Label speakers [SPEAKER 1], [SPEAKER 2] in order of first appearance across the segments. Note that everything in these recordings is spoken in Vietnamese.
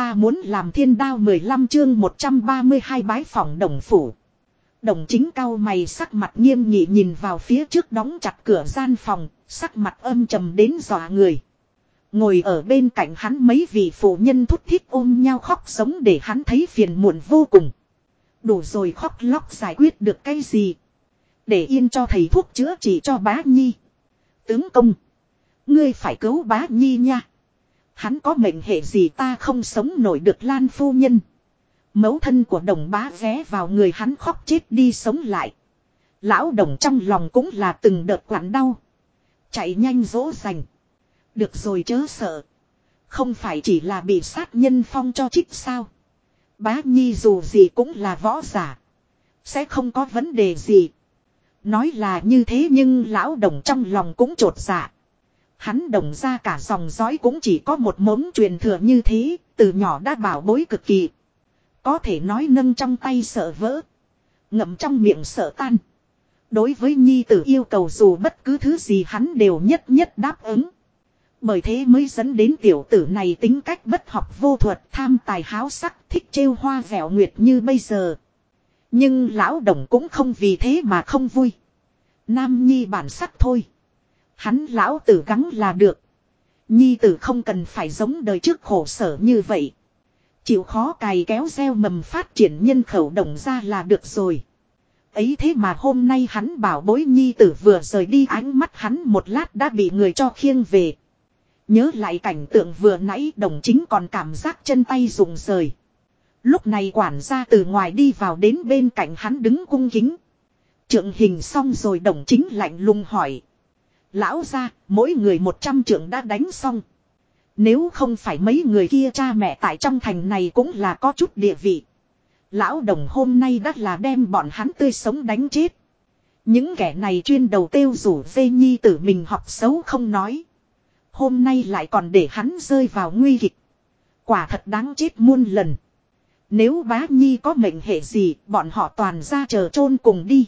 [SPEAKER 1] ta muốn làm thiên đao 15 chương 132 bái phòng đồng phủ. Đồng chính cao mày sắc mặt nghiêm nghị nhìn vào phía trước đóng chặt cửa gian phòng, sắc mặt âm trầm đến dọa người. Ngồi ở bên cạnh hắn mấy vị phụ nhân thút thít ôm nhau khóc sống để hắn thấy phiền muộn vô cùng. Đủ rồi khóc lóc giải quyết được cái gì. Để yên cho thầy thuốc chữa trị cho bá nhi. Tướng công. Ngươi phải cứu bá nhi nha. Hắn có mệnh hệ gì ta không sống nổi được lan phu nhân. Mấu thân của đồng bá ghé vào người hắn khóc chết đi sống lại. Lão đồng trong lòng cũng là từng đợt quặn đau. Chạy nhanh dỗ dành. Được rồi chớ sợ. Không phải chỉ là bị sát nhân phong cho trích sao. Bá Nhi dù gì cũng là võ giả. Sẽ không có vấn đề gì. Nói là như thế nhưng lão đồng trong lòng cũng trột dạ. Hắn đồng ra cả dòng dõi cũng chỉ có một mống truyền thừa như thế, từ nhỏ đã bảo bối cực kỳ. Có thể nói nâng trong tay sợ vỡ. Ngậm trong miệng sợ tan. Đối với nhi tử yêu cầu dù bất cứ thứ gì hắn đều nhất nhất đáp ứng. Bởi thế mới dẫn đến tiểu tử này tính cách bất học vô thuật tham tài háo sắc thích trêu hoa vẻo nguyệt như bây giờ. Nhưng lão đồng cũng không vì thế mà không vui. Nam nhi bản sắc thôi. Hắn lão tử gắng là được. Nhi tử không cần phải giống đời trước khổ sở như vậy. Chịu khó cày kéo gieo mầm phát triển nhân khẩu đồng ra là được rồi. Ấy thế mà hôm nay hắn bảo bối nhi tử vừa rời đi ánh mắt hắn một lát đã bị người cho khiêng về. Nhớ lại cảnh tượng vừa nãy đồng chính còn cảm giác chân tay rụng rời. Lúc này quản gia từ ngoài đi vào đến bên cạnh hắn đứng cung kính. Trượng hình xong rồi đồng chính lạnh lùng hỏi. Lão ra, mỗi người một trăm trưởng đã đánh xong. Nếu không phải mấy người kia cha mẹ tại trong thành này cũng là có chút địa vị. Lão đồng hôm nay đã là đem bọn hắn tươi sống đánh chết. Những kẻ này chuyên đầu tiêu rủ dê nhi tử mình học xấu không nói. Hôm nay lại còn để hắn rơi vào nguy kịch. Quả thật đáng chết muôn lần. Nếu bá nhi có mệnh hệ gì, bọn họ toàn ra chờ chôn cùng đi.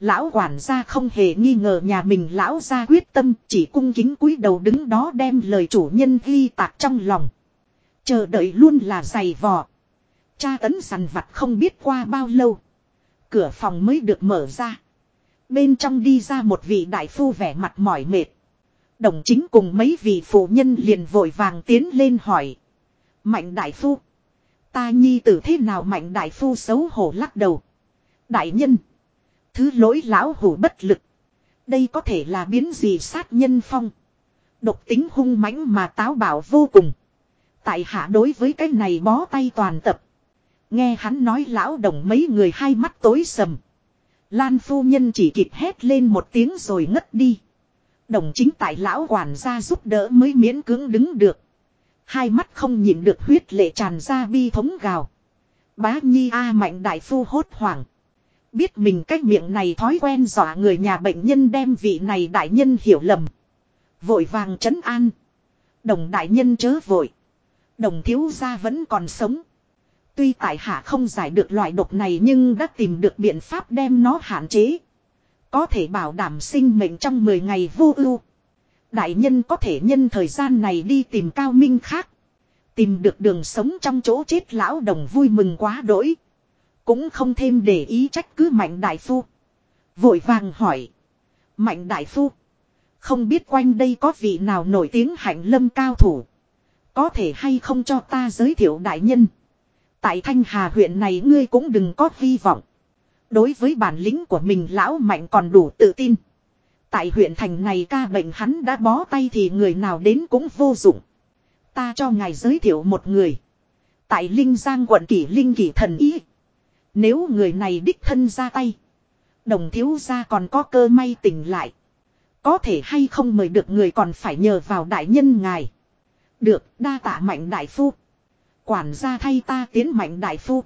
[SPEAKER 1] Lão quản gia không hề nghi ngờ nhà mình lão ra quyết tâm, chỉ cung kính cúi đầu đứng đó đem lời chủ nhân ghi tạc trong lòng. Chờ đợi luôn là giày vò. Cha tấn sằn vặt không biết qua bao lâu. Cửa phòng mới được mở ra. Bên trong đi ra một vị đại phu vẻ mặt mỏi mệt. Đồng chính cùng mấy vị phụ nhân liền vội vàng tiến lên hỏi. Mạnh đại phu. Ta nhi tử thế nào mạnh đại phu xấu hổ lắc đầu. Đại nhân. Thứ lỗi lão hủ bất lực. Đây có thể là biến gì sát nhân phong. Độc tính hung mãnh mà táo bảo vô cùng. Tại hạ đối với cái này bó tay toàn tập. Nghe hắn nói lão đồng mấy người hai mắt tối sầm. Lan phu nhân chỉ kịp hét lên một tiếng rồi ngất đi. Đồng chính tại lão quản gia giúp đỡ mới miễn cưỡng đứng được. Hai mắt không nhìn được huyết lệ tràn ra bi thống gào. Bá Nhi A mạnh đại phu hốt hoảng. Biết mình cách miệng này thói quen dọa người nhà bệnh nhân đem vị này đại nhân hiểu lầm. Vội vàng trấn an. Đồng đại nhân chớ vội. Đồng thiếu gia vẫn còn sống. Tuy tại hạ không giải được loại độc này nhưng đã tìm được biện pháp đem nó hạn chế. Có thể bảo đảm sinh mệnh trong 10 ngày vô ưu. Đại nhân có thể nhân thời gian này đi tìm cao minh khác. Tìm được đường sống trong chỗ chết lão đồng vui mừng quá đỗi. Cũng không thêm để ý trách cứ mạnh đại phu. Vội vàng hỏi. Mạnh đại phu. Không biết quanh đây có vị nào nổi tiếng hạnh lâm cao thủ. Có thể hay không cho ta giới thiệu đại nhân. Tại Thanh Hà huyện này ngươi cũng đừng có hy vọng. Đối với bản lĩnh của mình lão mạnh còn đủ tự tin. Tại huyện thành này ca bệnh hắn đã bó tay thì người nào đến cũng vô dụng. Ta cho ngài giới thiệu một người. Tại Linh Giang quận kỷ Linh kỷ thần ý. Nếu người này đích thân ra tay. Đồng thiếu gia còn có cơ may tỉnh lại. Có thể hay không mời được người còn phải nhờ vào đại nhân ngài. Được, đa tạ mạnh đại phu. Quản gia thay ta tiến mạnh đại phu.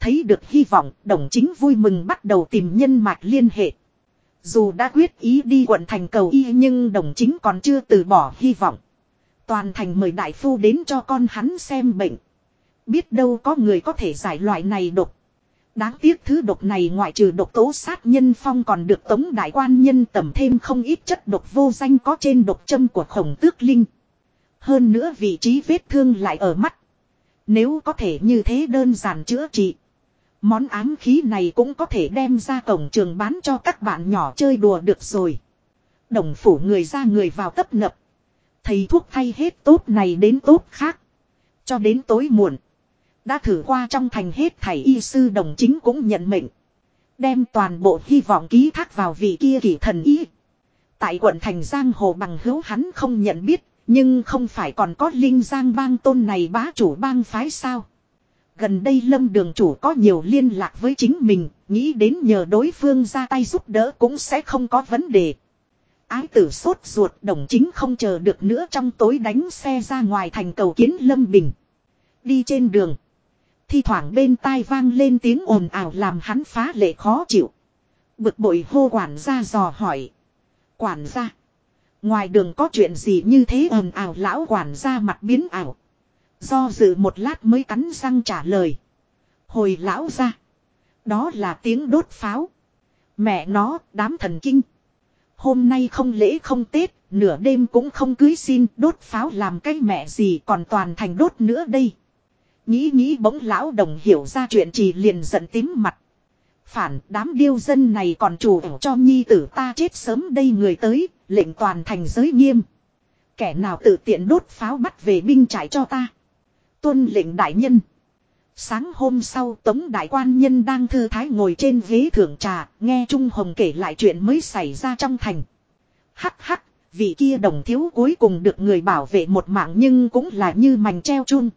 [SPEAKER 1] Thấy được hy vọng, đồng chính vui mừng bắt đầu tìm nhân mạch liên hệ. Dù đã quyết ý đi quận thành cầu y nhưng đồng chính còn chưa từ bỏ hy vọng. Toàn thành mời đại phu đến cho con hắn xem bệnh. Biết đâu có người có thể giải loại này độc. Đáng tiếc thứ độc này ngoại trừ độc tố sát nhân phong còn được tống đại quan nhân tẩm thêm không ít chất độc vô danh có trên độc châm của khổng tước linh. Hơn nữa vị trí vết thương lại ở mắt. Nếu có thể như thế đơn giản chữa trị. Món ám khí này cũng có thể đem ra cổng trường bán cho các bạn nhỏ chơi đùa được rồi. Đồng phủ người ra người vào tấp nập. Thầy thuốc thay hết tốt này đến tốt khác. Cho đến tối muộn. Đã thử qua trong thành hết thầy y sư đồng chính cũng nhận mệnh. Đem toàn bộ hy vọng ký thác vào vị kia kỳ thần y. Tại quận thành Giang Hồ bằng hữu hắn không nhận biết. Nhưng không phải còn có Linh Giang bang tôn này bá chủ bang phái sao. Gần đây lâm đường chủ có nhiều liên lạc với chính mình. Nghĩ đến nhờ đối phương ra tay giúp đỡ cũng sẽ không có vấn đề. Ái tử sốt ruột đồng chính không chờ được nữa trong tối đánh xe ra ngoài thành cầu kiến Lâm Bình. Đi trên đường. Thi thoảng bên tai vang lên tiếng ồn ào làm hắn phá lệ khó chịu. Bực bội hô quản gia dò hỏi. Quản gia. Ngoài đường có chuyện gì như thế ồn ào lão quản gia mặt biến ảo. Do dự một lát mới cắn răng trả lời. Hồi lão ra. Đó là tiếng đốt pháo. Mẹ nó đám thần kinh. Hôm nay không lễ không Tết, nửa đêm cũng không cưới xin, đốt pháo làm cái mẹ gì còn toàn thành đốt nữa đây. Nghĩ nghĩ bỗng lão đồng hiểu ra chuyện chỉ liền giận tím mặt. Phản đám điêu dân này còn chủ cho nhi tử ta chết sớm đây người tới, lệnh toàn thành giới nghiêm. Kẻ nào tự tiện đốt pháo bắt về binh trải cho ta. Tuân lệnh đại nhân. Sáng hôm sau Tống Đại Quan Nhân đang thư thái ngồi trên ghế thưởng trà, nghe Trung Hồng kể lại chuyện mới xảy ra trong thành. Hắc hắc, vị kia đồng thiếu cuối cùng được người bảo vệ một mạng nhưng cũng là như mảnh treo chun.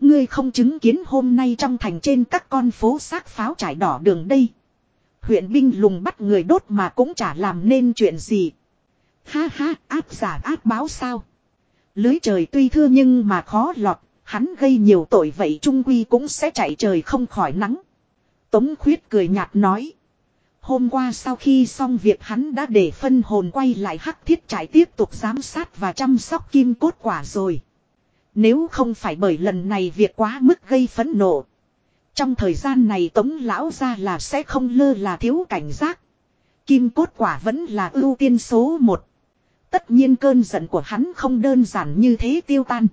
[SPEAKER 1] Ngươi không chứng kiến hôm nay trong thành trên các con phố xác pháo trải đỏ đường đây. Huyện binh lùng bắt người đốt mà cũng chả làm nên chuyện gì. Ha ha, áp giả áp báo sao. Lưới trời tuy thưa nhưng mà khó lọt, hắn gây nhiều tội vậy trung quy cũng sẽ chạy trời không khỏi nắng. Tống khuyết cười nhạt nói. Hôm qua sau khi xong việc hắn đã để phân hồn quay lại hắc thiết trải tiếp tục giám sát và chăm sóc kim cốt quả rồi. Nếu không phải bởi lần này việc quá mức gây phẫn nộ. Trong thời gian này tống lão ra là sẽ không lơ là thiếu cảnh giác. Kim cốt quả vẫn là ưu tiên số một. Tất nhiên cơn giận của hắn không đơn giản như thế tiêu tan.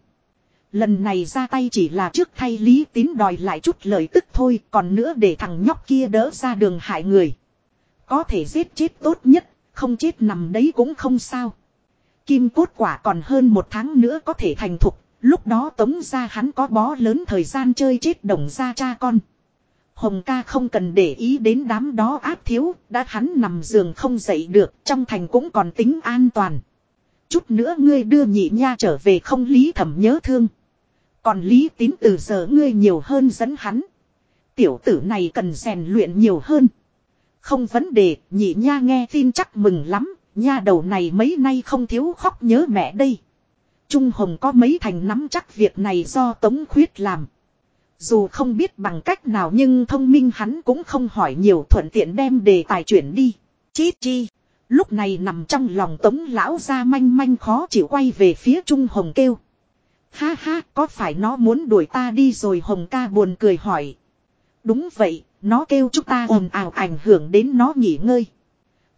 [SPEAKER 1] Lần này ra tay chỉ là trước thay lý tín đòi lại chút lời tức thôi còn nữa để thằng nhóc kia đỡ ra đường hại người. Có thể giết chết tốt nhất, không chết nằm đấy cũng không sao. Kim cốt quả còn hơn một tháng nữa có thể thành thục, lúc đó tống ra hắn có bó lớn thời gian chơi chết đồng ra cha con. Hồng ca không cần để ý đến đám đó áp thiếu, đã hắn nằm giường không dậy được, trong thành cũng còn tính an toàn. Chút nữa ngươi đưa nhị nha trở về không lý thẩm nhớ thương. Còn lý tín từ giờ ngươi nhiều hơn dẫn hắn. Tiểu tử này cần rèn luyện nhiều hơn. Không vấn đề, nhị nha nghe tin chắc mừng lắm, nha đầu này mấy nay không thiếu khóc nhớ mẹ đây. Trung Hồng có mấy thành nắm chắc việc này do Tống Khuyết làm. Dù không biết bằng cách nào nhưng thông minh hắn cũng không hỏi nhiều thuận tiện đem đề tài chuyển đi. Chi chi. Lúc này nằm trong lòng Tống lão ra manh manh khó chịu quay về phía Trung Hồng kêu. Ha ha, có phải nó muốn đuổi ta đi rồi Hồng ca buồn cười hỏi. Đúng vậy, nó kêu chúng ta ồn ào ảnh hưởng đến nó nghỉ ngơi.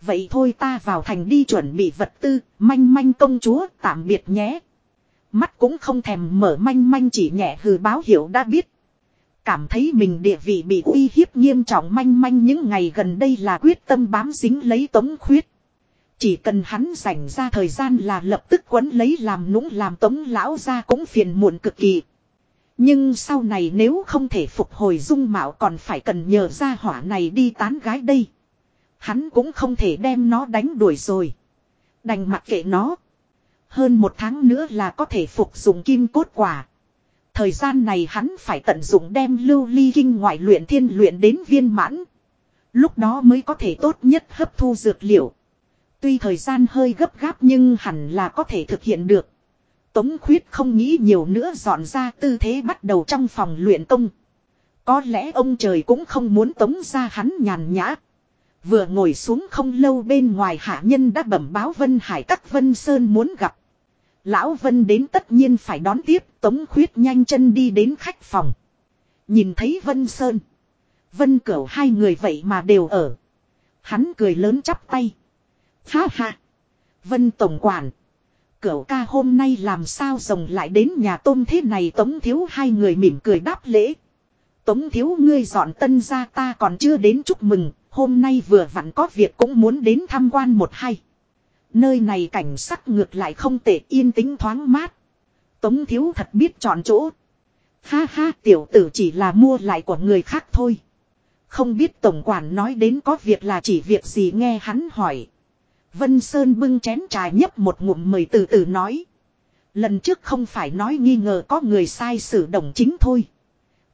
[SPEAKER 1] Vậy thôi ta vào thành đi chuẩn bị vật tư, manh manh công chúa, tạm biệt nhé. Mắt cũng không thèm mở manh manh chỉ nhẹ hừ báo hiệu đã biết. Cảm thấy mình địa vị bị uy hiếp nghiêm trọng manh manh những ngày gần đây là quyết tâm bám dính lấy tống khuyết. Chỉ cần hắn dành ra thời gian là lập tức quấn lấy làm nũng làm tống lão ra cũng phiền muộn cực kỳ. Nhưng sau này nếu không thể phục hồi dung mạo còn phải cần nhờ ra hỏa này đi tán gái đây. Hắn cũng không thể đem nó đánh đuổi rồi. Đành mặc kệ nó. Hơn một tháng nữa là có thể phục dụng kim cốt quả. Thời gian này hắn phải tận dụng đem lưu ly kinh ngoại luyện thiên luyện đến viên mãn. Lúc đó mới có thể tốt nhất hấp thu dược liệu. Tuy thời gian hơi gấp gáp nhưng hẳn là có thể thực hiện được. Tống khuyết không nghĩ nhiều nữa dọn ra tư thế bắt đầu trong phòng luyện công. Có lẽ ông trời cũng không muốn tống ra hắn nhàn nhã. Vừa ngồi xuống không lâu bên ngoài hạ nhân đã bẩm báo Vân Hải các Vân Sơn muốn gặp. Lão Vân đến tất nhiên phải đón tiếp Tống khuyết nhanh chân đi đến khách phòng. Nhìn thấy Vân Sơn. Vân cửu hai người vậy mà đều ở. Hắn cười lớn chắp tay. Ha ha. Vân Tổng Quản. cửu ca hôm nay làm sao rồng lại đến nhà tôm thế này tống thiếu hai người mỉm cười đáp lễ. Tống thiếu ngươi dọn tân ra ta còn chưa đến chúc mừng, hôm nay vừa vặn có việc cũng muốn đến tham quan một hai Nơi này cảnh sắc ngược lại không tệ, yên tĩnh thoáng mát. Tống thiếu thật biết chọn chỗ. Ha ha, tiểu tử chỉ là mua lại của người khác thôi. Không biết tổng quản nói đến có việc là chỉ việc gì nghe hắn hỏi. Vân Sơn bưng chén trà nhấp một ngụm mời từ từ nói. Lần trước không phải nói nghi ngờ có người sai sử đồng chính thôi.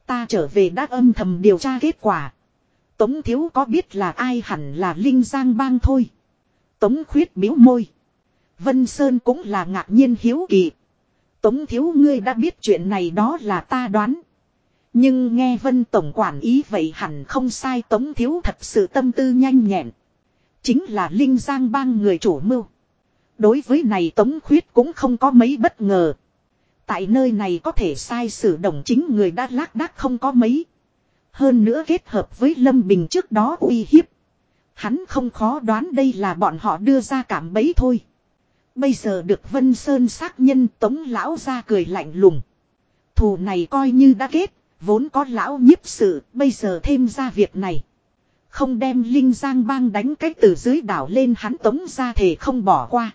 [SPEAKER 1] Ta trở về đã âm thầm điều tra kết quả. Tống thiếu có biết là ai hẳn là Linh Giang bang thôi. Tống khuyết miếu môi. Vân Sơn cũng là ngạc nhiên hiếu kỳ. Tống thiếu ngươi đã biết chuyện này đó là ta đoán. Nhưng nghe Vân Tổng quản ý vậy hẳn không sai Tống thiếu thật sự tâm tư nhanh nhẹn. Chính là Linh Giang bang người chủ mưu. Đối với này Tống khuyết cũng không có mấy bất ngờ. Tại nơi này có thể sai sử đồng chính người đã lác đác không có mấy. Hơn nữa kết hợp với Lâm Bình trước đó uy hiếp. Hắn không khó đoán đây là bọn họ đưa ra cảm bấy thôi. Bây giờ được Vân Sơn xác nhân tống lão ra cười lạnh lùng. Thù này coi như đã kết, vốn có lão nhiếp sự, bây giờ thêm ra việc này. Không đem Linh Giang bang đánh cách từ dưới đảo lên hắn tống ra thể không bỏ qua.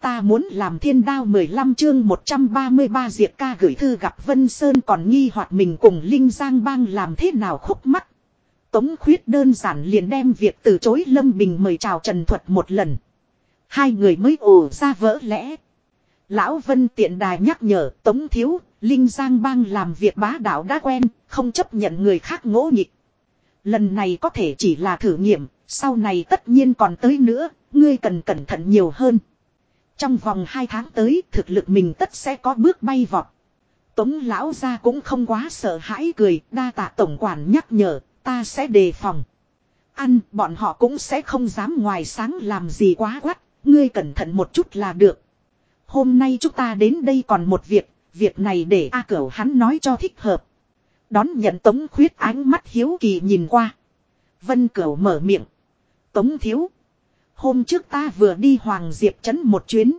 [SPEAKER 1] Ta muốn làm thiên đao 15 chương 133 Diệp ca gửi thư gặp Vân Sơn còn nghi hoặc mình cùng Linh Giang bang làm thế nào khúc mắt. Tống khuyết đơn giản liền đem việc từ chối Lâm Bình mời chào Trần Thuật một lần. Hai người mới ồ ra vỡ lẽ. Lão Vân tiện đài nhắc nhở Tống Thiếu, Linh Giang bang làm việc bá đạo đã quen, không chấp nhận người khác ngỗ nghịch. Lần này có thể chỉ là thử nghiệm, sau này tất nhiên còn tới nữa, ngươi cần cẩn thận nhiều hơn. Trong vòng 2 tháng tới, thực lực mình tất sẽ có bước bay vọt. Tống lão ra cũng không quá sợ hãi cười, đa tạ tổng quản nhắc nhở, ta sẽ đề phòng. Ăn, bọn họ cũng sẽ không dám ngoài sáng làm gì quá quắt, ngươi cẩn thận một chút là được. Hôm nay chúng ta đến đây còn một việc, việc này để A Cửu hắn nói cho thích hợp. Đón nhận Tống Khuyết ánh mắt hiếu kỳ nhìn qua. Vân Cửu mở miệng. Tống Thiếu. Hôm trước ta vừa đi Hoàng Diệp Trấn một chuyến.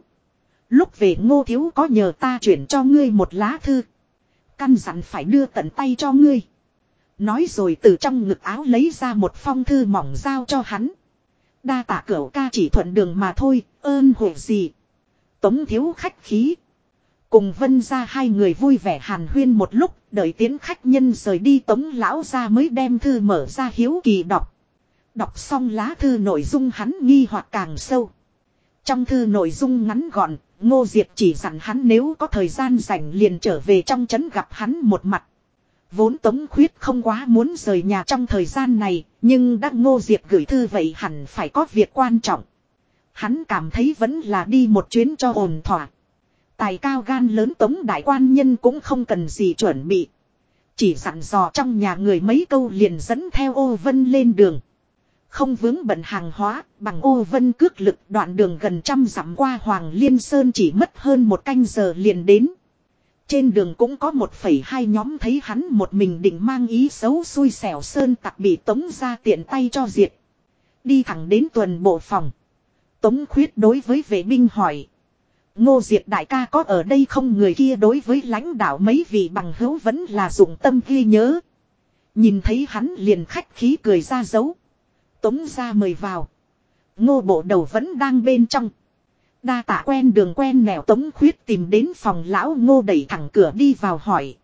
[SPEAKER 1] Lúc về ngô thiếu có nhờ ta chuyển cho ngươi một lá thư. Căn dặn phải đưa tận tay cho ngươi. Nói rồi từ trong ngực áo lấy ra một phong thư mỏng giao cho hắn. Đa tạ cửu ca chỉ thuận đường mà thôi, ơn huệ gì. Tống thiếu khách khí. Cùng vân ra hai người vui vẻ hàn huyên một lúc, đợi tiến khách nhân rời đi tống lão ra mới đem thư mở ra hiếu kỳ đọc. Đọc xong lá thư nội dung hắn nghi hoặc càng sâu. Trong thư nội dung ngắn gọn, Ngô Diệp chỉ dặn hắn nếu có thời gian rảnh liền trở về trong trấn gặp hắn một mặt. Vốn Tống Khuyết không quá muốn rời nhà trong thời gian này, nhưng đã Ngô Diệp gửi thư vậy hẳn phải có việc quan trọng. Hắn cảm thấy vẫn là đi một chuyến cho ổn thỏa. Tài cao gan lớn Tống Đại Quan Nhân cũng không cần gì chuẩn bị. Chỉ dặn dò trong nhà người mấy câu liền dẫn theo ô vân lên đường. Không vướng bận hàng hóa, bằng ô vân cước lực đoạn đường gần trăm dặm qua Hoàng Liên Sơn chỉ mất hơn một canh giờ liền đến. Trên đường cũng có một phẩy hai nhóm thấy hắn một mình định mang ý xấu xui xẻo Sơn tặc bị tống ra tiện tay cho diệt. Đi thẳng đến tuần bộ phòng. Tống khuyết đối với vệ binh hỏi. Ngô Diệp đại ca có ở đây không người kia đối với lãnh đạo mấy vị bằng hữu vẫn là dụng tâm ghi nhớ. Nhìn thấy hắn liền khách khí cười ra dấu. Tống ra mời vào. Ngô bộ đầu vẫn đang bên trong. Đa tạ quen đường quen nẻo tống khuyết tìm đến phòng lão ngô đẩy thẳng cửa đi vào hỏi.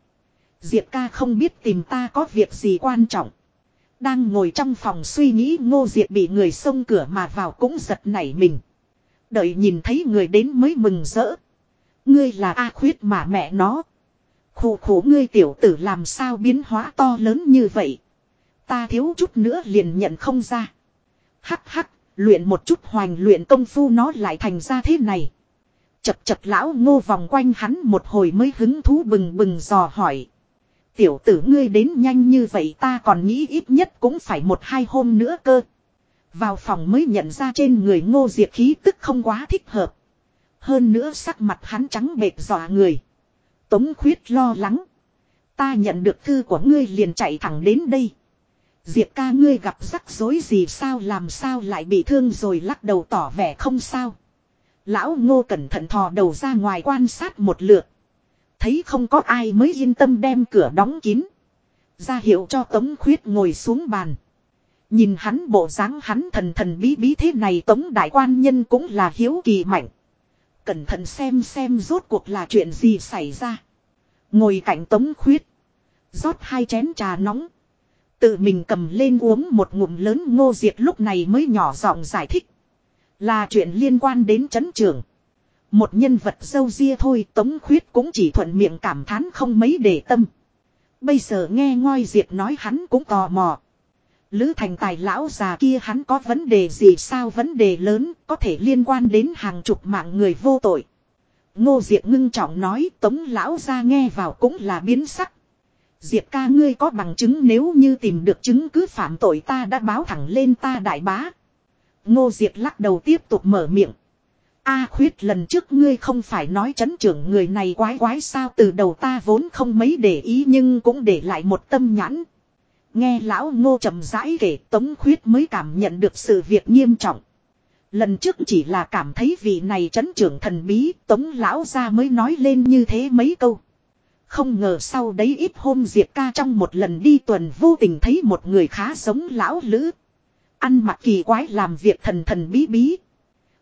[SPEAKER 1] Diệp ca không biết tìm ta có việc gì quan trọng. Đang ngồi trong phòng suy nghĩ ngô diệp bị người xông cửa mà vào cũng giật nảy mình. Đợi nhìn thấy người đến mới mừng rỡ. Ngươi là A khuyết mà mẹ nó. Khổ khổ ngươi tiểu tử làm sao biến hóa to lớn như vậy. Ta thiếu chút nữa liền nhận không ra. Hắc hắc, luyện một chút hoành luyện công phu nó lại thành ra thế này. Chập chập lão ngô vòng quanh hắn một hồi mới hứng thú bừng bừng dò hỏi. Tiểu tử ngươi đến nhanh như vậy ta còn nghĩ ít nhất cũng phải một hai hôm nữa cơ. Vào phòng mới nhận ra trên người ngô diệt khí tức không quá thích hợp. Hơn nữa sắc mặt hắn trắng bệt dọa người. Tống khuyết lo lắng. Ta nhận được thư của ngươi liền chạy thẳng đến đây. Diệp ca ngươi gặp rắc rối gì sao, làm sao lại bị thương rồi lắc đầu tỏ vẻ không sao. Lão ngô cẩn thận thò đầu ra ngoài quan sát một lượt. Thấy không có ai mới yên tâm đem cửa đóng kín. Ra hiệu cho Tống Khuyết ngồi xuống bàn. Nhìn hắn bộ dáng hắn thần thần bí bí thế này, Tống Đại Quan Nhân cũng là hiếu kỳ mạnh. Cẩn thận xem xem rốt cuộc là chuyện gì xảy ra. Ngồi cạnh Tống Khuyết. rót hai chén trà nóng. Tự mình cầm lên uống một ngụm lớn ngô diệt lúc này mới nhỏ giọng giải thích. Là chuyện liên quan đến chấn trưởng. Một nhân vật dâu ria thôi, Tống Khuyết cũng chỉ thuận miệng cảm thán không mấy để tâm. Bây giờ nghe ngoi diệt nói hắn cũng tò mò. Lữ thành tài lão già kia hắn có vấn đề gì sao vấn đề lớn, có thể liên quan đến hàng chục mạng người vô tội. Ngô Diệp ngưng trọng nói, tống lão ra nghe vào cũng là biến sắc. Diệp ca ngươi có bằng chứng nếu như tìm được chứng cứ phạm tội ta đã báo thẳng lên ta đại bá. Ngô Diệp lắc đầu tiếp tục mở miệng. A khuyết lần trước ngươi không phải nói chấn trưởng người này quái quái sao từ đầu ta vốn không mấy để ý nhưng cũng để lại một tâm nhãn. Nghe lão ngô trầm rãi kể, tống khuyết mới cảm nhận được sự việc nghiêm trọng. Lần trước chỉ là cảm thấy vị này chấn trưởng thần bí, tống lão ra mới nói lên như thế mấy câu. Không ngờ sau đấy ít hôm Diệp ca trong một lần đi tuần vô tình thấy một người khá giống lão lữ. Ăn mặc kỳ quái làm việc thần thần bí bí.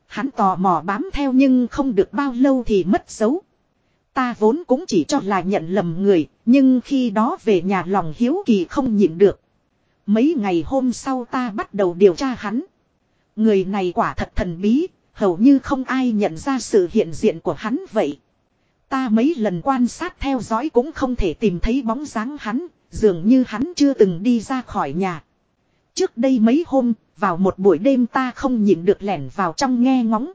[SPEAKER 1] Hắn tò mò bám theo nhưng không được bao lâu thì mất dấu. Ta vốn cũng chỉ cho là nhận lầm người, nhưng khi đó về nhà lòng hiếu kỳ không nhịn được. Mấy ngày hôm sau ta bắt đầu điều tra hắn. Người này quả thật thần bí, hầu như không ai nhận ra sự hiện diện của hắn vậy. Ta mấy lần quan sát theo dõi cũng không thể tìm thấy bóng dáng hắn, dường như hắn chưa từng đi ra khỏi nhà. Trước đây mấy hôm, vào một buổi đêm ta không nhịn được lẻn vào trong nghe ngóng.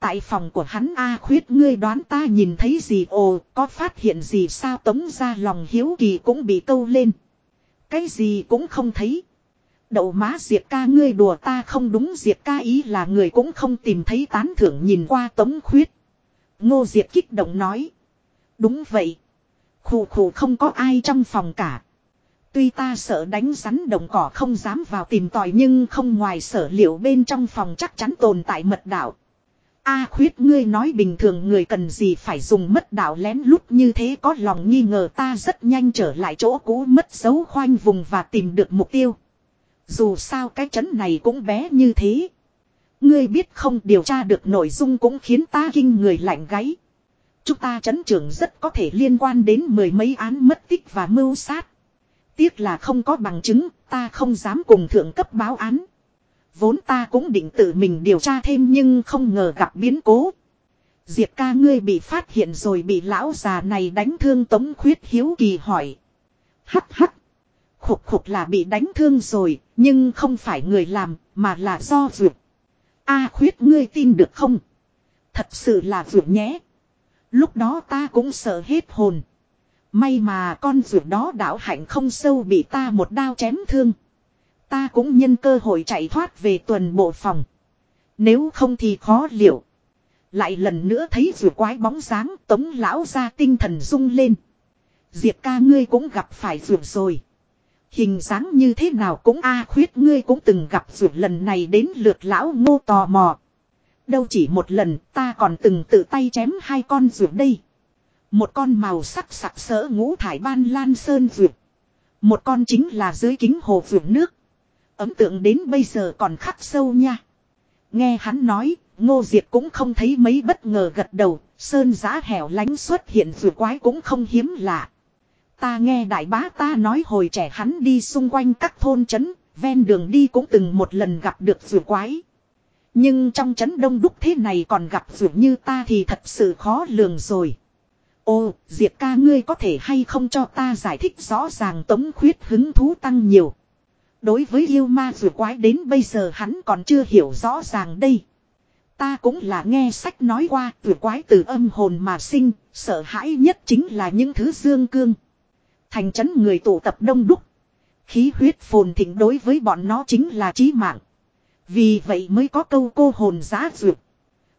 [SPEAKER 1] Tại phòng của hắn A khuyết ngươi đoán ta nhìn thấy gì ồ, có phát hiện gì sao tống ra lòng hiếu kỳ cũng bị câu lên. Cái gì cũng không thấy. Đậu má Diệp ca ngươi đùa ta không đúng Diệp ca ý là người cũng không tìm thấy tán thưởng nhìn qua tống khuyết. Ngô Diệp kích động nói. Đúng vậy. Khủ khủ không có ai trong phòng cả. Tuy ta sợ đánh rắn đồng cỏ không dám vào tìm tòi nhưng không ngoài sở liệu bên trong phòng chắc chắn tồn tại mật đạo. A khuyết ngươi nói bình thường người cần gì phải dùng mất đạo lén lút như thế có lòng nghi ngờ ta rất nhanh trở lại chỗ cũ mất dấu khoanh vùng và tìm được mục tiêu. Dù sao cái chấn này cũng bé như thế. Ngươi biết không điều tra được nội dung cũng khiến ta kinh người lạnh gáy. Chúng ta chấn trưởng rất có thể liên quan đến mười mấy án mất tích và mưu sát. Tiếc là không có bằng chứng, ta không dám cùng thượng cấp báo án. Vốn ta cũng định tự mình điều tra thêm nhưng không ngờ gặp biến cố. Diệp ca ngươi bị phát hiện rồi bị lão già này đánh thương tống khuyết hiếu kỳ hỏi. Hắc hắc. Khục khục là bị đánh thương rồi, nhưng không phải người làm, mà là do vượt. A khuyết ngươi tin được không? Thật sự là vượt nhé. Lúc đó ta cũng sợ hết hồn. May mà con vượt đó đảo hạnh không sâu bị ta một đao chém thương. Ta cũng nhân cơ hội chạy thoát về tuần bộ phòng. Nếu không thì khó liệu. Lại lần nữa thấy vượt quái bóng dáng tống lão ra tinh thần rung lên. Diệp ca ngươi cũng gặp phải vượt rồi. Hình dáng như thế nào cũng a khuyết ngươi cũng từng gặp vượt lần này đến lượt lão ngô tò mò. Đâu chỉ một lần ta còn từng tự tay chém hai con ruột đây. Một con màu sắc sặc sỡ ngũ thải ban lan sơn ruột. Một con chính là dưới kính hồ ruột nước. Ấn tượng đến bây giờ còn khắc sâu nha. Nghe hắn nói, Ngô Diệp cũng không thấy mấy bất ngờ gật đầu, sơn giá hẻo lánh xuất hiện ruột quái cũng không hiếm lạ. Ta nghe đại bá ta nói hồi trẻ hắn đi xung quanh các thôn trấn, ven đường đi cũng từng một lần gặp được rùa quái. Nhưng trong trấn đông đúc thế này còn gặp rùa như ta thì thật sự khó lường rồi. Ô, Diệp ca ngươi có thể hay không cho ta giải thích rõ ràng tống khuyết hứng thú tăng nhiều. Đối với yêu ma rùa quái đến bây giờ hắn còn chưa hiểu rõ ràng đây. Ta cũng là nghe sách nói qua rùa quái từ âm hồn mà sinh, sợ hãi nhất chính là những thứ dương cương. Thành chấn người tụ tập đông đúc. Khí huyết phồn thịnh đối với bọn nó chính là chí mạng. Vì vậy mới có câu cô hồn giá dược.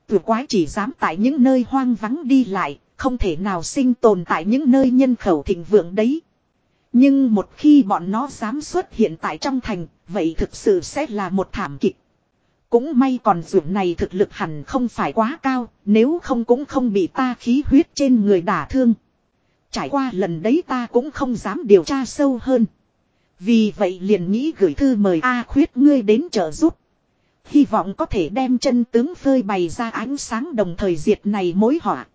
[SPEAKER 1] Vừa quái chỉ dám tại những nơi hoang vắng đi lại, không thể nào sinh tồn tại những nơi nhân khẩu thịnh vượng đấy. Nhưng một khi bọn nó dám xuất hiện tại trong thành, vậy thực sự sẽ là một thảm kịch. Cũng may còn ruộng này thực lực hẳn không phải quá cao, nếu không cũng không bị ta khí huyết trên người đả thương. Trải qua lần đấy ta cũng không dám điều tra sâu hơn. Vì vậy liền nghĩ gửi thư mời A khuyết ngươi đến trợ giúp. Hy vọng có thể đem chân tướng phơi bày ra ánh sáng đồng thời diệt này mối họa.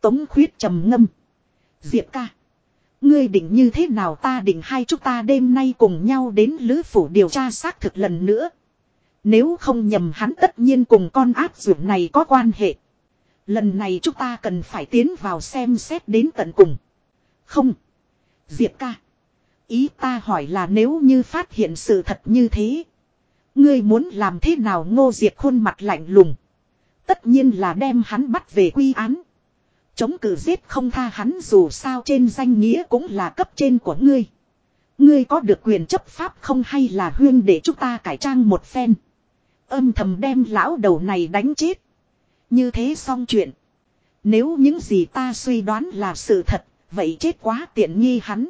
[SPEAKER 1] Tống khuyết trầm ngâm. Diệp ca. Ngươi định như thế nào ta định hai chúng ta đêm nay cùng nhau đến lữ phủ điều tra xác thực lần nữa. Nếu không nhầm hắn tất nhiên cùng con áp dụng này có quan hệ. Lần này chúng ta cần phải tiến vào xem xét đến tận cùng. Không. Diệp ca. Ý ta hỏi là nếu như phát hiện sự thật như thế. Ngươi muốn làm thế nào ngô diệp khuôn mặt lạnh lùng. Tất nhiên là đem hắn bắt về quy án. Chống cử giết không tha hắn dù sao trên danh nghĩa cũng là cấp trên của ngươi. Ngươi có được quyền chấp pháp không hay là huyên để chúng ta cải trang một phen. Âm thầm đem lão đầu này đánh chết. Như thế xong chuyện. Nếu những gì ta suy đoán là sự thật, vậy chết quá tiện nghi hắn.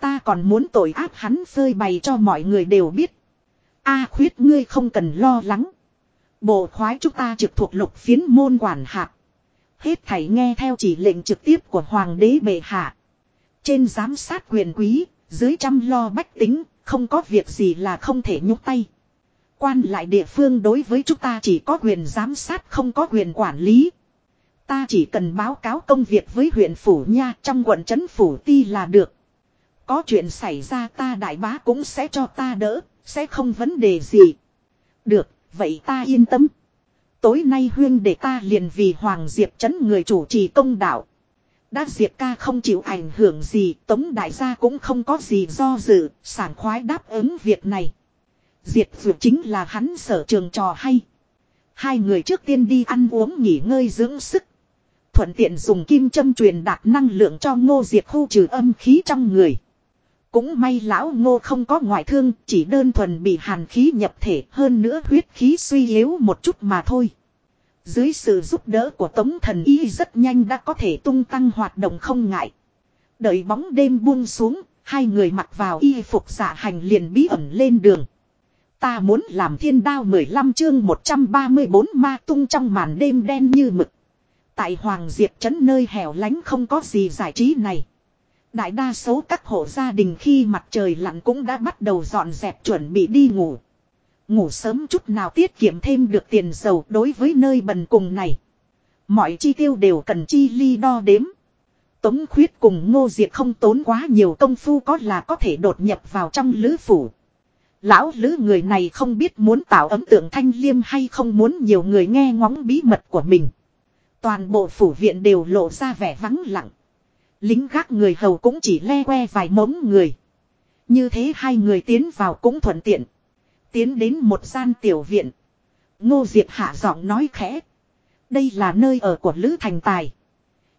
[SPEAKER 1] Ta còn muốn tội ác hắn rơi bày cho mọi người đều biết. A khuyết ngươi không cần lo lắng. Bộ khoái chúng ta trực thuộc lục phiến môn quản hạt. Hết thảy nghe theo chỉ lệnh trực tiếp của Hoàng đế bệ hạ. Trên giám sát quyền quý, dưới chăm lo bách tính, không có việc gì là không thể nhúc tay. Quan lại địa phương đối với chúng ta chỉ có quyền giám sát không có quyền quản lý. Ta chỉ cần báo cáo công việc với huyện phủ nha trong quận trấn phủ ti là được. Có chuyện xảy ra ta đại bá cũng sẽ cho ta đỡ, sẽ không vấn đề gì. Được, vậy ta yên tâm. Tối nay huyên để ta liền vì Hoàng Diệp chấn người chủ trì công đạo. Đã Diệp ca không chịu ảnh hưởng gì, Tống Đại gia cũng không có gì do dự, sảng khoái đáp ứng việc này. Diệp Dược chính là hắn sở trường trò hay. Hai người trước tiên đi ăn uống nghỉ ngơi dưỡng sức. Thuận tiện dùng kim châm truyền đạt năng lượng cho ngô diệp khu trừ âm khí trong người. Cũng may lão ngô không có ngoại thương, chỉ đơn thuần bị hàn khí nhập thể hơn nữa huyết khí suy yếu một chút mà thôi. Dưới sự giúp đỡ của tống thần y rất nhanh đã có thể tung tăng hoạt động không ngại. Đợi bóng đêm buông xuống, hai người mặc vào y phục giả hành liền bí ẩn lên đường. Ta muốn làm thiên đao 15 chương 134 ma tung trong màn đêm đen như mực. Tại Hoàng Diệp trấn nơi hẻo lánh không có gì giải trí này. Đại đa số các hộ gia đình khi mặt trời lặn cũng đã bắt đầu dọn dẹp chuẩn bị đi ngủ. Ngủ sớm chút nào tiết kiệm thêm được tiền dầu đối với nơi bần cùng này. Mọi chi tiêu đều cần chi ly đo đếm. Tống khuyết cùng ngô diệt không tốn quá nhiều công phu có là có thể đột nhập vào trong lữ phủ. Lão lữ người này không biết muốn tạo ấn tượng thanh liêm hay không muốn nhiều người nghe ngóng bí mật của mình. Toàn bộ phủ viện đều lộ ra vẻ vắng lặng. Lính gác người hầu cũng chỉ le que vài mống người. Như thế hai người tiến vào cũng thuận tiện. Tiến đến một gian tiểu viện. Ngô Diệp hạ giọng nói khẽ. Đây là nơi ở của Lữ Thành Tài.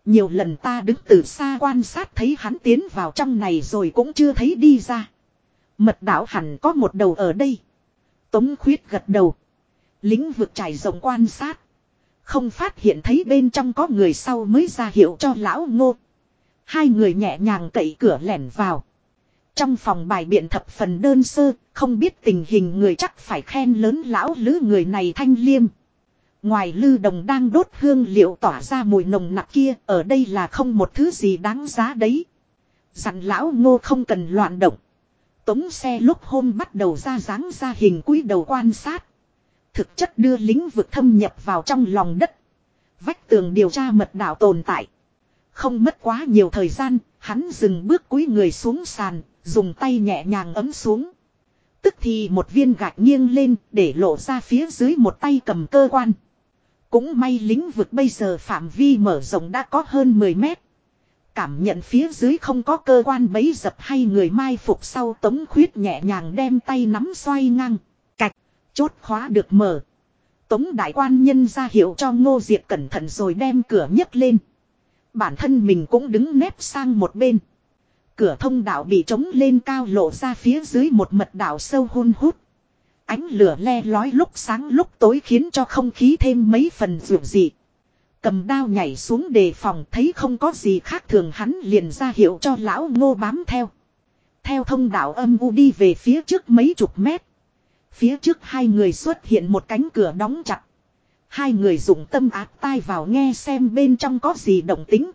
[SPEAKER 1] Nhiều lần ta đứng từ xa quan sát thấy hắn tiến vào trong này rồi cũng chưa thấy đi ra. Mật đảo hẳn có một đầu ở đây. Tống khuyết gật đầu. Lính vực trải rộng quan sát. Không phát hiện thấy bên trong có người sau mới ra hiệu cho lão ngô. Hai người nhẹ nhàng cậy cửa lẻn vào. Trong phòng bài biện thập phần đơn sơ, không biết tình hình người chắc phải khen lớn lão lứ người này thanh liêm. Ngoài lư đồng đang đốt hương liệu tỏa ra mùi nồng nặc kia, ở đây là không một thứ gì đáng giá đấy. Dặn lão ngô không cần loạn động. Tống xe lúc hôm bắt đầu ra dáng ra hình cúi đầu quan sát. Thực chất đưa lính vực thâm nhập vào trong lòng đất. Vách tường điều tra mật đạo tồn tại. Không mất quá nhiều thời gian, hắn dừng bước cúi người xuống sàn, dùng tay nhẹ nhàng ấm xuống. Tức thì một viên gạch nghiêng lên để lộ ra phía dưới một tay cầm cơ quan. Cũng may lính vực bây giờ phạm vi mở rộng đã có hơn 10 mét. Cảm nhận phía dưới không có cơ quan bấy dập hay người mai phục sau tống khuyết nhẹ nhàng đem tay nắm xoay ngang. Chốt khóa được mở. Tống đại quan nhân ra hiệu cho ngô diệp cẩn thận rồi đem cửa nhấc lên. Bản thân mình cũng đứng nép sang một bên. Cửa thông đạo bị trống lên cao lộ ra phía dưới một mật đạo sâu hun hút. Ánh lửa le lói lúc sáng lúc tối khiến cho không khí thêm mấy phần rượu dị. Cầm đao nhảy xuống đề phòng thấy không có gì khác thường hắn liền ra hiệu cho lão ngô bám theo. Theo thông đạo âm u đi về phía trước mấy chục mét. Phía trước hai người xuất hiện một cánh cửa đóng chặt. Hai người dùng tâm áp tai vào nghe xem bên trong có gì động tính.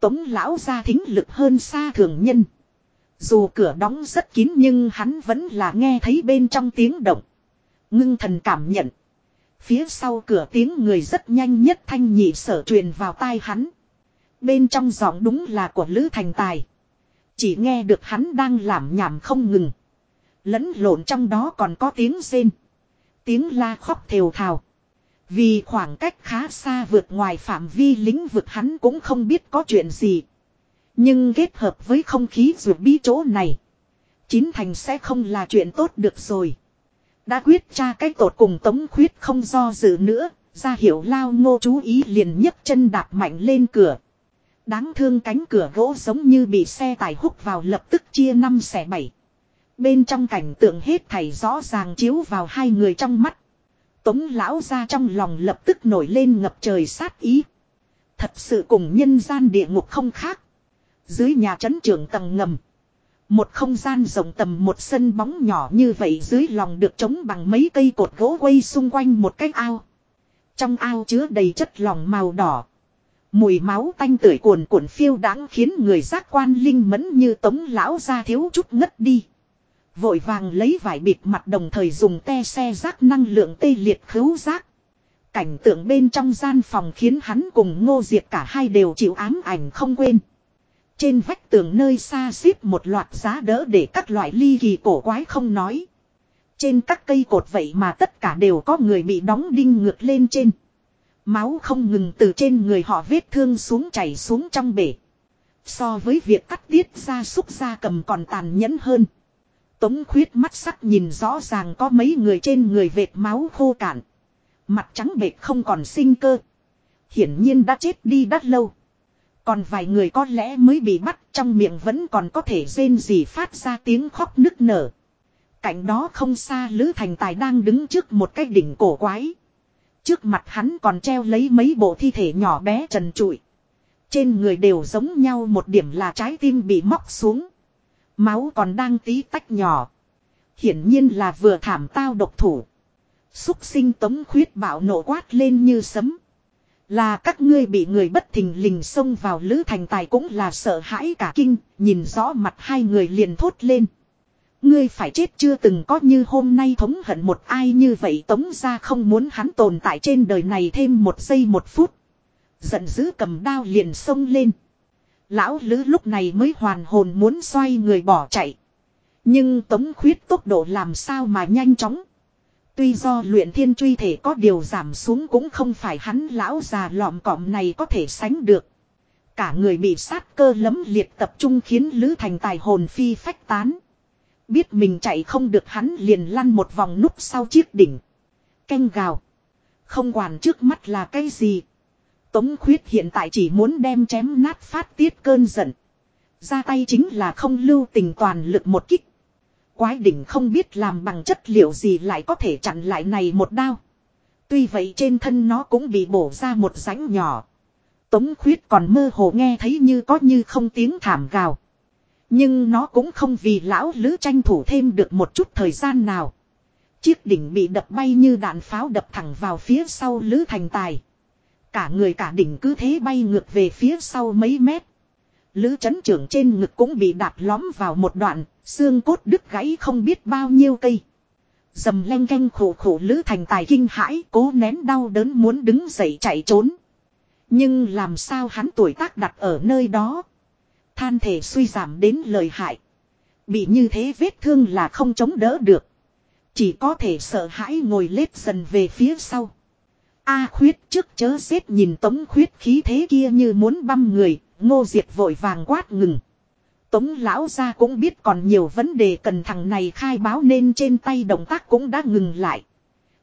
[SPEAKER 1] Tống lão ra thính lực hơn xa thường nhân. Dù cửa đóng rất kín nhưng hắn vẫn là nghe thấy bên trong tiếng động. Ngưng thần cảm nhận. Phía sau cửa tiếng người rất nhanh nhất thanh nhị sở truyền vào tai hắn. Bên trong giọng đúng là của Lữ Thành Tài. Chỉ nghe được hắn đang làm nhảm không ngừng. Lẫn lộn trong đó còn có tiếng rên. Tiếng la khóc thều thào. Vì khoảng cách khá xa vượt ngoài phạm vi lĩnh vực hắn cũng không biết có chuyện gì. Nhưng kết hợp với không khí ruột bí chỗ này. Chín thành sẽ không là chuyện tốt được rồi. Đã quyết tra cái tột cùng tống khuyết không do dự nữa. Ra hiểu lao ngô chú ý liền nhấc chân đạp mạnh lên cửa. Đáng thương cánh cửa gỗ giống như bị xe tải hút vào lập tức chia năm xẻ bảy. Bên trong cảnh tượng hết thảy rõ ràng chiếu vào hai người trong mắt. Tống lão ra trong lòng lập tức nổi lên ngập trời sát ý. Thật sự cùng nhân gian địa ngục không khác. Dưới nhà trấn trưởng tầng ngầm. Một không gian rộng tầm một sân bóng nhỏ như vậy dưới lòng được trống bằng mấy cây cột gỗ quay xung quanh một cái ao. Trong ao chứa đầy chất lỏng màu đỏ. Mùi máu tanh tưởi cuồn cuộn phiêu đáng khiến người giác quan linh mẫn như tống lão ra thiếu chút ngất đi. Vội vàng lấy vải bịt mặt đồng thời dùng te xe rác năng lượng tê liệt khứu rác. Cảnh tượng bên trong gian phòng khiến hắn cùng ngô diệt cả hai đều chịu ám ảnh không quên. Trên vách tường nơi xa xếp một loạt giá đỡ để các loại ly kỳ cổ quái không nói. Trên các cây cột vậy mà tất cả đều có người bị đóng đinh ngược lên trên. Máu không ngừng từ trên người họ vết thương xuống chảy xuống trong bể. So với việc cắt tiết ra xúc ra cầm còn tàn nhẫn hơn. Tống khuyết mắt sắc nhìn rõ ràng có mấy người trên người vệt máu khô cạn. Mặt trắng bệt không còn sinh cơ. Hiển nhiên đã chết đi đắt lâu. Còn vài người có lẽ mới bị bắt, trong miệng vẫn còn có thể rên gì phát ra tiếng khóc nức nở. Cạnh đó không xa Lữ Thành Tài đang đứng trước một cái đỉnh cổ quái. Trước mặt hắn còn treo lấy mấy bộ thi thể nhỏ bé trần trụi. Trên người đều giống nhau, một điểm là trái tim bị móc xuống. Máu còn đang tí tách nhỏ. Hiển nhiên là vừa thảm tao độc thủ. Xúc sinh tống khuyết bạo nổ quát lên như sấm. Là các ngươi bị người bất thình lình xông vào lữ thành tài cũng là sợ hãi cả kinh, nhìn rõ mặt hai người liền thốt lên. Ngươi phải chết chưa từng có như hôm nay thống hận một ai như vậy tống ra không muốn hắn tồn tại trên đời này thêm một giây một phút. Giận dữ cầm đao liền xông lên. Lão lữ lúc này mới hoàn hồn muốn xoay người bỏ chạy. Nhưng tống khuyết tốc độ làm sao mà nhanh chóng. Tuy do luyện thiên truy thể có điều giảm xuống cũng không phải hắn lão già lọm cọm này có thể sánh được. Cả người bị sát cơ lấm liệt tập trung khiến Lữ Thành tài hồn phi phách tán. Biết mình chạy không được hắn liền lăn một vòng núp sau chiếc đỉnh. Canh gào. Không quản trước mắt là cái gì. Tống khuyết hiện tại chỉ muốn đem chém nát phát tiết cơn giận. Ra tay chính là không lưu tình toàn lực một kích. Quái đỉnh không biết làm bằng chất liệu gì lại có thể chặn lại này một đao. Tuy vậy trên thân nó cũng bị bổ ra một rãnh nhỏ. Tống khuyết còn mơ hồ nghe thấy như có như không tiếng thảm gào. Nhưng nó cũng không vì lão lữ tranh thủ thêm được một chút thời gian nào. Chiếc đỉnh bị đập bay như đạn pháo đập thẳng vào phía sau lữ thành tài. Cả người cả đỉnh cứ thế bay ngược về phía sau mấy mét. Lữ chấn trưởng trên ngực cũng bị đạp lõm vào một đoạn, xương cốt đứt gãy không biết bao nhiêu cây. Dầm len canh khổ khổ Lữ thành tài kinh hãi cố nén đau đớn muốn đứng dậy chạy trốn. Nhưng làm sao hắn tuổi tác đặt ở nơi đó. Than thể suy giảm đến lời hại. Bị như thế vết thương là không chống đỡ được. Chỉ có thể sợ hãi ngồi lết dần về phía sau. A khuyết trước chớ xếp nhìn tống khuyết khí thế kia như muốn băm người, ngô diệt vội vàng quát ngừng. Tống lão ra cũng biết còn nhiều vấn đề cần thằng này khai báo nên trên tay động tác cũng đã ngừng lại.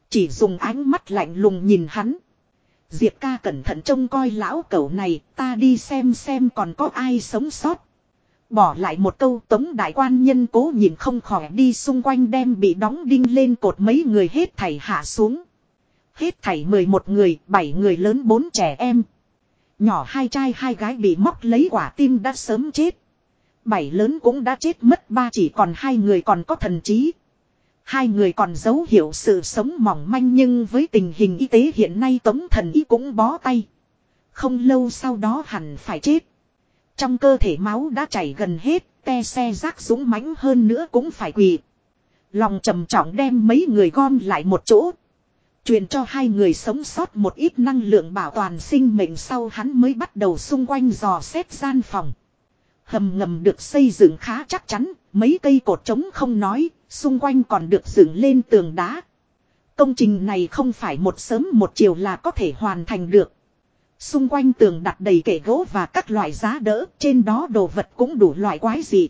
[SPEAKER 1] Chỉ dùng ánh mắt lạnh lùng nhìn hắn. Diệp ca cẩn thận trông coi lão cẩu này, ta đi xem xem còn có ai sống sót. Bỏ lại một câu tống đại quan nhân cố nhìn không khỏi đi xung quanh đem bị đóng đinh lên cột mấy người hết thảy hạ xuống. Hết thảy 11 người, 7 người lớn 4 trẻ em. Nhỏ hai trai hai gái bị móc lấy quả tim đã sớm chết. Bảy lớn cũng đã chết mất ba chỉ còn hai người còn có thần trí. Hai người còn dấu hiệu sự sống mỏng manh nhưng với tình hình y tế hiện nay tống thần y cũng bó tay. Không lâu sau đó hẳn phải chết. Trong cơ thể máu đã chảy gần hết, te xe rác dũng mãnh hơn nữa cũng phải quỳ. Lòng trầm trọng đem mấy người gom lại một chỗ. Truyền cho hai người sống sót một ít năng lượng bảo toàn sinh mệnh sau hắn mới bắt đầu xung quanh dò xét gian phòng. Hầm ngầm được xây dựng khá chắc chắn, mấy cây cột trống không nói, xung quanh còn được dựng lên tường đá. Công trình này không phải một sớm một chiều là có thể hoàn thành được. Xung quanh tường đặt đầy kệ gỗ và các loại giá đỡ, trên đó đồ vật cũng đủ loại quái dị.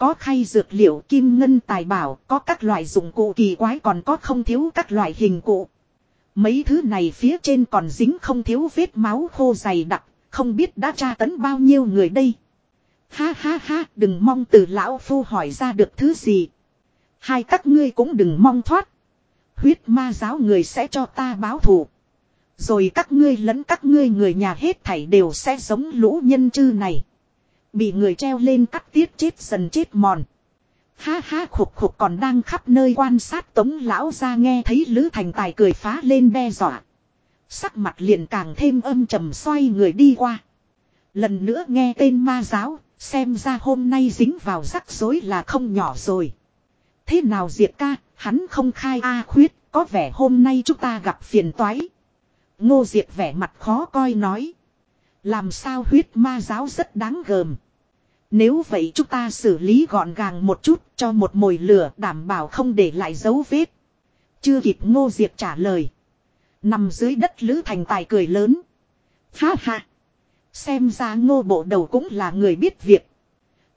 [SPEAKER 1] Có khay dược liệu kim ngân tài bảo, có các loại dụng cụ kỳ quái còn có không thiếu các loại hình cụ. Mấy thứ này phía trên còn dính không thiếu vết máu khô dày đặc, không biết đã tra tấn bao nhiêu người đây. Ha ha ha, đừng mong từ lão phu hỏi ra được thứ gì. Hai các ngươi cũng đừng mong thoát. Huyết ma giáo người sẽ cho ta báo thù. Rồi các ngươi lẫn các ngươi người nhà hết thảy đều sẽ giống lũ nhân chư này. Bị người treo lên cắt tiết chết dần chết mòn. Ha ha khục khục còn đang khắp nơi quan sát tống lão ra nghe thấy Lữ Thành Tài cười phá lên đe dọa. Sắc mặt liền càng thêm âm trầm xoay người đi qua. Lần nữa nghe tên ma giáo, xem ra hôm nay dính vào rắc rối là không nhỏ rồi. Thế nào Diệp ca, hắn không khai A khuyết, có vẻ hôm nay chúng ta gặp phiền toái. Ngô Diệp vẻ mặt khó coi nói. Làm sao huyết ma giáo rất đáng gờm. Nếu vậy chúng ta xử lý gọn gàng một chút cho một mồi lửa đảm bảo không để lại dấu vết. Chưa kịp Ngô Diệp trả lời. Nằm dưới đất Lữ Thành Tài cười lớn. Ha ha. Xem ra ngô bộ đầu cũng là người biết việc.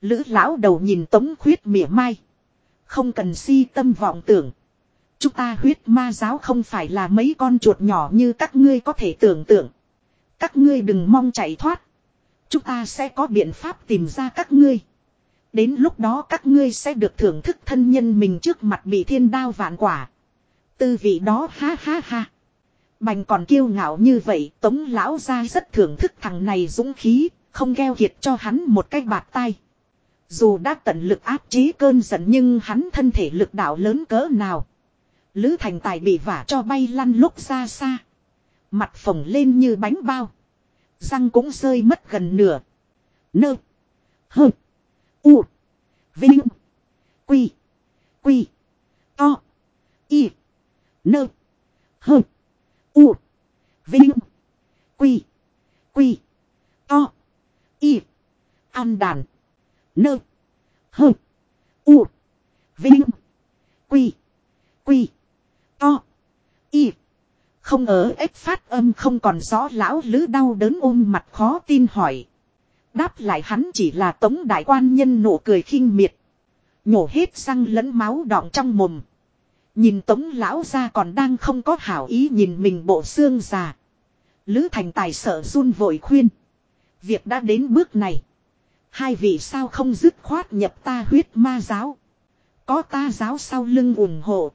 [SPEAKER 1] Lữ lão đầu nhìn tống khuyết mỉa mai. Không cần si tâm vọng tưởng. Chúng ta huyết ma giáo không phải là mấy con chuột nhỏ như các ngươi có thể tưởng tượng. Các ngươi đừng mong chạy thoát. Chúng ta sẽ có biện pháp tìm ra các ngươi. Đến lúc đó các ngươi sẽ được thưởng thức thân nhân mình trước mặt bị thiên đao vạn quả. Tư vị đó ha ha ha. Bành còn kiêu ngạo như vậy tống lão ra rất thưởng thức thằng này dũng khí, không gheo hiệt cho hắn một cái bạt tay. Dù đã tận lực áp chế cơn giận nhưng hắn thân thể lực đạo lớn cỡ nào. Lữ thành tài bị vả cho bay lăn lúc ra xa. Mặt phồng lên như bánh bao. Răng cũng rơi mất gần nửa. Nơ. Hơ. U. Vinh. Quy. Quy. To. Y. Nơ. Hơ. U. Vinh. Quy. Quy. To. Y. An đàn. Nơ. Hơ. U. Vinh. Quy. Quy. To. Y. Không ở ếch phát âm không còn rõ lão lứ đau đớn ôm mặt khó tin hỏi. Đáp lại hắn chỉ là tống đại quan nhân nụ cười khinh miệt. Nhổ hết răng lẫn máu đọng trong mồm. Nhìn tống lão ra còn đang không có hảo ý nhìn mình bộ xương già. Lữ thành tài sợ run vội khuyên. Việc đã đến bước này. Hai vị sao không dứt khoát nhập ta huyết ma giáo. Có ta giáo sau lưng ủng hộ.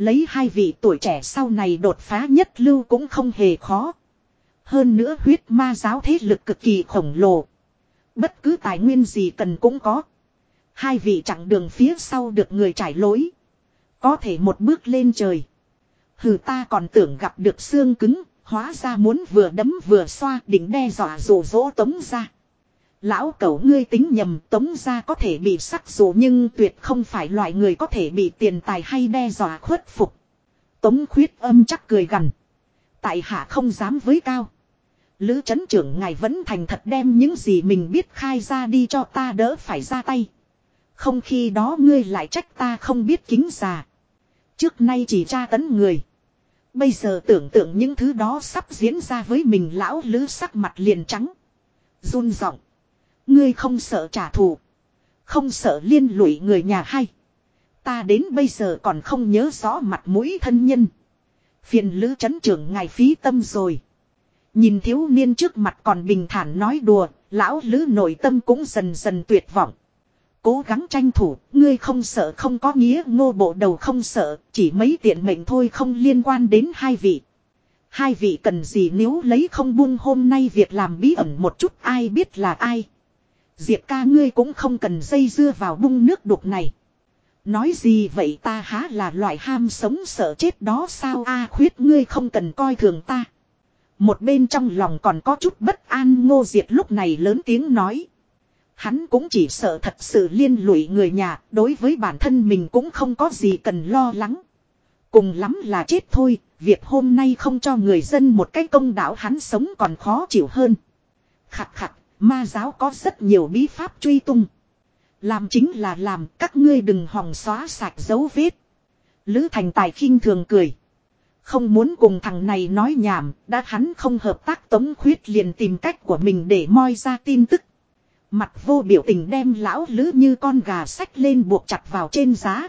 [SPEAKER 1] Lấy hai vị tuổi trẻ sau này đột phá nhất lưu cũng không hề khó. Hơn nữa huyết ma giáo thế lực cực kỳ khổng lồ. Bất cứ tài nguyên gì cần cũng có. Hai vị chặng đường phía sau được người trải lối. Có thể một bước lên trời. Hừ ta còn tưởng gặp được xương cứng, hóa ra muốn vừa đấm vừa xoa đỉnh đe dọa rủ rỗ tống ra. Lão cẩu ngươi tính nhầm, tống ra có thể bị sắc dụ nhưng tuyệt không phải loại người có thể bị tiền tài hay đe dọa khuất phục. Tống khuyết âm chắc cười gần. Tại hạ không dám với cao. Lữ chấn trưởng ngài vẫn thành thật đem những gì mình biết khai ra đi cho ta đỡ phải ra tay. Không khi đó ngươi lại trách ta không biết kính già. Trước nay chỉ tra tấn người. Bây giờ tưởng tượng những thứ đó sắp diễn ra với mình, lão lứ sắc mặt liền trắng. run giọng. Ngươi không sợ trả thù. Không sợ liên lụy người nhà hay. Ta đến bây giờ còn không nhớ rõ mặt mũi thân nhân. Phiền lữ chấn trưởng ngài phí tâm rồi. Nhìn thiếu niên trước mặt còn bình thản nói đùa, lão lữ nội tâm cũng dần dần tuyệt vọng. Cố gắng tranh thủ, ngươi không sợ không có nghĩa ngô bộ đầu không sợ, chỉ mấy tiện mệnh thôi không liên quan đến hai vị. Hai vị cần gì nếu lấy không buông hôm nay việc làm bí ẩn một chút ai biết là ai. Diệp ca ngươi cũng không cần dây dưa vào bung nước đục này. Nói gì vậy ta há là loại ham sống sợ chết đó sao a khuyết ngươi không cần coi thường ta. Một bên trong lòng còn có chút bất an ngô diệt lúc này lớn tiếng nói. Hắn cũng chỉ sợ thật sự liên lụy người nhà, đối với bản thân mình cũng không có gì cần lo lắng. Cùng lắm là chết thôi, việc hôm nay không cho người dân một cái công đạo hắn sống còn khó chịu hơn. Khặt khặt, ma giáo có rất nhiều bí pháp truy tung. Làm chính là làm, các ngươi đừng hòng xóa sạch dấu vết. Lữ thành tài khinh thường cười. Không muốn cùng thằng này nói nhảm, đã hắn không hợp tác tống khuyết liền tìm cách của mình để moi ra tin tức. Mặt vô biểu tình đem lão lữ như con gà sách lên buộc chặt vào trên giá.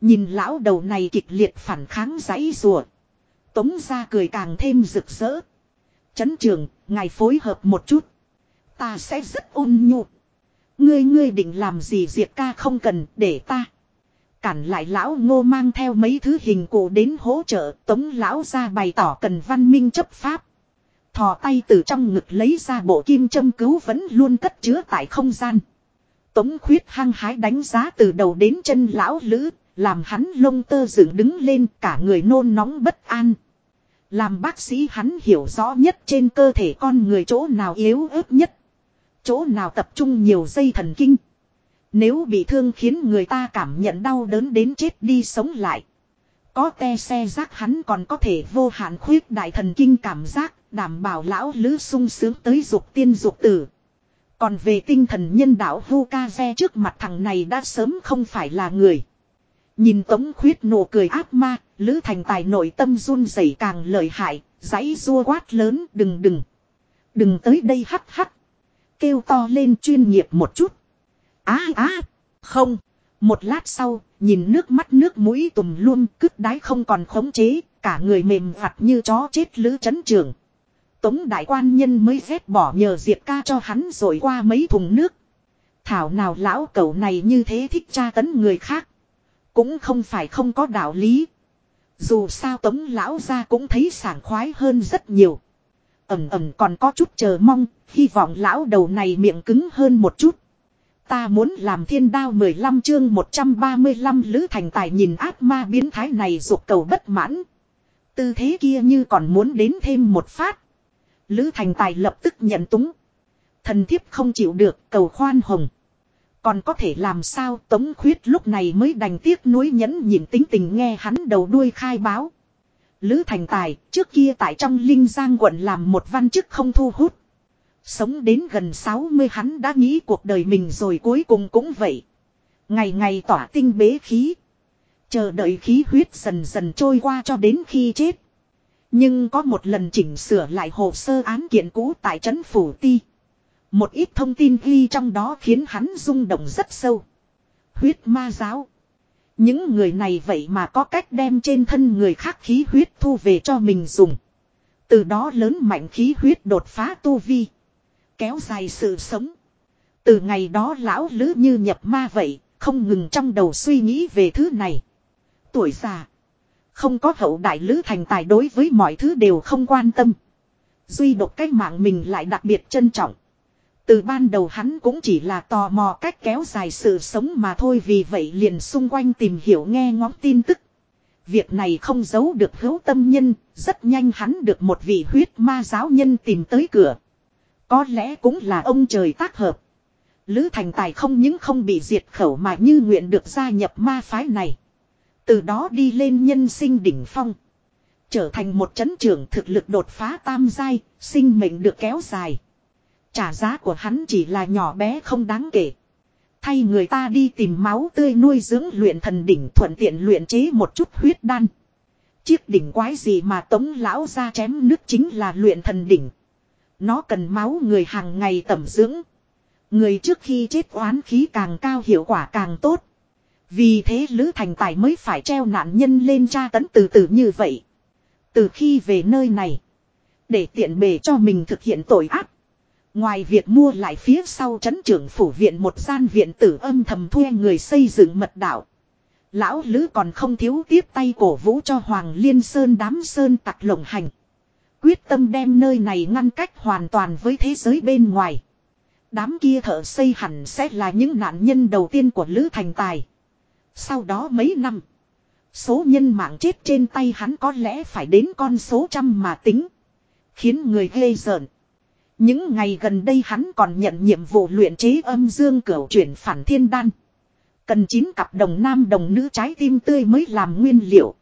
[SPEAKER 1] Nhìn lão đầu này kịch liệt phản kháng giấy rùa. Tống ra cười càng thêm rực rỡ. Chấn trường, ngài phối hợp một chút. Ta sẽ rất ôn nhu. Ngươi ngươi định làm gì diệt ca không cần để ta. Cản lại lão ngô mang theo mấy thứ hình cụ đến hỗ trợ tống lão ra bày tỏ cần văn minh chấp pháp. Thò tay từ trong ngực lấy ra bộ kim châm cứu vẫn luôn cất chứa tại không gian. Tống khuyết hăng hái đánh giá từ đầu đến chân lão lữ, làm hắn lông tơ dựng đứng lên cả người nôn nóng bất an. Làm bác sĩ hắn hiểu rõ nhất trên cơ thể con người chỗ nào yếu ớt nhất. Chỗ nào tập trung nhiều dây thần kinh. Nếu bị thương khiến người ta cảm nhận đau đớn đến chết đi sống lại. Có te xe rác hắn còn có thể vô hạn khuyết đại thần kinh cảm giác, đảm bảo lão lứ sung sướng tới dục tiên dục tử. Còn về tinh thần nhân đạo Hukaze trước mặt thằng này đã sớm không phải là người. Nhìn tống khuyết nụ cười ác ma, lữ thành tài nội tâm run rẩy càng lợi hại, giấy rua quát lớn đừng đừng. Đừng tới đây hắc hắc. Kêu to lên chuyên nghiệp một chút. Á á, không. Một lát sau, nhìn nước mắt nước mũi tùm luôn cứt đái không còn khống chế, cả người mềm vặt như chó chết lữ chấn trường. Tống đại quan nhân mới ghét bỏ nhờ Diệp ca cho hắn rồi qua mấy thùng nước. Thảo nào lão cẩu này như thế thích tra tấn người khác. Cũng không phải không có đạo lý. Dù sao tống lão ra cũng thấy sảng khoái hơn rất nhiều. Ẩm ẩm còn có chút chờ mong, hy vọng lão đầu này miệng cứng hơn một chút. Ta muốn làm thiên đao 15 chương 135 lữ thành tài nhìn ác ma biến thái này ruột cầu bất mãn. Tư thế kia như còn muốn đến thêm một phát. Lữ thành tài lập tức nhận túng. Thần thiếp không chịu được cầu khoan hồng. Còn có thể làm sao tống khuyết lúc này mới đành tiếc nuối nhẫn nhịn tính tình nghe hắn đầu đuôi khai báo. Lữ thành tài, trước kia tại trong Linh Giang quận làm một văn chức không thu hút. Sống đến gần 60 hắn đã nghĩ cuộc đời mình rồi cuối cùng cũng vậy. Ngày ngày tỏa tinh bế khí. Chờ đợi khí huyết dần dần trôi qua cho đến khi chết. Nhưng có một lần chỉnh sửa lại hồ sơ án kiện cũ tại trấn phủ ti. Một ít thông tin ghi trong đó khiến hắn rung động rất sâu. Huyết ma giáo. Những người này vậy mà có cách đem trên thân người khác khí huyết thu về cho mình dùng. Từ đó lớn mạnh khí huyết đột phá tu vi. Kéo dài sự sống. Từ ngày đó lão lứ như nhập ma vậy, không ngừng trong đầu suy nghĩ về thứ này. Tuổi già. Không có hậu đại lữ thành tài đối với mọi thứ đều không quan tâm. Duy độc cái mạng mình lại đặc biệt trân trọng. Từ ban đầu hắn cũng chỉ là tò mò cách kéo dài sự sống mà thôi vì vậy liền xung quanh tìm hiểu nghe ngóng tin tức. Việc này không giấu được hữu tâm nhân, rất nhanh hắn được một vị huyết ma giáo nhân tìm tới cửa. Có lẽ cũng là ông trời tác hợp. Lữ thành tài không những không bị diệt khẩu mà như nguyện được gia nhập ma phái này. Từ đó đi lên nhân sinh đỉnh phong. Trở thành một chấn trưởng thực lực đột phá tam giai, sinh mệnh được kéo dài. Trả giá của hắn chỉ là nhỏ bé không đáng kể. Thay người ta đi tìm máu tươi nuôi dưỡng luyện thần đỉnh thuận tiện luyện chế một chút huyết đan. Chiếc đỉnh quái gì mà tống lão ra chém nước chính là luyện thần đỉnh. Nó cần máu người hàng ngày tẩm dưỡng. Người trước khi chết oán khí càng cao hiệu quả càng tốt. Vì thế Lữ Thành Tài mới phải treo nạn nhân lên tra tấn từ từ như vậy. Từ khi về nơi này. Để tiện bề cho mình thực hiện tội ác. Ngoài việc mua lại phía sau trấn trưởng phủ viện một gian viện tử âm thầm thuê người xây dựng mật đạo. Lão Lữ còn không thiếu tiếp tay cổ vũ cho Hoàng Liên Sơn đám sơn tặc lộng hành. Quyết tâm đem nơi này ngăn cách hoàn toàn với thế giới bên ngoài. Đám kia thợ xây hẳn sẽ là những nạn nhân đầu tiên của Lữ Thành Tài. Sau đó mấy năm. Số nhân mạng chết trên tay hắn có lẽ phải đến con số trăm mà tính. Khiến người ghê rợn. Những ngày gần đây hắn còn nhận nhiệm vụ luyện chế âm dương cửu chuyển phản thiên đan. Cần 9 cặp đồng nam đồng nữ trái tim tươi mới làm nguyên liệu.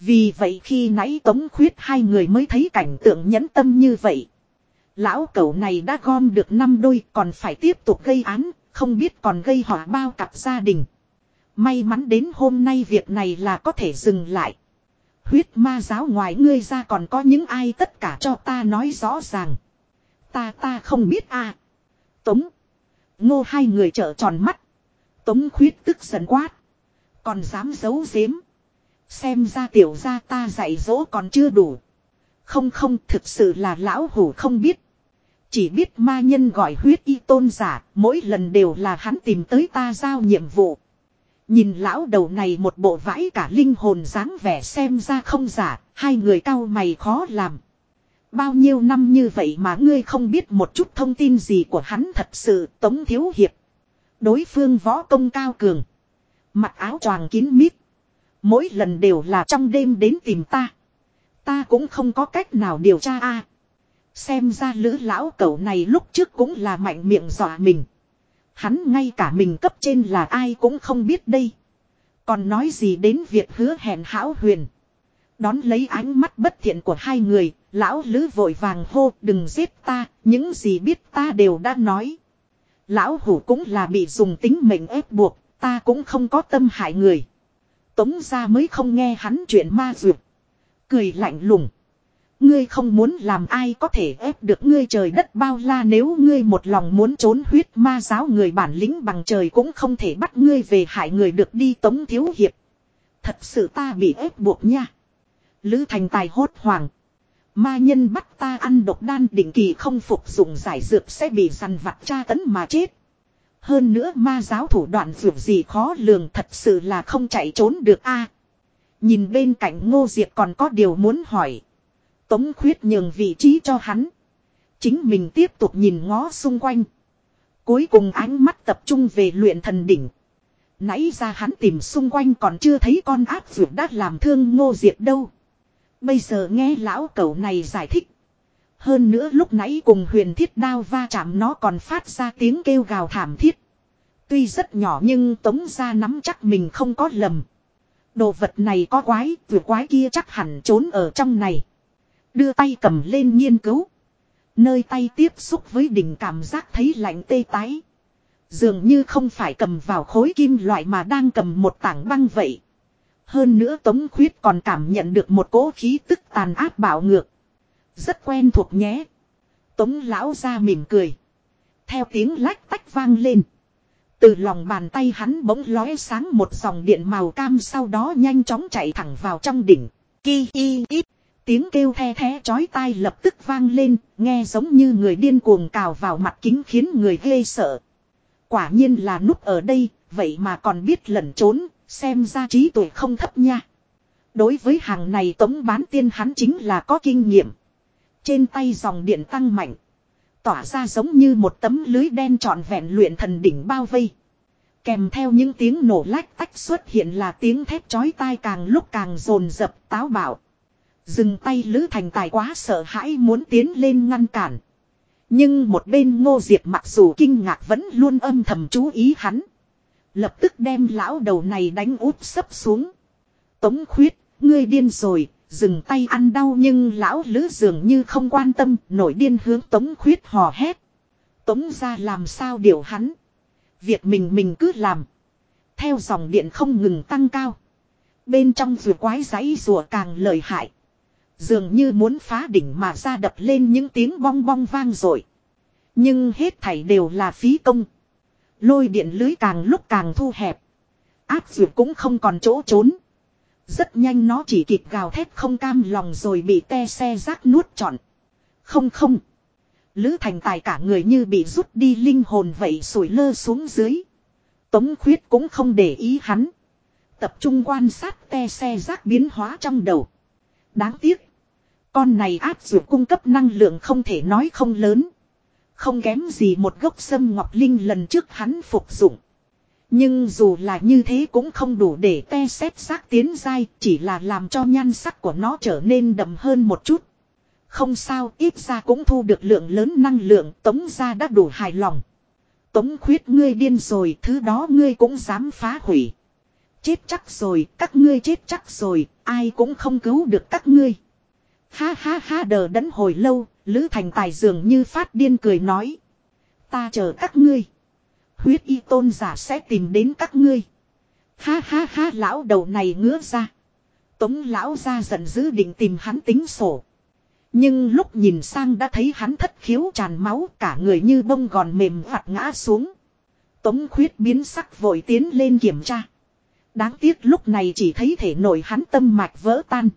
[SPEAKER 1] Vì vậy khi nãy tống khuyết hai người mới thấy cảnh tượng nhẫn tâm như vậy. Lão cẩu này đã gom được năm đôi còn phải tiếp tục gây án, không biết còn gây họa bao cặp gia đình. May mắn đến hôm nay việc này là có thể dừng lại. Huyết ma giáo ngoài ngươi ra còn có những ai tất cả cho ta nói rõ ràng. Ta ta không biết a. Tống. Ngô hai người trợ tròn mắt. Tống khuyết tức giận quát. Còn dám giấu giếm. Xem ra tiểu gia ta dạy dỗ còn chưa đủ. Không không thực sự là lão hủ không biết. Chỉ biết ma nhân gọi huyết y tôn giả, mỗi lần đều là hắn tìm tới ta giao nhiệm vụ. Nhìn lão đầu này một bộ vãi cả linh hồn dáng vẻ xem ra không giả, hai người cao mày khó làm. Bao nhiêu năm như vậy mà ngươi không biết một chút thông tin gì của hắn thật sự tống thiếu hiệp. Đối phương võ công cao cường. Mặc áo choàng kín mít. Mỗi lần đều là trong đêm đến tìm ta. Ta cũng không có cách nào điều tra a. Xem ra lữ lão cẩu này lúc trước cũng là mạnh miệng dọa mình. Hắn ngay cả mình cấp trên là ai cũng không biết đây. Còn nói gì đến việc hứa hẹn hão huyền. Đón lấy ánh mắt bất thiện của hai người, lão lữ vội vàng hô đừng giết ta, những gì biết ta đều đã nói. Lão hủ cũng là bị dùng tính mệnh ép buộc, ta cũng không có tâm hại người. Tống ra mới không nghe hắn chuyện ma dược. Cười lạnh lùng. Ngươi không muốn làm ai có thể ép được ngươi trời đất bao la nếu ngươi một lòng muốn trốn huyết ma giáo người bản lĩnh bằng trời cũng không thể bắt ngươi về hại người được đi tống thiếu hiệp. Thật sự ta bị ép buộc nha. Lữ thành tài hốt hoảng. Ma nhân bắt ta ăn độc đan định kỳ không phục dụng giải dược sẽ bị săn vặt tra tấn mà chết. Hơn nữa ma giáo thủ đoạn dược gì khó lường thật sự là không chạy trốn được a. nhìn bên cạnh ngô diệp còn có điều muốn hỏi. Tống khuyết nhường vị trí cho hắn. Chính mình tiếp tục nhìn ngó xung quanh. Cuối cùng ánh mắt tập trung về luyện thần đỉnh. Nãy ra hắn tìm xung quanh còn chưa thấy con ác dược đã làm thương ngô diệp đâu. Bây giờ nghe lão cẩu này giải thích. Hơn nữa lúc nãy cùng huyền thiết đao va chạm nó còn phát ra tiếng kêu gào thảm thiết. Tuy rất nhỏ nhưng tống ra nắm chắc mình không có lầm. Đồ vật này có quái, vừa quái kia chắc hẳn trốn ở trong này. Đưa tay cầm lên nghiên cứu. Nơi tay tiếp xúc với đỉnh cảm giác thấy lạnh tê tái. Dường như không phải cầm vào khối kim loại mà đang cầm một tảng băng vậy. Hơn nữa Tống Khuyết còn cảm nhận được một cỗ khí tức tàn áp bạo ngược. Rất quen thuộc nhé. Tống lão ra mỉm cười. Theo tiếng lách tách vang lên. Từ lòng bàn tay hắn bỗng lóe sáng một dòng điện màu cam sau đó nhanh chóng chạy thẳng vào trong đỉnh. Ki y ít. Tiếng kêu the thé chói tai lập tức vang lên, nghe giống như người điên cuồng cào vào mặt kính khiến người ghê sợ. Quả nhiên là núp ở đây, vậy mà còn biết lẩn trốn, xem ra trí tuệ không thấp nha. Đối với hàng này tống bán tiên hắn chính là có kinh nghiệm. Trên tay dòng điện tăng mạnh. Tỏa ra giống như một tấm lưới đen trọn vẹn luyện thần đỉnh bao vây. Kèm theo những tiếng nổ lách tách xuất hiện là tiếng thép chói tai càng lúc càng rồn rập táo bạo. Dừng tay Lữ Thành Tài quá sợ hãi muốn tiến lên ngăn cản. Nhưng một bên ngô diệt mặc dù kinh ngạc vẫn luôn âm thầm chú ý hắn. Lập tức đem lão đầu này đánh úp sấp xuống. Tống khuyết, ngươi điên rồi, dừng tay ăn đau nhưng lão lữ dường như không quan tâm, nổi điên hướng tống khuyết hò hét. Tống ra làm sao điều hắn. Việc mình mình cứ làm. Theo dòng điện không ngừng tăng cao. Bên trong vừa quái giấy rùa càng lợi hại. Dường như muốn phá đỉnh mà ra đập lên những tiếng bong bong vang rồi. Nhưng hết thảy đều là phí công. Lôi điện lưới càng lúc càng thu hẹp. Áp dược cũng không còn chỗ trốn. Rất nhanh nó chỉ kịp gào thét không cam lòng rồi bị te xe rác nuốt trọn. Không không. Lữ thành tài cả người như bị rút đi linh hồn vậy sủi lơ xuống dưới. Tống khuyết cũng không để ý hắn. Tập trung quan sát te xe rác biến hóa trong đầu. Đáng tiếc. Con này áp dụng cung cấp năng lượng không thể nói không lớn. Không kém gì một gốc sâm ngọc linh lần trước hắn phục dụng. Nhưng dù là như thế cũng không đủ để te xét xác tiến dai, chỉ là làm cho nhan sắc của nó trở nên đậm hơn một chút. Không sao, ít ra cũng thu được lượng lớn năng lượng, tống ra đã đủ hài lòng. Tống khuyết ngươi điên rồi, thứ đó ngươi cũng dám phá hủy. Chết chắc rồi, các ngươi chết chắc rồi, ai cũng không cứu được các ngươi. Ha ha ha đờ đẫn hồi lâu, Lữ Thành Tài dường như phát điên cười nói. Ta chờ các ngươi. Huyết y tôn giả sẽ tìm đến các ngươi. Ha ha ha lão đầu này ngứa ra. Tống lão ra giận dữ định tìm hắn tính sổ. Nhưng lúc nhìn sang đã thấy hắn thất khiếu tràn máu cả người như bông gòn mềm vặt ngã xuống. Tống khuyết biến sắc vội tiến lên kiểm tra. Đáng tiếc lúc này chỉ thấy thể nội hắn tâm mạch vỡ tan.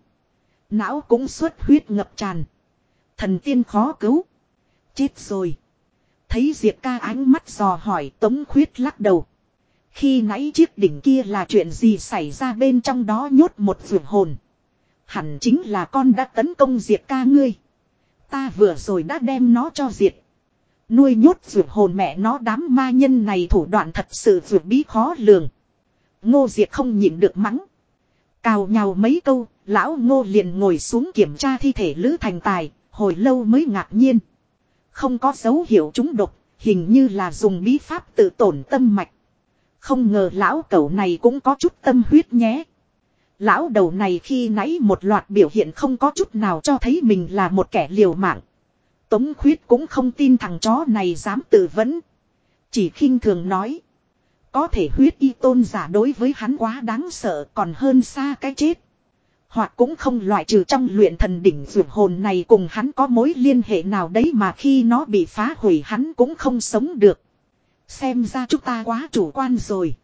[SPEAKER 1] Não cũng xuất huyết ngập tràn. Thần tiên khó cứu. Chết rồi. Thấy Diệp ca ánh mắt dò hỏi Tống khuyết lắc đầu. Khi nãy chiếc đỉnh kia là chuyện gì xảy ra bên trong đó nhốt một vườn hồn. Hẳn chính là con đã tấn công Diệp ca ngươi. Ta vừa rồi đã đem nó cho Diệp. Nuôi nhốt vườn hồn mẹ nó đám ma nhân này thủ đoạn thật sự vượt bí khó lường. Ngô Diệp không nhịn được mắng. Cào nhào mấy câu, lão ngô liền ngồi xuống kiểm tra thi thể Lữ Thành Tài, hồi lâu mới ngạc nhiên. Không có dấu hiệu chúng độc, hình như là dùng bí pháp tự tổn tâm mạch. Không ngờ lão cẩu này cũng có chút tâm huyết nhé. Lão đầu này khi nãy một loạt biểu hiện không có chút nào cho thấy mình là một kẻ liều mạng. Tống khuyết cũng không tin thằng chó này dám tự vấn. Chỉ khinh thường nói. Có thể huyết y tôn giả đối với hắn quá đáng sợ còn hơn xa cái chết. Hoặc cũng không loại trừ trong luyện thần đỉnh dưỡng hồn này cùng hắn có mối liên hệ nào đấy mà khi nó bị phá hủy hắn cũng không sống được. Xem ra chúng ta quá chủ quan rồi.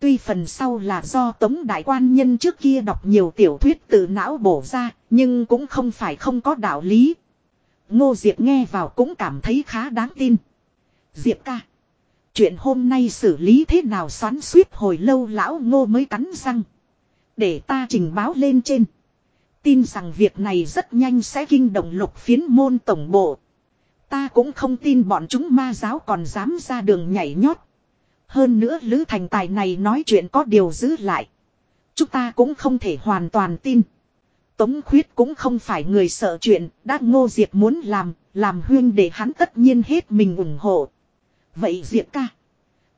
[SPEAKER 1] Tuy phần sau là do tống đại quan nhân trước kia đọc nhiều tiểu thuyết từ não bổ ra, nhưng cũng không phải không có đạo lý. Ngô Diệp nghe vào cũng cảm thấy khá đáng tin. Diệp ca. Chuyện hôm nay xử lý thế nào xoắn suýt hồi lâu lão ngô mới cắn răng. Để ta trình báo lên trên. Tin rằng việc này rất nhanh sẽ kinh động lục phiến môn tổng bộ. Ta cũng không tin bọn chúng ma giáo còn dám ra đường nhảy nhót. Hơn nữa Lữ Thành Tài này nói chuyện có điều giữ lại. Chúng ta cũng không thể hoàn toàn tin. Tống khuyết cũng không phải người sợ chuyện, đã ngô Diệp muốn làm, làm huyên để hắn tất nhiên hết mình ủng hộ. Vậy Diệp ca,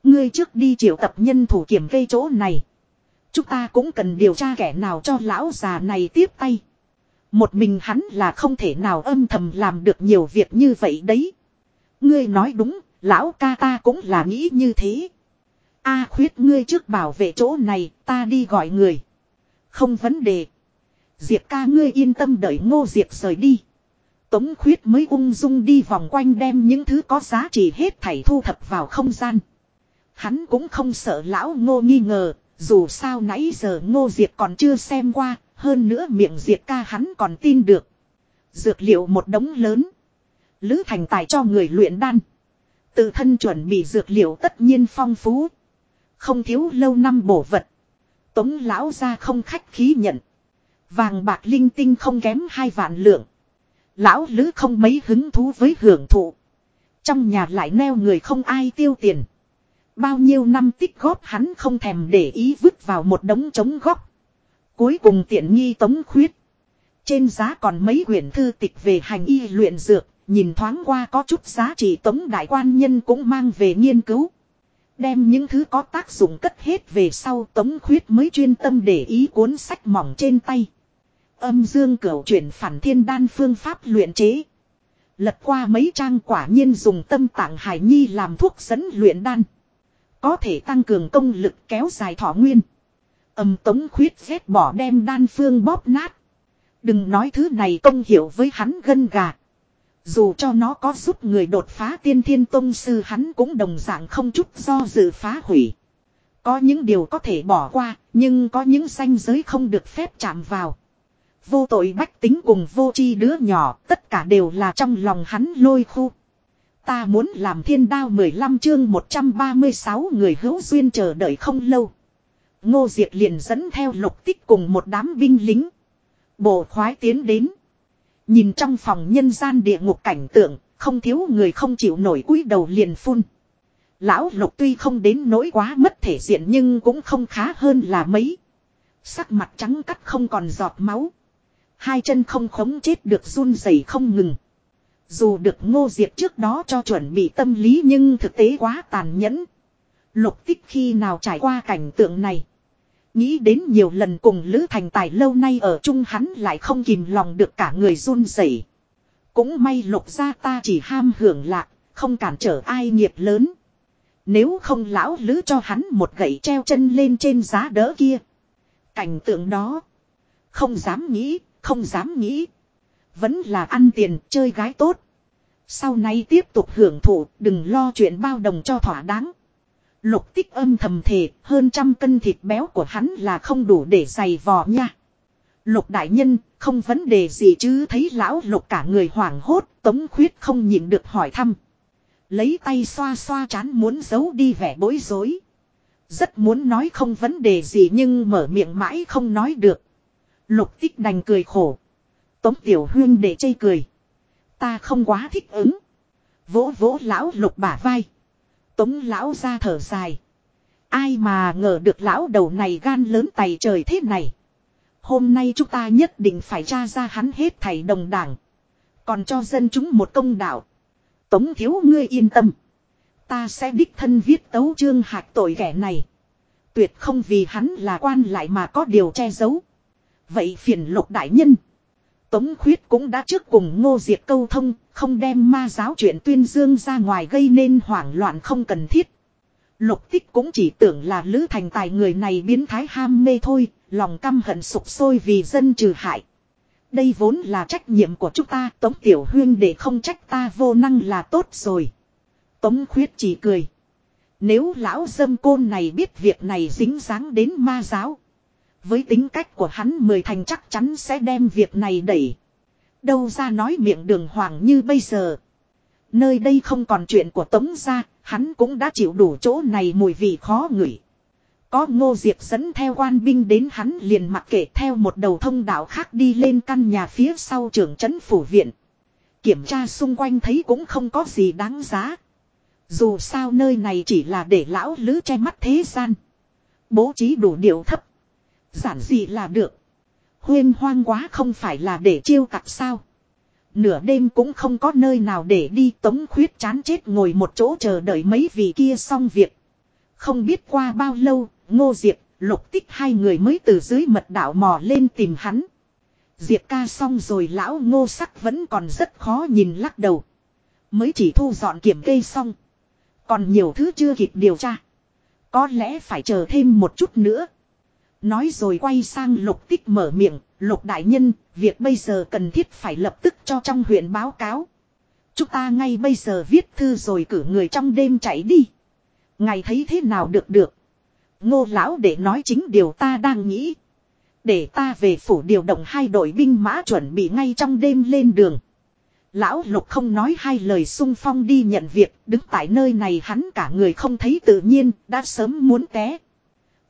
[SPEAKER 1] ngươi trước đi triệu tập nhân thủ kiểm cây chỗ này. Chúng ta cũng cần điều tra kẻ nào cho lão già này tiếp tay. Một mình hắn là không thể nào âm thầm làm được nhiều việc như vậy đấy. Ngươi nói đúng, lão ca ta cũng là nghĩ như thế. A khuyết ngươi trước bảo vệ chỗ này, ta đi gọi người. Không vấn đề. Diệp ca ngươi yên tâm đợi ngô Diệp rời đi. Tống khuyết mới ung dung đi vòng quanh đem những thứ có giá trị hết thảy thu thập vào không gian. Hắn cũng không sợ lão ngô nghi ngờ, dù sao nãy giờ ngô Diệp còn chưa xem qua, hơn nữa miệng Diệp ca hắn còn tin được. Dược liệu một đống lớn. Lữ thành tài cho người luyện đan. Tự thân chuẩn bị dược liệu tất nhiên phong phú. Không thiếu lâu năm bổ vật. Tống lão ra không khách khí nhận. Vàng bạc linh tinh không kém hai vạn lượng. Lão lữ không mấy hứng thú với hưởng thụ. Trong nhà lại neo người không ai tiêu tiền. Bao nhiêu năm tích góp hắn không thèm để ý vứt vào một đống trống góc. Cuối cùng tiện nghi tống khuyết. Trên giá còn mấy quyển thư tịch về hành y luyện dược, nhìn thoáng qua có chút giá trị tống đại quan nhân cũng mang về nghiên cứu. Đem những thứ có tác dụng cất hết về sau tống khuyết mới chuyên tâm để ý cuốn sách mỏng trên tay. Âm dương cửu chuyển phản thiên đan phương pháp luyện chế. Lật qua mấy trang quả nhiên dùng tâm tạng hải nhi làm thuốc dẫn luyện đan. Có thể tăng cường công lực kéo dài thọ nguyên. Âm tống khuyết ghét bỏ đem đan phương bóp nát. Đừng nói thứ này công hiểu với hắn gân gà. Dù cho nó có giúp người đột phá tiên thiên tông sư hắn cũng đồng dạng không chút do dự phá hủy. Có những điều có thể bỏ qua, nhưng có những ranh giới không được phép chạm vào. Vô tội bách tính cùng vô chi đứa nhỏ, tất cả đều là trong lòng hắn lôi khu. Ta muốn làm thiên đao 15 chương 136 người hữu duyên chờ đợi không lâu. Ngô Diệp liền dẫn theo lục tích cùng một đám binh lính. Bộ khoái tiến đến. Nhìn trong phòng nhân gian địa ngục cảnh tượng, không thiếu người không chịu nổi cúi đầu liền phun. Lão lục tuy không đến nỗi quá mất thể diện nhưng cũng không khá hơn là mấy. Sắc mặt trắng cắt không còn giọt máu. Hai chân không khống chết được run rẩy không ngừng. Dù được ngô diệp trước đó cho chuẩn bị tâm lý nhưng thực tế quá tàn nhẫn. Lục tích khi nào trải qua cảnh tượng này. Nghĩ đến nhiều lần cùng Lữ Thành Tài lâu nay ở chung hắn lại không kìm lòng được cả người run rẩy. Cũng may lục ra ta chỉ ham hưởng lạc, không cản trở ai nghiệp lớn. Nếu không lão Lữ cho hắn một gậy treo chân lên trên giá đỡ kia. Cảnh tượng đó. Không dám nghĩ, không dám nghĩ. Vẫn là ăn tiền, chơi gái tốt. Sau này tiếp tục hưởng thụ, đừng lo chuyện bao đồng cho thỏa đáng. Lục tích âm thầm thề, hơn trăm cân thịt béo của hắn là không đủ để giày vò nha. Lục đại nhân, không vấn đề gì chứ thấy lão lục cả người hoảng hốt, tống khuyết không nhịn được hỏi thăm. Lấy tay xoa xoa chán muốn giấu đi vẻ bối rối. Rất muốn nói không vấn đề gì nhưng mở miệng mãi không nói được. Lục tích đành cười khổ. Tống tiểu huyên để chây cười. Ta không quá thích ứng. Vỗ vỗ lão lục bả vai. Tống lão ra thở dài. Ai mà ngờ được lão đầu này gan lớn tày trời thế này. Hôm nay chúng ta nhất định phải tra ra hắn hết thảy đồng đảng. Còn cho dân chúng một công đạo. Tống thiếu ngươi yên tâm. Ta sẽ đích thân viết tấu chương hạc tội kẻ này. Tuyệt không vì hắn là quan lại mà có điều che giấu. Vậy phiền lục đại nhân. Tống khuyết cũng đã trước cùng ngô diệt câu thông, không đem ma giáo chuyện tuyên dương ra ngoài gây nên hoảng loạn không cần thiết. Lục tích cũng chỉ tưởng là lữ thành tài người này biến thái ham mê thôi, lòng căm hận sụp sôi vì dân trừ hại. Đây vốn là trách nhiệm của chúng ta, Tống Tiểu Huyên để không trách ta vô năng là tốt rồi. Tống khuyết chỉ cười. Nếu lão dâm côn này biết việc này dính dáng đến ma giáo. Với tính cách của hắn mười thành chắc chắn sẽ đem việc này đẩy. Đâu ra nói miệng đường hoàng như bây giờ. Nơi đây không còn chuyện của Tống gia, hắn cũng đã chịu đủ chỗ này mùi vị khó ngửi. Có ngô diệp dẫn theo quan binh đến hắn liền mặc kệ theo một đầu thông đạo khác đi lên căn nhà phía sau trường trấn phủ viện. Kiểm tra xung quanh thấy cũng không có gì đáng giá. Dù sao nơi này chỉ là để lão lứ che mắt thế gian. Bố trí đủ điều thấp. Giản dị là được. Huyên hoang quá không phải là để chiêu tặc sao. Nửa đêm cũng không có nơi nào để đi tống khuyết chán chết ngồi một chỗ chờ đợi mấy vị kia xong việc. Không biết qua bao lâu, ngô diệp, lục tích hai người mới từ dưới mật đảo mò lên tìm hắn. Diệp ca xong rồi lão ngô sắc vẫn còn rất khó nhìn lắc đầu. Mới chỉ thu dọn kiểm kê xong. Còn nhiều thứ chưa kịp điều tra. Có lẽ phải chờ thêm một chút nữa. Nói rồi quay sang lục tích mở miệng, lục đại nhân, việc bây giờ cần thiết phải lập tức cho trong huyện báo cáo. Chúng ta ngay bây giờ viết thư rồi cử người trong đêm chạy đi. Ngài thấy thế nào được được. Ngô lão để nói chính điều ta đang nghĩ. Để ta về phủ điều động hai đội binh mã chuẩn bị ngay trong đêm lên đường. Lão lục không nói hai lời sung phong đi nhận việc, đứng tại nơi này hắn cả người không thấy tự nhiên, đã sớm muốn té.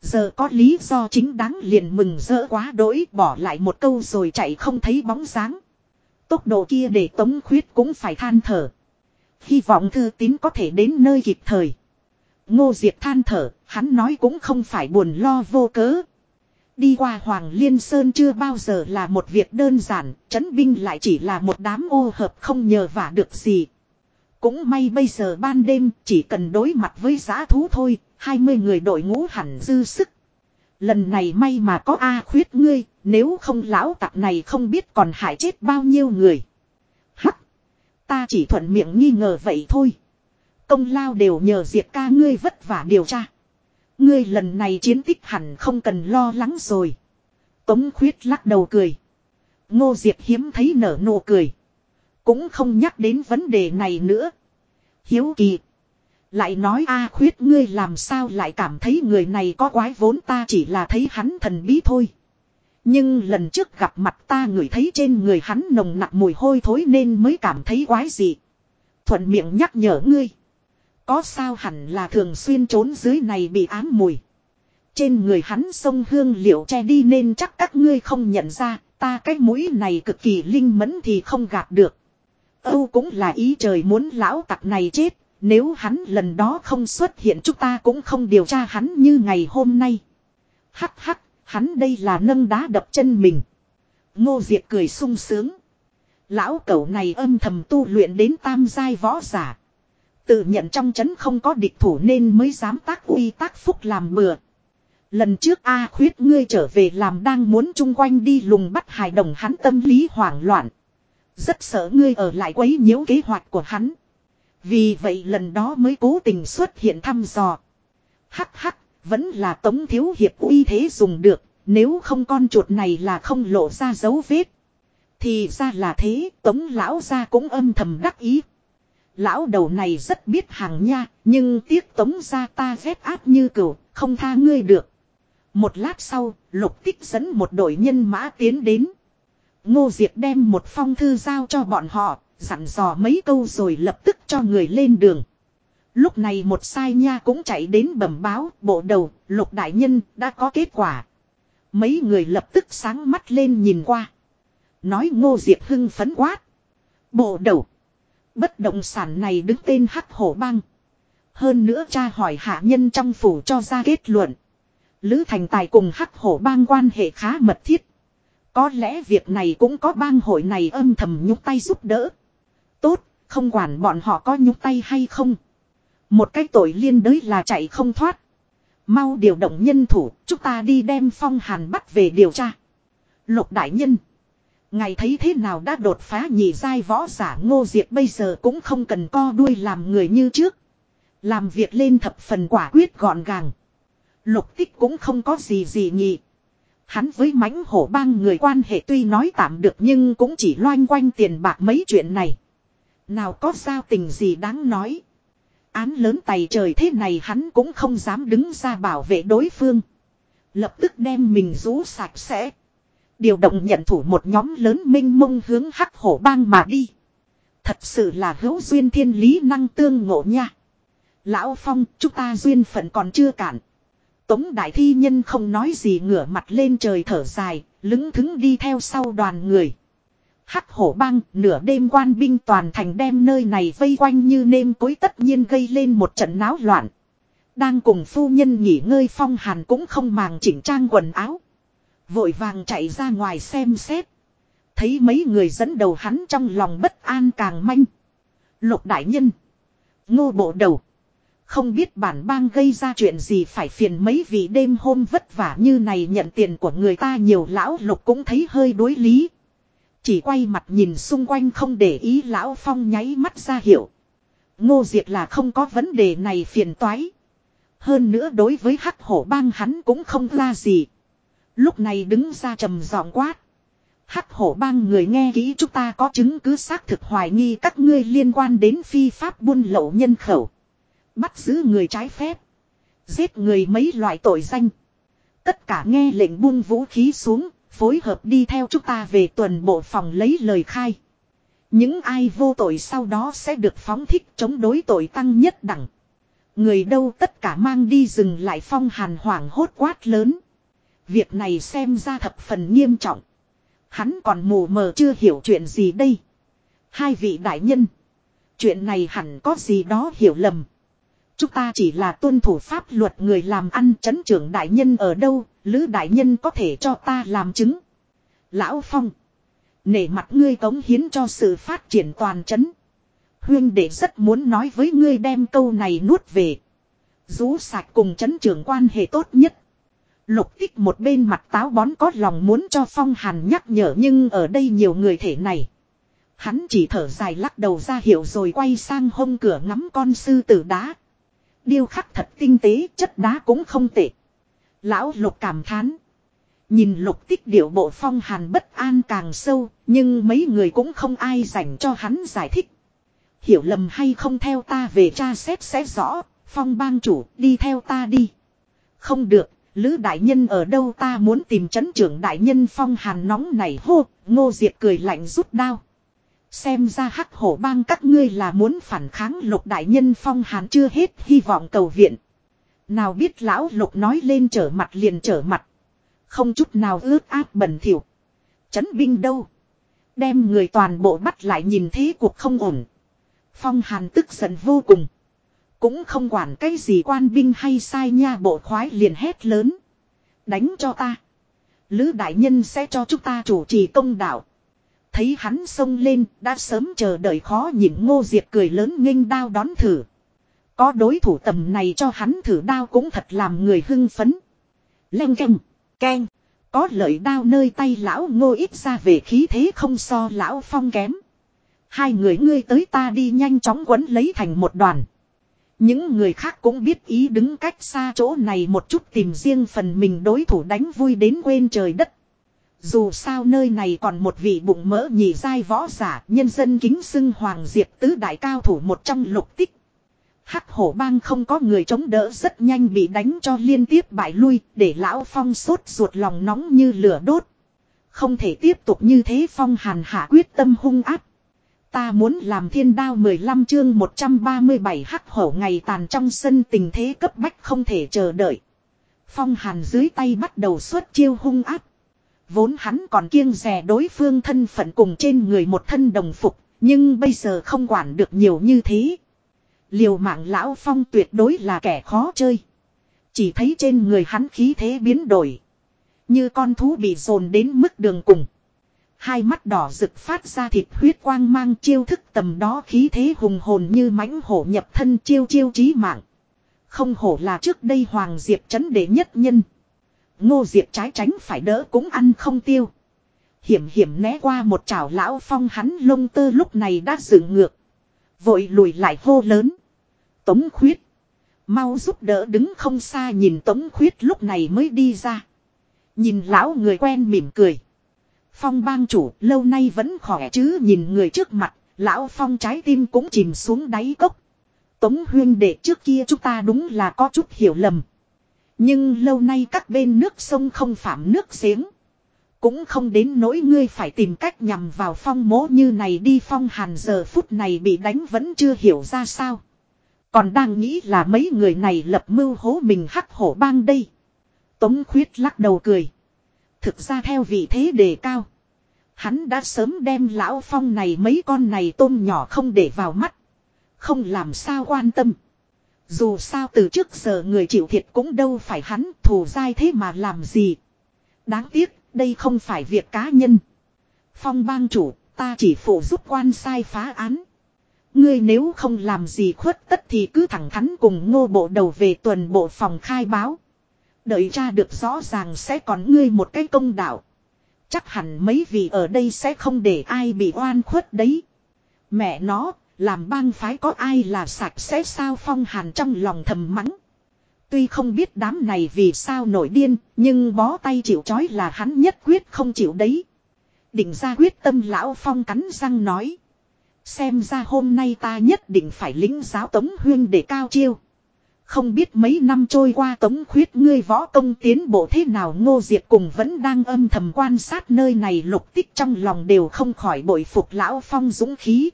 [SPEAKER 1] Giờ có lý do chính đáng liền mừng rỡ quá đỗi bỏ lại một câu rồi chạy không thấy bóng dáng. Tốc độ kia để tống khuyết cũng phải than thở. Hy vọng thư tín có thể đến nơi kịp thời. Ngô Diệp than thở, hắn nói cũng không phải buồn lo vô cớ. Đi qua Hoàng Liên Sơn chưa bao giờ là một việc đơn giản, chấn binh lại chỉ là một đám ô hợp không nhờ vả được gì. Cũng may bây giờ ban đêm chỉ cần đối mặt với giá thú thôi, 20 người đội ngũ hẳn dư sức. Lần này may mà có A khuyết ngươi, nếu không lão tặc này không biết còn hại chết bao nhiêu người. Hắc! Ta chỉ thuận miệng nghi ngờ vậy thôi. Công lao đều nhờ diệt ca ngươi vất vả điều tra. Ngươi lần này chiến tích hẳn không cần lo lắng rồi. Tống khuyết lắc đầu cười. Ngô Diệp hiếm thấy nở nụ cười. Cũng không nhắc đến vấn đề này nữa. Hiếu kỳ. Lại nói a khuyết ngươi làm sao lại cảm thấy người này có quái vốn ta chỉ là thấy hắn thần bí thôi. Nhưng lần trước gặp mặt ta ngửi thấy trên người hắn nồng nặc mùi hôi thối nên mới cảm thấy quái gì. Thuận miệng nhắc nhở ngươi. Có sao hẳn là thường xuyên trốn dưới này bị ám mùi. Trên người hắn sông hương liệu che đi nên chắc các ngươi không nhận ra, ta cái mũi này cực kỳ linh mẫn thì không gạt được. Âu cũng là ý trời muốn lão tặc này chết, nếu hắn lần đó không xuất hiện chúng ta cũng không điều tra hắn như ngày hôm nay. Hắc hắc, hắn đây là nâng đá đập chân mình. Ngô Diệp cười sung sướng. Lão cẩu này âm thầm tu luyện đến tam giai võ giả. Tự nhận trong chấn không có địch thủ nên mới dám tác uy tác phúc làm bừa. Lần trước A khuyết ngươi trở về làm đang muốn chung quanh đi lùng bắt hài đồng hắn tâm lý hoảng loạn. Rất sợ ngươi ở lại quấy nhiễu kế hoạch của hắn. Vì vậy lần đó mới cố tình xuất hiện thăm dò. Hắc hắc, vẫn là tống thiếu hiệp uy thế dùng được, nếu không con chuột này là không lộ ra dấu vết. Thì ra là thế, tống lão ra cũng âm thầm đắc ý. Lão đầu này rất biết hàng nha, nhưng tiếc tống ra ta ghét áp như cửu, không tha ngươi được. Một lát sau, lục tích dẫn một đội nhân mã tiến đến. Ngô Diệp đem một phong thư giao cho bọn họ, dặn dò mấy câu rồi lập tức cho người lên đường. Lúc này một sai nha cũng chạy đến bẩm báo, bộ đầu, lục đại nhân, đã có kết quả. Mấy người lập tức sáng mắt lên nhìn qua. Nói ngô diệp hưng phấn quát. Bộ đầu. Bất động sản này đứng tên hắc hổ băng. Hơn nữa cha hỏi hạ nhân trong phủ cho ra kết luận. Lữ Thành Tài cùng hắc hổ bang quan hệ khá mật thiết. Có lẽ việc này cũng có bang hội này âm thầm nhúc tay giúp đỡ. Tốt, không quản bọn họ có nhúc tay hay không. Một cái tội liên đới là chạy không thoát. Mau điều động nhân thủ, chúng ta đi đem phong hàn bắt về điều tra. Lục đại nhân. Ngày thấy thế nào đã đột phá nhị giai võ giả ngô diệt bây giờ cũng không cần co đuôi làm người như trước. Làm việc lên thập phần quả quyết gọn gàng. Lục tích cũng không có gì gì nhị. Hắn với mãnh hổ bang người quan hệ tuy nói tạm được nhưng cũng chỉ loanh quanh tiền bạc mấy chuyện này. Nào có giao tình gì đáng nói. Án lớn tay trời thế này hắn cũng không dám đứng ra bảo vệ đối phương. Lập tức đem mình rú sạch sẽ. Điều động nhận thủ một nhóm lớn minh mông hướng hắc hổ bang mà đi. Thật sự là hữu duyên thiên lý năng tương ngộ nha. Lão Phong, chúng ta duyên phận còn chưa cản. Tống đại thi nhân không nói gì ngửa mặt lên trời thở dài, lững thững đi theo sau đoàn người. Hắc hổ băng, nửa đêm quan binh toàn thành đem nơi này vây quanh như nêm cối tất nhiên gây lên một trận náo loạn. Đang cùng phu nhân nghỉ ngơi phong hàn cũng không màng chỉnh trang quần áo. Vội vàng chạy ra ngoài xem xét. Thấy mấy người dẫn đầu hắn trong lòng bất an càng manh. Lục đại nhân. Ngô bộ đầu. Không biết bản bang gây ra chuyện gì phải phiền mấy vị đêm hôm vất vả như này nhận tiền của người ta nhiều lão lục cũng thấy hơi đối lý. Chỉ quay mặt nhìn xung quanh không để ý lão phong nháy mắt ra hiểu. Ngô Diệt là không có vấn đề này phiền toái. Hơn nữa đối với hắc hổ bang hắn cũng không ra gì. Lúc này đứng ra trầm giọng quát. Hắc hổ bang người nghe kỹ chúng ta có chứng cứ xác thực hoài nghi các ngươi liên quan đến phi pháp buôn lậu nhân khẩu. Bắt giữ người trái phép. Giết người mấy loại tội danh. Tất cả nghe lệnh buông vũ khí xuống, phối hợp đi theo chúng ta về tuần bộ phòng lấy lời khai. Những ai vô tội sau đó sẽ được phóng thích chống đối tội tăng nhất đẳng. Người đâu tất cả mang đi dừng lại phong hàn hoảng hốt quát lớn. Việc này xem ra thập phần nghiêm trọng. Hắn còn mù mờ chưa hiểu chuyện gì đây. Hai vị đại nhân. Chuyện này hẳn có gì đó hiểu lầm. Chúng ta chỉ là tuân thủ pháp luật người làm ăn chấn trưởng đại nhân ở đâu, lữ đại nhân có thể cho ta làm chứng. Lão Phong. Nể mặt ngươi cống hiến cho sự phát triển toàn chấn. Huyên đệ rất muốn nói với ngươi đem câu này nuốt về. Rú sạch cùng chấn trưởng quan hệ tốt nhất. Lục tích một bên mặt táo bón có lòng muốn cho Phong Hàn nhắc nhở nhưng ở đây nhiều người thể này. Hắn chỉ thở dài lắc đầu ra hiệu rồi quay sang hông cửa ngắm con sư tử đá. Điêu khắc thật tinh tế, chất đá cũng không tệ. Lão lục cảm thán. Nhìn lục tích điệu bộ phong hàn bất an càng sâu, nhưng mấy người cũng không ai dành cho hắn giải thích. Hiểu lầm hay không theo ta về tra xét sẽ rõ, phong bang chủ đi theo ta đi. Không được, Lữ đại nhân ở đâu ta muốn tìm chấn trưởng đại nhân phong hàn nóng này hô, ngô diệt cười lạnh rút đao. Xem ra hắc hổ bang các ngươi là muốn phản kháng lục đại nhân phong hàn chưa hết hy vọng cầu viện. Nào biết lão lục nói lên trở mặt liền trở mặt. Không chút nào ướt át bẩn thỉu. Chấn binh đâu. Đem người toàn bộ bắt lại nhìn thế cuộc không ổn. Phong hàn tức giận vô cùng. Cũng không quản cái gì quan binh hay sai nha bộ khoái liền hét lớn. Đánh cho ta. Lữ đại nhân sẽ cho chúng ta chủ trì công đạo. Thấy hắn xông lên, đã sớm chờ đợi khó nhịn ngô diệp cười lớn nghênh đao đón thử. Có đối thủ tầm này cho hắn thử đao cũng thật làm người hưng phấn. Leng keng, keng. Có lợi đao nơi tay lão ngô ít ra về khí thế không so lão phong kém. Hai người ngươi tới ta đi nhanh chóng quấn lấy thành một đoàn. Những người khác cũng biết ý đứng cách xa chỗ này một chút tìm riêng phần mình đối thủ đánh vui đến quên trời đất. Dù sao nơi này còn một vị bụng mỡ nhì dai võ giả, nhân dân kính xưng Hoàng Diệp tứ đại cao thủ một trong lục tích. Hắc hổ bang không có người chống đỡ rất nhanh bị đánh cho liên tiếp bại lui, để lão phong sốt ruột lòng nóng như lửa đốt. Không thể tiếp tục như thế phong hàn hạ quyết tâm hung áp. Ta muốn làm thiên đao 15 chương 137 hắc hổ ngày tàn trong sân tình thế cấp bách không thể chờ đợi. Phong hàn dưới tay bắt đầu xuất chiêu hung áp. Vốn hắn còn kiêng rè đối phương thân phận cùng trên người một thân đồng phục, nhưng bây giờ không quản được nhiều như thế. Liều mạng lão phong tuyệt đối là kẻ khó chơi. Chỉ thấy trên người hắn khí thế biến đổi. Như con thú bị dồn đến mức đường cùng. Hai mắt đỏ rực phát ra thịt huyết quang mang chiêu thức tầm đó khí thế hùng hồn như mãnh hổ nhập thân chiêu chiêu trí mạng. Không hổ là trước đây Hoàng Diệp chấn đệ nhất nhân. Ngô Diệp trái tránh phải đỡ cũng ăn không tiêu. Hiểm hiểm né qua một chảo lão phong hắn lông tơ lúc này đã dựng ngược. Vội lùi lại hô lớn. Tống khuyết. Mau giúp đỡ đứng không xa nhìn tống khuyết lúc này mới đi ra. Nhìn lão người quen mỉm cười. Phong bang chủ lâu nay vẫn khỏe chứ nhìn người trước mặt, lão phong trái tim cũng chìm xuống đáy cốc. Tống huyên đệ trước kia chúng ta đúng là có chút hiểu lầm. Nhưng lâu nay các bên nước sông không phạm nước giếng. Cũng không đến nỗi ngươi phải tìm cách nhằm vào phong mố như này đi phong hàn giờ phút này bị đánh vẫn chưa hiểu ra sao. Còn đang nghĩ là mấy người này lập mưu hố mình hắc hổ bang đây. Tống khuyết lắc đầu cười. Thực ra theo vị thế đề cao. Hắn đã sớm đem lão phong này mấy con này tôm nhỏ không để vào mắt. Không làm sao quan tâm. Dù sao từ trước giờ người chịu thiệt cũng đâu phải hắn thù dai thế mà làm gì. Đáng tiếc, đây không phải việc cá nhân. Phong bang chủ, ta chỉ phụ giúp quan sai phá án. Ngươi nếu không làm gì khuất tất thì cứ thẳng thắn cùng ngô bộ đầu về tuần bộ phòng khai báo. Đợi cha được rõ ràng sẽ còn ngươi một cái công đạo. Chắc hẳn mấy vị ở đây sẽ không để ai bị oan khuất đấy. Mẹ nó, làm bang phái có ai là sạch sẽ sao phong hàn trong lòng thầm mắng. Tuy không biết đám này vì sao nổi điên, nhưng bó tay chịu chói là hắn nhất quyết không chịu đấy. Định ra quyết tâm lão phong cắn răng nói. Xem ra hôm nay ta nhất định phải lính giáo tống huyên để cao chiêu. Không biết mấy năm trôi qua tống khuyết ngươi võ công tiến bộ thế nào ngô diệt cùng vẫn đang âm thầm quan sát nơi này lục tích trong lòng đều không khỏi bội phục lão phong dũng khí.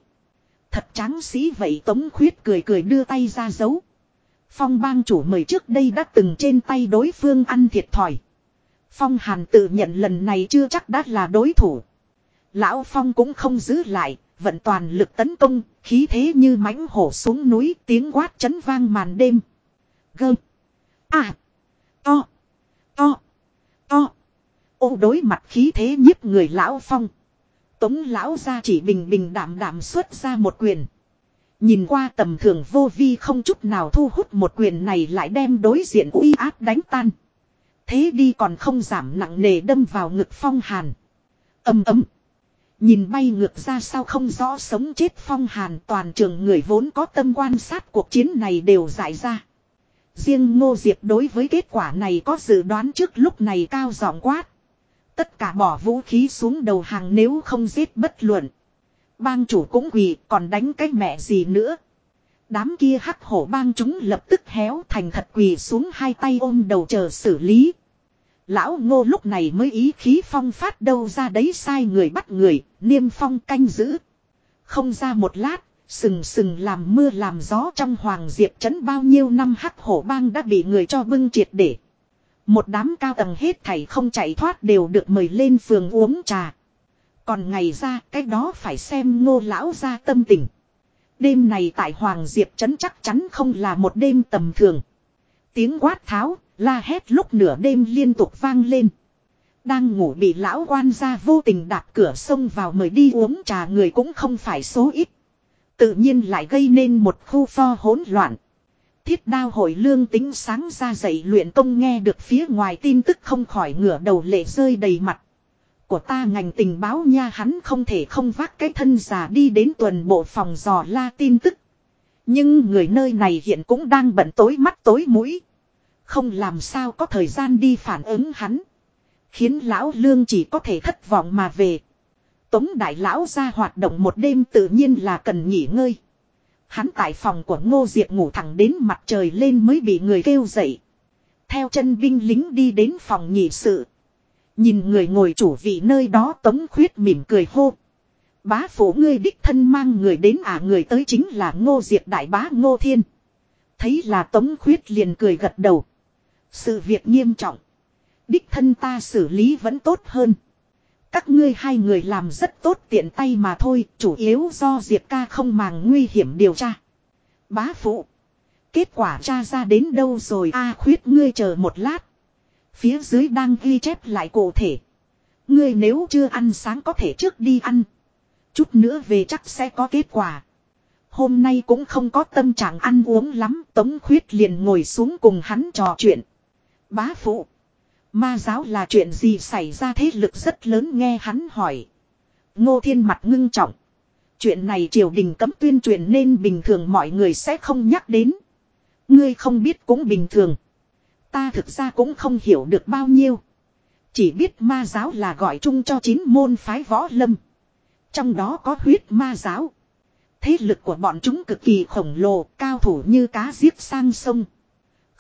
[SPEAKER 1] Thật tráng sĩ vậy tống khuyết cười cười đưa tay ra dấu. Phong bang chủ mời trước đây đã từng trên tay đối phương ăn thiệt thòi. Phong hàn tự nhận lần này chưa chắc đã là đối thủ. Lão Phong cũng không giữ lại, vận toàn lực tấn công, khí thế như mãnh hổ xuống núi tiếng quát chấn vang màn đêm. Gơm. À. To. To. To. Ô đối mặt khí thế nhiếp người lão phong. Tống lão ra chỉ bình bình đảm đảm xuất ra một quyền. Nhìn qua tầm thường vô vi không chút nào thu hút một quyền này lại đem đối diện uy áp đánh tan. Thế đi còn không giảm nặng nề đâm vào ngực phong hàn. Âm ấm. Nhìn bay ngược ra sao không rõ sống chết phong hàn, toàn trường người vốn có tâm quan sát cuộc chiến này đều giải ra. Riêng Ngô Diệp đối với kết quả này có dự đoán trước lúc này cao giọng quát. Tất cả bỏ vũ khí xuống đầu hàng nếu không giết bất luận. Bang chủ cũng quỳ còn đánh cái mẹ gì nữa. Đám kia hắc hổ bang chúng lập tức héo thành thật quỳ xuống hai tay ôm đầu chờ xử lý. Lão ngô lúc này mới ý khí phong phát đâu ra đấy sai người bắt người, niêm phong canh giữ. Không ra một lát, Sừng sừng làm mưa làm gió trong hoàng diệp trấn bao nhiêu năm hắc hổ bang đã bị người cho bưng triệt để. Một đám cao tầng hết thảy không chạy thoát đều được mời lên phường uống trà. Còn ngày ra cái đó phải xem ngô lão ra tâm tình. Đêm này tại Hoàng Diệp Trấn chắc chắn không là một đêm tầm thường. Tiếng quát tháo, la hét lúc nửa đêm liên tục vang lên. Đang ngủ bị lão quan gia vô tình đạp cửa sông vào mời đi uống trà người cũng không phải số ít. Tự nhiên lại gây nên một khu pho hỗn loạn. Thiết đao hội lương tính sáng ra dậy luyện công nghe được phía ngoài tin tức không khỏi ngửa đầu lệ rơi đầy mặt. Của ta ngành tình báo nha, hắn không thể không vác cái thân già đi đến tuần bộ phòng dò la tin tức. Nhưng người nơi này hiện cũng đang bận tối mắt tối mũi. Không làm sao có thời gian đi phản ứng hắn. Khiến lão lương chỉ có thể thất vọng mà về. Tống đại lão ra hoạt động một đêm tự nhiên là cần nghỉ ngơi. Hắn tại phòng của Ngô Diệp ngủ thẳng đến mặt trời lên mới bị người kêu dậy. Theo chân binh lính đi đến phòng nhị sự. Nhìn người ngồi chủ vị nơi đó tống khuyết mỉm cười hô. Bá phủ ngươi đích thân mang người đến à người tới chính là Ngô Diệp đại bá Ngô Thiên. Thấy là tống khuyết liền cười gật đầu. Sự việc nghiêm trọng. Đích thân ta xử lý vẫn tốt hơn. Các ngươi hai người làm rất tốt tiện tay mà thôi, chủ yếu do Diệp ca không màng nguy hiểm điều tra. Bá phụ. Kết quả tra ra đến đâu rồi a khuyết ngươi chờ một lát. Phía dưới đang ghi chép lại cụ thể. Ngươi nếu chưa ăn sáng có thể trước đi ăn. Chút nữa về chắc sẽ có kết quả. Hôm nay cũng không có tâm trạng ăn uống lắm. Tống khuyết liền ngồi xuống cùng hắn trò chuyện. Bá phụ. Ma giáo là chuyện gì xảy ra thế lực rất lớn nghe hắn hỏi. Ngô Thiên mặt ngưng trọng. Chuyện này triều đình cấm tuyên truyền nên bình thường mọi người sẽ không nhắc đến. Ngươi không biết cũng bình thường. Ta thực ra cũng không hiểu được bao nhiêu. Chỉ biết ma giáo là gọi chung cho chín môn phái võ lâm. Trong đó có huyết ma giáo. Thế lực của bọn chúng cực kỳ khổng lồ, cao thủ như cá giết sang sông.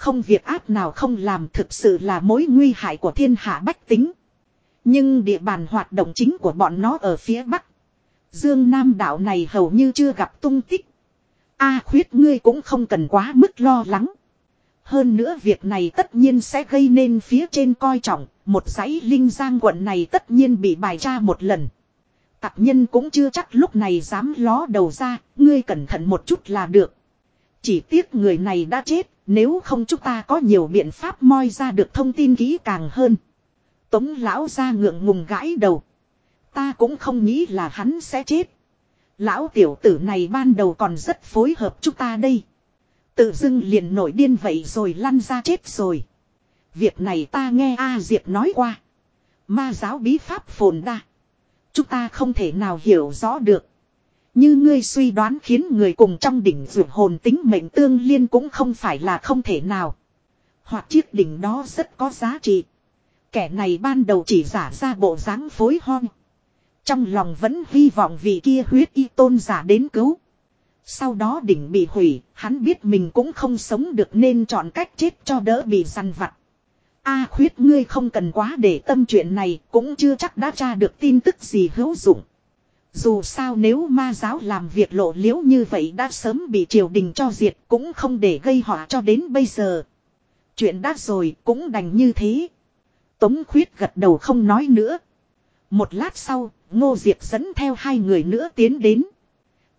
[SPEAKER 1] Không việc áp nào không làm thực sự là mối nguy hại của thiên hạ bách tính. Nhưng địa bàn hoạt động chính của bọn nó ở phía bắc. Dương Nam đảo này hầu như chưa gặp tung tích. A khuyết ngươi cũng không cần quá mức lo lắng. Hơn nữa việc này tất nhiên sẽ gây nên phía trên coi trọng, một dãy linh giang quận này tất nhiên bị bài tra một lần. Tạc nhân cũng chưa chắc lúc này dám ló đầu ra, ngươi cẩn thận một chút là được. Chỉ tiếc người này đã chết, nếu không chúng ta có nhiều biện pháp moi ra được thông tin kỹ càng hơn. Tống lão ra ngượng ngùng gãi đầu. Ta cũng không nghĩ là hắn sẽ chết. Lão tiểu tử này ban đầu còn rất phối hợp chúng ta đây. Tự dưng liền nổi điên vậy rồi lăn ra chết rồi. Việc này ta nghe A Diệp nói qua. Ma giáo bí pháp phồn đa. Chúng ta không thể nào hiểu rõ được. Như ngươi suy đoán khiến người cùng trong đỉnh vượt hồn tính mệnh tương liên cũng không phải là không thể nào. Hoặc chiếc đỉnh đó rất có giá trị. Kẻ này ban đầu chỉ giả ra bộ dáng phối hon. Trong lòng vẫn hy vọng vị kia huyết y tôn giả đến cứu. Sau đó đỉnh bị hủy, hắn biết mình cũng không sống được nên chọn cách chết cho đỡ bị săn vặt. A khuyết ngươi không cần quá để tâm chuyện này, cũng chưa chắc đã tra được tin tức gì hữu dụng. Dù sao nếu ma giáo làm việc lộ liễu như vậy đã sớm bị triều đình cho diệt cũng không để gây họa cho đến bây giờ. Chuyện đã rồi cũng đành như thế. Tống khuyết gật đầu không nói nữa. Một lát sau, Ngô Diệp dẫn theo hai người nữa tiến đến.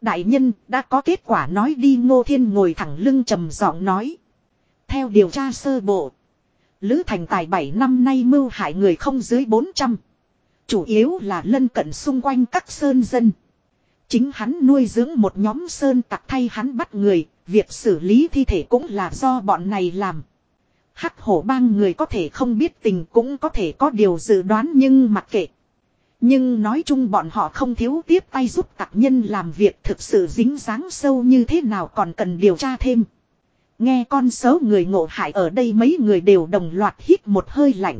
[SPEAKER 1] Đại nhân đã có kết quả nói đi Ngô Thiên ngồi thẳng lưng trầm giọng nói. Theo điều tra sơ bộ. Lữ Thành Tài 7 năm nay mưu hại người không dưới 400. Chủ yếu là lân cận xung quanh các sơn dân. Chính hắn nuôi dưỡng một nhóm sơn tặc thay hắn bắt người, việc xử lý thi thể cũng là do bọn này làm. Hắc hổ bang người có thể không biết tình cũng có thể có điều dự đoán nhưng mặc kệ. Nhưng nói chung bọn họ không thiếu tiếp tay giúp tặc nhân làm việc thực sự dính dáng sâu như thế nào còn cần điều tra thêm. Nghe con số người ngộ hại ở đây mấy người đều đồng loạt hít một hơi lạnh.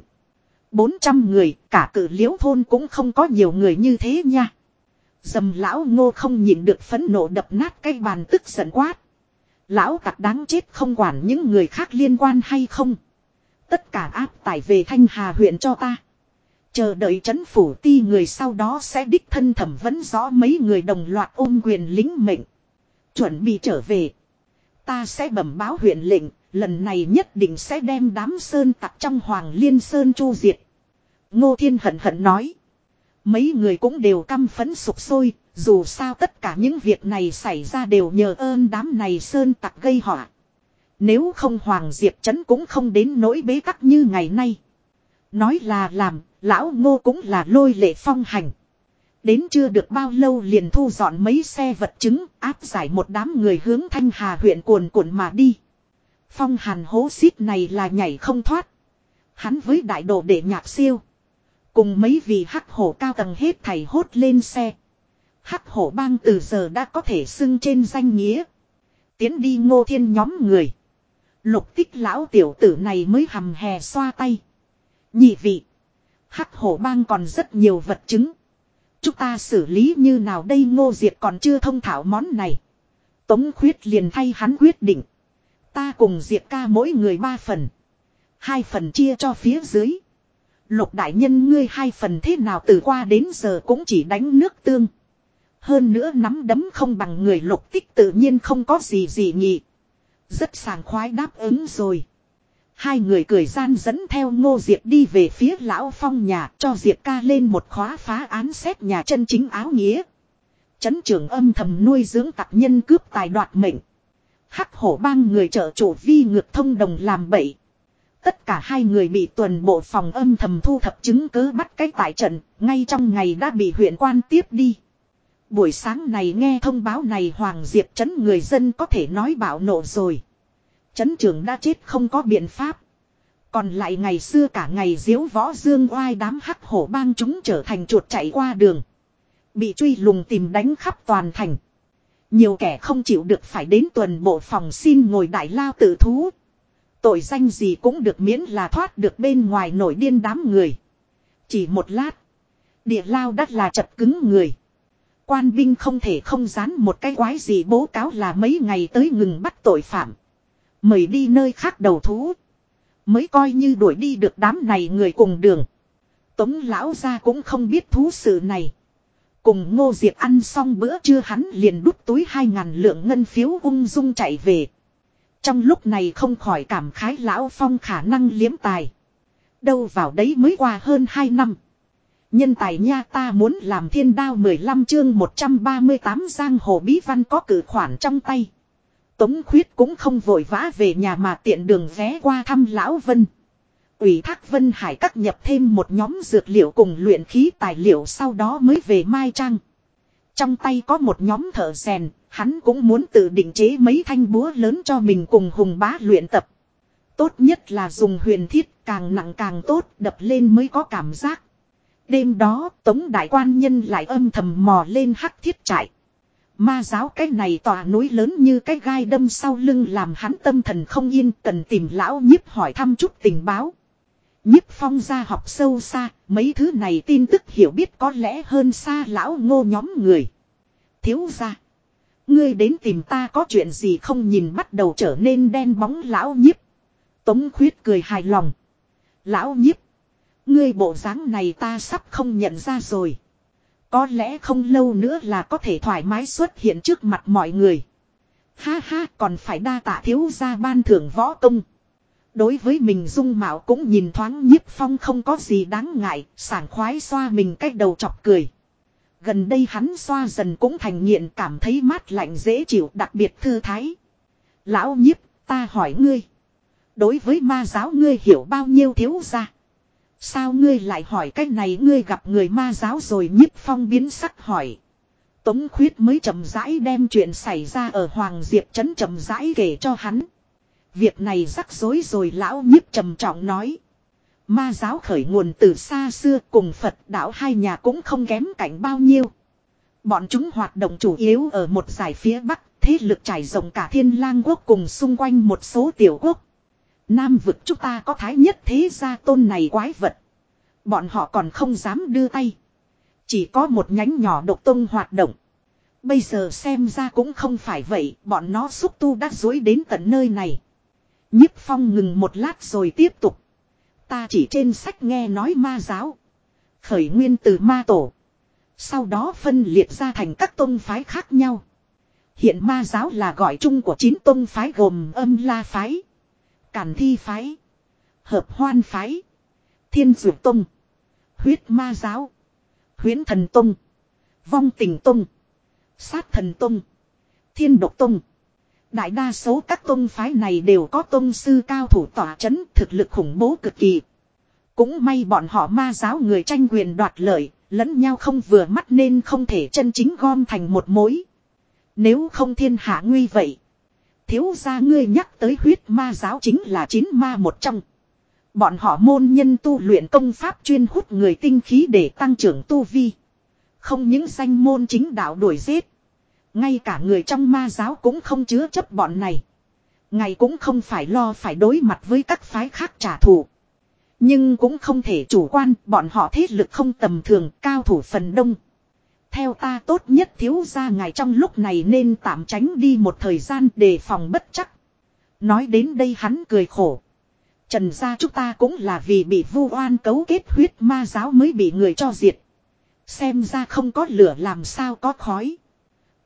[SPEAKER 1] 400 người, cả cử liễu thôn cũng không có nhiều người như thế nha. Dầm lão ngô không nhịn được phẫn nộ đập nát cây bàn tức giận quát. Lão tặc đáng chết không quản những người khác liên quan hay không. Tất cả áp tải về thanh hà huyện cho ta. Chờ đợi chấn phủ ti người sau đó sẽ đích thân thẩm vấn rõ mấy người đồng loạt ôm quyền lính mệnh. Chuẩn bị trở về. Ta sẽ bẩm báo huyện lệnh, lần này nhất định sẽ đem đám sơn tặc trong Hoàng Liên Sơn chu diệt. Ngô Thiên hận hận nói. Mấy người cũng đều căm phấn sục sôi, Dù sao tất cả những việc này xảy ra đều nhờ ơn đám này sơn tặc gây họa. Nếu không Hoàng Diệp Trấn cũng không đến nỗi bế tắc như ngày nay. Nói là làm, lão ngô cũng là lôi lệ phong hành. Đến chưa được bao lâu liền thu dọn mấy xe vật chứng áp giải một đám người hướng Thanh Hà huyện cuồn cuộn mà đi. Phong hàn hố xít này là nhảy không thoát. Hắn với đại đồ để nhạc siêu. Cùng mấy vị hắc hổ cao tầng hết thảy hốt lên xe. Hắc hổ bang từ giờ đã có thể xưng trên danh nghĩa. Tiến đi ngô thiên nhóm người. Lục tích lão tiểu tử này mới hầm hè xoa tay. Nhị vị. Hắc hổ bang còn rất nhiều vật chứng. Chúng ta xử lý như nào đây ngô diệt còn chưa thông thảo món này. Tống khuyết liền thay hắn quyết định. Ta cùng diệt ca mỗi người ba phần. Hai phần chia cho phía dưới. Lục đại nhân ngươi hai phần thế nào từ qua đến giờ cũng chỉ đánh nước tương. Hơn nữa nắm đấm không bằng người lục tích tự nhiên không có gì gì nhỉ. Rất sàng khoái đáp ứng rồi. Hai người cười gian dẫn theo ngô diệp đi về phía lão phong nhà, cho diệp ca lên một khóa phá án xét nhà chân chính áo nghĩa. Chấn trưởng âm thầm nuôi dưỡng tặc nhân cướp tài đoạt mệnh. Hắc hổ bang người trợ chủ vi ngược thông đồng làm bậy. Tất cả hai người bị tuần bộ phòng âm thầm thu thập chứng cứ bắt cái tại trận, ngay trong ngày đã bị huyện quan tiếp đi. Buổi sáng này nghe thông báo này Hoàng Diệp Trấn người dân có thể nói bạo nộ rồi. Trấn trưởng đã chết không có biện pháp. Còn lại ngày xưa cả ngày diếu võ dương oai đám hắc hổ bang chúng trở thành chuột chạy qua đường. Bị truy lùng tìm đánh khắp toàn thành. Nhiều kẻ không chịu được phải đến tuần bộ phòng xin ngồi đại lao tự thú. Tội danh gì cũng được miễn là thoát được bên ngoài nổi điên đám người. Chỉ một lát. Địa lao đắt là chật cứng người. Quan binh không thể không dán một cái quái gì bố cáo là mấy ngày tới ngừng bắt tội phạm. Mời đi nơi khác đầu thú. Mới coi như đuổi đi được đám này người cùng đường. Tống lão ra cũng không biết thú sự này. Cùng ngô diệt ăn xong bữa trưa hắn liền đút túi hai ngàn lượng ngân phiếu ung dung chạy về. Trong lúc này không khỏi cảm khái lão phong khả năng liếm tài. Đâu vào đấy mới qua hơn hai năm. Nhân tài nha ta muốn làm thiên đao 15 chương 138 giang hồ bí văn có cử khoản trong tay. Tống khuyết cũng không vội vã về nhà mà tiện đường ghé qua thăm lão Vân. Ủy thác Vân Hải cắt nhập thêm một nhóm dược liệu cùng luyện khí tài liệu sau đó mới về Mai Trang. Trong tay có một nhóm thợ rèn, hắn cũng muốn tự định chế mấy thanh búa lớn cho mình cùng hùng bá luyện tập. Tốt nhất là dùng huyền thiết càng nặng càng tốt đập lên mới có cảm giác. Đêm đó Tống Đại Quan Nhân lại âm thầm mò lên hắc thiết trại. Ma giáo cái này tỏa núi lớn như cái gai đâm sau lưng làm hắn tâm thần không yên cần tìm lão nhiếp hỏi thăm chút tình báo. Nhiếp phong gia học sâu xa, mấy thứ này tin tức hiểu biết có lẽ hơn xa lão ngô nhóm người. Thiếu gia, Ngươi đến tìm ta có chuyện gì không nhìn bắt đầu trở nên đen bóng lão nhiếp. Tống khuyết cười hài lòng. Lão nhiếp. Ngươi bộ dáng này ta sắp không nhận ra rồi. Có lẽ không lâu nữa là có thể thoải mái xuất hiện trước mặt mọi người. Ha ha còn phải đa tạ thiếu gia ban thưởng võ công. Đối với mình dung mạo cũng nhìn thoáng nhiếp phong không có gì đáng ngại, sảng khoái xoa mình cách đầu chọc cười. Gần đây hắn xoa dần cũng thành nghiện cảm thấy mát lạnh dễ chịu đặc biệt thư thái. Lão nhiếp, ta hỏi ngươi. Đối với ma giáo ngươi hiểu bao nhiêu thiếu ra. Sao ngươi lại hỏi cách này ngươi gặp người ma giáo rồi nhiếp phong biến sắc hỏi. Tống khuyết mới chậm rãi đem chuyện xảy ra ở Hoàng Diệp Trấn chậm rãi kể cho hắn. Việc này rắc rối rồi lão nhiếp trầm trọng nói. Ma giáo khởi nguồn từ xa xưa cùng Phật đạo hai nhà cũng không kém cảnh bao nhiêu. Bọn chúng hoạt động chủ yếu ở một giải phía Bắc, thế lực trải rộng cả thiên lang quốc cùng xung quanh một số tiểu quốc. Nam vực chúng ta có thái nhất thế gia tôn này quái vật. Bọn họ còn không dám đưa tay. Chỉ có một nhánh nhỏ độc tông hoạt động. Bây giờ xem ra cũng không phải vậy, bọn nó xúc tu đã dối đến tận nơi này. Nhiếp phong ngừng một lát rồi tiếp tục. Ta chỉ trên sách nghe nói ma giáo. Khởi nguyên từ ma tổ. Sau đó phân liệt ra thành các tôn phái khác nhau. Hiện ma giáo là gọi chung của chín tôn phái gồm âm la phái. Càn thi phái. Hợp hoan phái. Thiên dược tông. Huyết ma giáo. Huyến thần tông. Vong tình tông. Sát thần tông. Thiên độc tông. Đại đa số các tông phái này đều có tông sư cao thủ tỏa chấn thực lực khủng bố cực kỳ. Cũng may bọn họ ma giáo người tranh quyền đoạt lợi, lẫn nhau không vừa mắt nên không thể chân chính gom thành một mối. Nếu không thiên hạ nguy vậy. Thiếu ra ngươi nhắc tới huyết ma giáo chính là chín ma một trong. Bọn họ môn nhân tu luyện công pháp chuyên hút người tinh khí để tăng trưởng tu vi. Không những danh môn chính đạo đuổi giết. Ngay cả người trong ma giáo cũng không chứa chấp bọn này. Ngày cũng không phải lo phải đối mặt với các phái khác trả thù. Nhưng cũng không thể chủ quan, bọn họ thế lực không tầm thường, cao thủ phần đông. Theo ta tốt nhất thiếu ra ngài trong lúc này nên tạm tránh đi một thời gian để phòng bất chắc. Nói đến đây hắn cười khổ. Trần gia chúng ta cũng là vì bị vu oan cấu kết huyết ma giáo mới bị người cho diệt. Xem ra không có lửa làm sao có khói.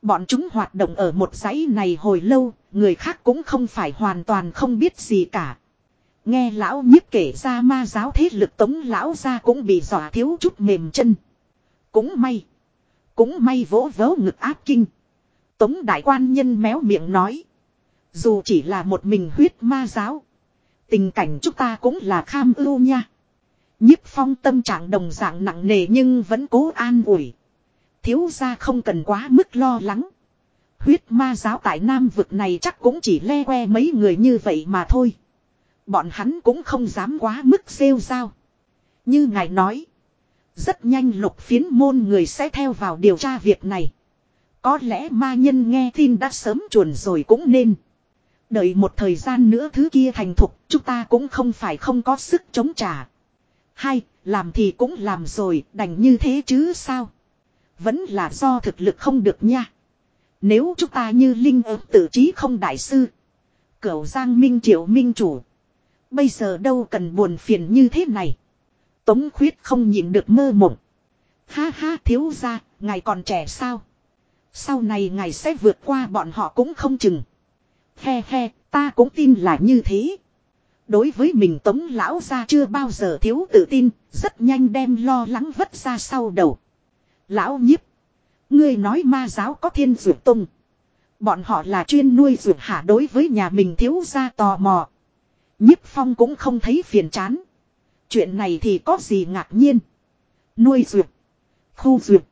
[SPEAKER 1] Bọn chúng hoạt động ở một dãy này hồi lâu, người khác cũng không phải hoàn toàn không biết gì cả. Nghe lão nhiếp kể ra ma giáo thế lực tống lão ra cũng bị dọa thiếu chút mềm chân. Cũng may. Cũng may vỗ vớ ngực áp kinh. Tống đại quan nhân méo miệng nói. Dù chỉ là một mình huyết ma giáo. Tình cảnh chúng ta cũng là kham ưu nha. Nhiếp phong tâm trạng đồng dạng nặng nề nhưng vẫn cố an ủi. Thiếu ra không cần quá mức lo lắng. Huyết ma giáo tại Nam vực này chắc cũng chỉ le que mấy người như vậy mà thôi. Bọn hắn cũng không dám quá mức rêu rao. Như ngài nói. Rất nhanh lục phiến môn người sẽ theo vào điều tra việc này. Có lẽ ma nhân nghe tin đã sớm chuồn rồi cũng nên. Đợi một thời gian nữa thứ kia thành thục, chúng ta cũng không phải không có sức chống trả. Hai, làm thì cũng làm rồi, đành như thế chứ sao? Vẫn là do thực lực không được nha. Nếu chúng ta như linh ớt tự trí không đại sư. Cửu Giang Minh Triệu Minh Chủ. Bây giờ đâu cần buồn phiền như thế này. Tống khuyết không nhịn được mơ mộng. Ha ha thiếu ra, ngài còn trẻ sao? Sau này ngài sẽ vượt qua bọn họ cũng không chừng. He he, ta cũng tin là như thế. Đối với mình tống lão ra chưa bao giờ thiếu tự tin, rất nhanh đem lo lắng vất ra sau đầu. Lão nhiếp. Ngươi nói ma giáo có thiên dược tung. Bọn họ là chuyên nuôi dược hạ đối với nhà mình thiếu ra tò mò. Nhiếp phong cũng không thấy phiền chán. Chuyện này thì có gì ngạc nhiên. Nuôi dược. Khu dược.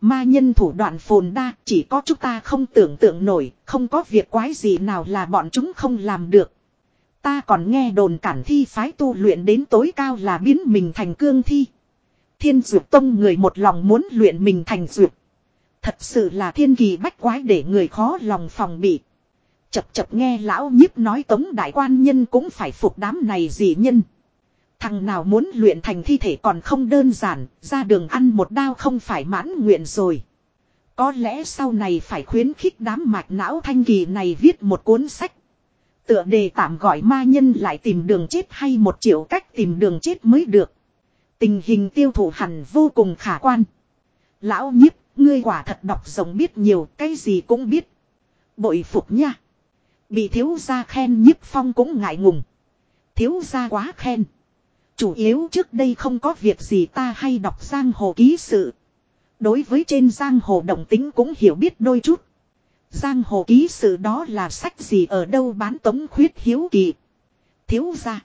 [SPEAKER 1] Ma nhân thủ đoạn phồn đa chỉ có chúng ta không tưởng tượng nổi, không có việc quái gì nào là bọn chúng không làm được. Ta còn nghe đồn cản thi phái tu luyện đến tối cao là biến mình thành cương thi. Thiên dược tông người một lòng muốn luyện mình thành dược. Thật sự là thiên kỳ bách quái để người khó lòng phòng bị. Chập chập nghe lão nhiếp nói tống đại quan nhân cũng phải phục đám này gì nhân. Thằng nào muốn luyện thành thi thể còn không đơn giản, ra đường ăn một đao không phải mãn nguyện rồi. Có lẽ sau này phải khuyến khích đám mạch não thanh kỳ này viết một cuốn sách. Tựa đề tạm gọi ma nhân lại tìm đường chết hay một triệu cách tìm đường chết mới được. Tình hình tiêu thụ hẳn vô cùng khả quan. Lão nhiếp, ngươi quả thật đọc rộng biết nhiều, cái gì cũng biết. Bội phục nha. Bị thiếu gia khen nhiếp phong cũng ngại ngùng. Thiếu gia quá khen. Chủ yếu trước đây không có việc gì ta hay đọc giang hồ ký sự. Đối với trên giang hồ động tính cũng hiểu biết đôi chút. Giang hồ ký sự đó là sách gì ở đâu bán tống khuyết hiếu kỳ. Thiếu ra.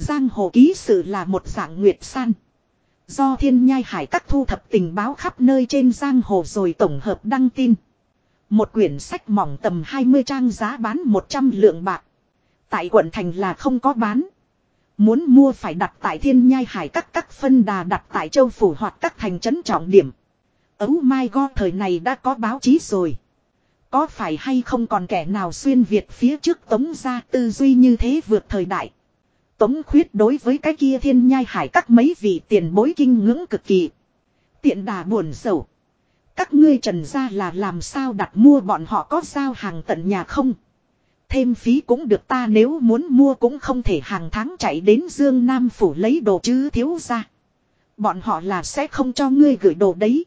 [SPEAKER 1] Giang hồ ký sự là một dạng nguyệt san. Do thiên nhai hải các thu thập tình báo khắp nơi trên giang hồ rồi tổng hợp đăng tin. Một quyển sách mỏng tầm 20 trang giá bán 100 lượng bạc. Tại quận thành là không có bán. Muốn mua phải đặt tại thiên nhai hải các các phân đà đặt tại châu phủ hoặc các thành trấn trọng điểm. Ấu mai go, thời này đã có báo chí rồi. Có phải hay không còn kẻ nào xuyên Việt phía trước tống ra tư duy như thế vượt thời đại. Tống khuyết đối với cái kia thiên nhai hải các mấy vị tiền bối kinh ngưỡng cực kỳ. Tiện đà buồn sầu. Các ngươi trần ra là làm sao đặt mua bọn họ có giao hàng tận nhà không? Thêm phí cũng được ta nếu muốn mua cũng không thể hàng tháng chạy đến Dương Nam Phủ lấy đồ chứ thiếu ra. Bọn họ là sẽ không cho ngươi gửi đồ đấy.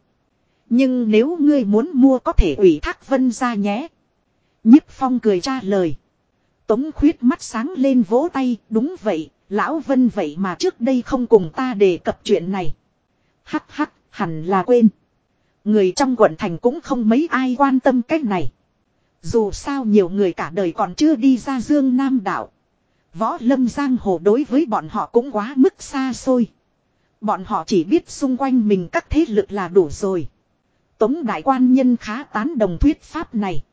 [SPEAKER 1] Nhưng nếu ngươi muốn mua có thể ủy thác vân ra nhé. Nhất phong cười trả lời. Tống khuyết mắt sáng lên vỗ tay, đúng vậy, lão vân vậy mà trước đây không cùng ta đề cập chuyện này. Hắc hắc, hẳn là quên. Người trong quận thành cũng không mấy ai quan tâm cái này. Dù sao nhiều người cả đời còn chưa đi ra dương nam đảo. Võ lâm giang hồ đối với bọn họ cũng quá mức xa xôi. Bọn họ chỉ biết xung quanh mình các thế lực là đủ rồi. Tống đại quan nhân khá tán đồng thuyết pháp này.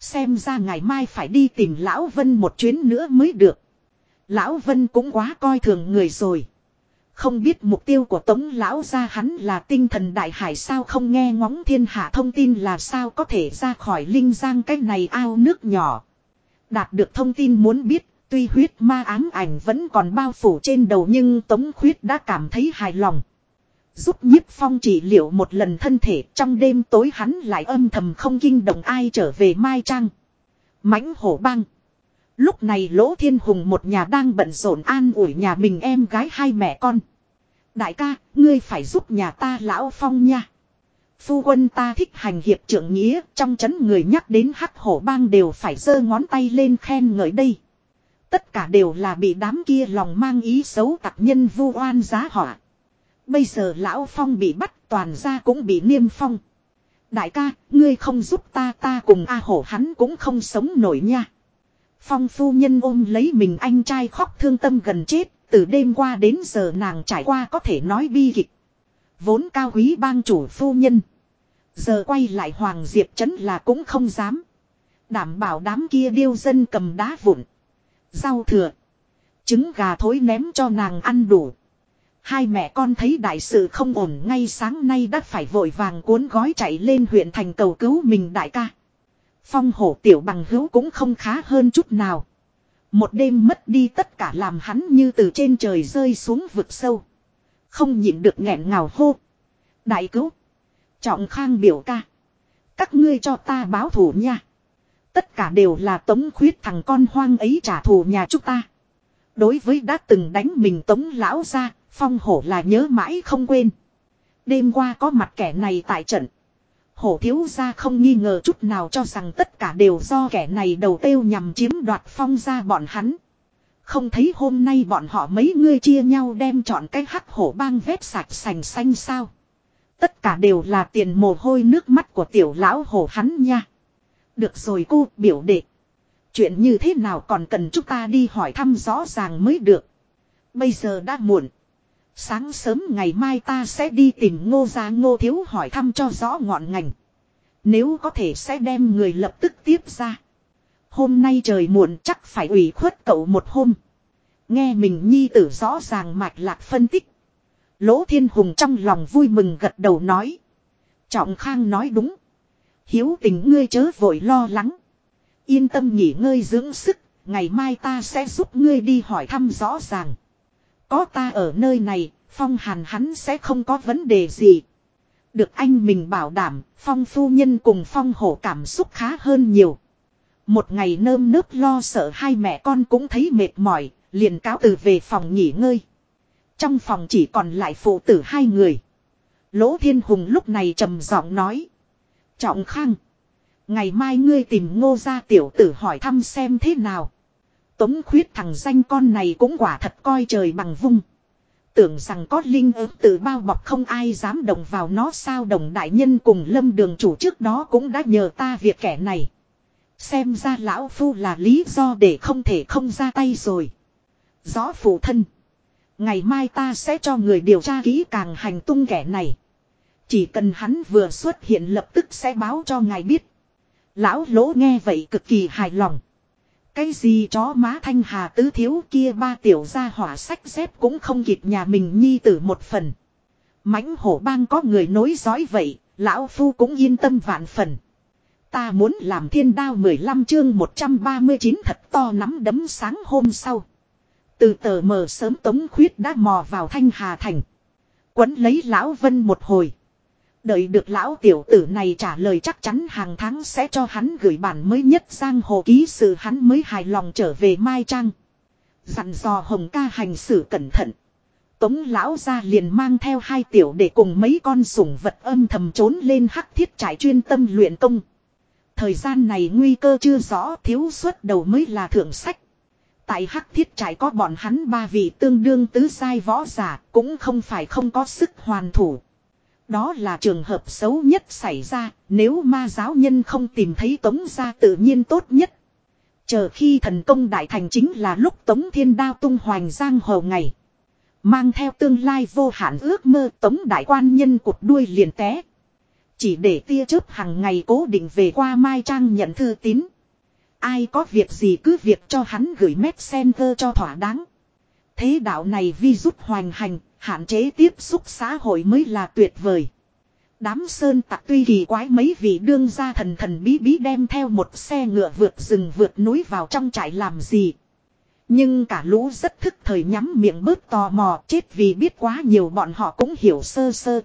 [SPEAKER 1] Xem ra ngày mai phải đi tìm Lão Vân một chuyến nữa mới được. Lão Vân cũng quá coi thường người rồi. Không biết mục tiêu của Tống Lão ra hắn là tinh thần đại hải sao không nghe ngóng thiên hạ thông tin là sao có thể ra khỏi linh giang cái này ao nước nhỏ. Đạt được thông tin muốn biết, tuy huyết ma ám ảnh vẫn còn bao phủ trên đầu nhưng Tống Khuyết đã cảm thấy hài lòng. Giúp nhiếp phong trị liệu một lần thân thể trong đêm tối hắn lại âm thầm không kinh động ai trở về Mai Trang. mãnh hổ băng. Lúc này Lỗ Thiên Hùng một nhà đang bận rộn an ủi nhà mình em gái hai mẹ con. Đại ca, ngươi phải giúp nhà ta lão phong nha. Phu quân ta thích hành hiệp trưởng nghĩa, trong chấn người nhắc đến hắc hổ bang đều phải giơ ngón tay lên khen ngợi đây. Tất cả đều là bị đám kia lòng mang ý xấu tặc nhân vu oan giá họa. Bây giờ lão phong bị bắt toàn ra cũng bị niêm phong. Đại ca, ngươi không giúp ta ta cùng A hổ hắn cũng không sống nổi nha. Phong phu nhân ôm lấy mình anh trai khóc thương tâm gần chết, từ đêm qua đến giờ nàng trải qua có thể nói bi kịch. Vốn cao quý bang chủ phu nhân. Giờ quay lại Hoàng Diệp Trấn là cũng không dám. Đảm bảo đám kia điêu dân cầm đá vụn. Rau thừa. Trứng gà thối ném cho nàng ăn đủ. Hai mẹ con thấy đại sự không ổn ngay sáng nay đã phải vội vàng cuốn gói chạy lên huyện thành cầu cứu mình đại ca. Phong hổ tiểu bằng hữu cũng không khá hơn chút nào. Một đêm mất đi tất cả làm hắn như từ trên trời rơi xuống vực sâu. Không nhịn được nghẹn ngào hô. Đại cứu. Trọng khang biểu ca. Các ngươi cho ta báo thù nha. Tất cả đều là tống khuyết thằng con hoang ấy trả thù nhà chúng ta. Đối với đã từng đánh mình tống lão ra, phong hổ là nhớ mãi không quên. Đêm qua có mặt kẻ này tại trận. Hổ thiếu ra không nghi ngờ chút nào cho rằng tất cả đều do kẻ này đầu tiêu nhằm chiếm đoạt phong ra bọn hắn. Không thấy hôm nay bọn họ mấy người chia nhau đem chọn cái hắc hổ bang vét sạch sành xanh sao. Tất cả đều là tiền mồ hôi nước mắt của tiểu lão hổ hắn nha. Được rồi cô, biểu đệ. Chuyện như thế nào còn cần chúng ta đi hỏi thăm rõ ràng mới được. Bây giờ đã muộn. Sáng sớm ngày mai ta sẽ đi tìm ngô gia ngô thiếu hỏi thăm cho rõ ngọn ngành. Nếu có thể sẽ đem người lập tức tiếp ra. Hôm nay trời muộn chắc phải ủy khuất cậu một hôm. Nghe mình nhi tử rõ ràng mạch lạc phân tích. Lỗ thiên hùng trong lòng vui mừng gật đầu nói. Trọng khang nói đúng. Hiếu tình ngươi chớ vội lo lắng. Yên tâm nghỉ ngơi dưỡng sức. Ngày mai ta sẽ giúp ngươi đi hỏi thăm rõ ràng. Có ta ở nơi này, phong hàn hắn sẽ không có vấn đề gì. Được anh mình bảo đảm, phong phu nhân cùng phong hổ cảm xúc khá hơn nhiều. Một ngày nơm nớp lo sợ hai mẹ con cũng thấy mệt mỏi, liền cáo từ về phòng nghỉ ngơi. Trong phòng chỉ còn lại phụ tử hai người. Lỗ Thiên Hùng lúc này trầm giọng nói. Trọng Khang. Ngày mai ngươi tìm ngô gia tiểu tử hỏi thăm xem thế nào. Tống khuyết thằng danh con này cũng quả thật coi trời bằng vung. Tưởng rằng có linh ứng tự bao bọc không ai dám động vào nó sao đồng đại nhân cùng lâm đường chủ trước đó cũng đã nhờ ta việc kẻ này. Xem ra lão phu là lý do để không thể không ra tay rồi. Rõ phụ thân. Ngày mai ta sẽ cho người điều tra kỹ càng hành tung kẻ này. Chỉ cần hắn vừa xuất hiện lập tức sẽ báo cho ngài biết. Lão lỗ nghe vậy cực kỳ hài lòng. Cái gì chó má thanh hà tứ thiếu kia ba tiểu gia hỏa sách dép cũng không kịp nhà mình nhi tử một phần. mãnh hổ bang có người nối dõi vậy, lão phu cũng yên tâm vạn phần. Ta muốn làm thiên đao 15 chương 139 thật to nắm đấm sáng hôm sau. Từ tờ mờ sớm tống khuyết đã mò vào thanh hà thành. Quấn lấy lão vân một hồi. Đợi được lão tiểu tử này trả lời chắc chắn hàng tháng sẽ cho hắn gửi bản mới nhất sang hồ ký sự hắn mới hài lòng trở về Mai Trang. Dặn dò hồng ca hành xử cẩn thận. Tống lão ra liền mang theo hai tiểu để cùng mấy con sủng vật âm thầm trốn lên hắc thiết trải chuyên tâm luyện công. Thời gian này nguy cơ chưa rõ, thiếu suất đầu mới là thượng sách. Tại hắc thiết trải có bọn hắn ba vị tương đương tứ sai võ giả, cũng không phải không có sức hoàn thủ đó là trường hợp xấu nhất xảy ra, nếu ma giáo nhân không tìm thấy tống ra tự nhiên tốt nhất. Chờ khi thần công đại thành chính là lúc tống thiên đao tung hoành giang hồ ngày. Mang theo tương lai vô hạn ước mơ tống đại quan nhân cụt đuôi liền té. Chỉ để tia chớp hàng ngày cố định về qua Mai Trang nhận thư tín. Ai có việc gì cứ việc cho hắn gửi messenger cho thỏa đáng. Thế đạo này vi rút hoành hành, hạn chế tiếp xúc xã hội mới là tuyệt vời. Đám sơn tặc tuy kỳ quái mấy vị đương gia thần thần bí bí đem theo một xe ngựa vượt rừng vượt núi vào trong trại làm gì. Nhưng cả lũ rất thức thời nhắm miệng bớt tò mò, chết vì biết quá nhiều bọn họ cũng hiểu sơ sơ.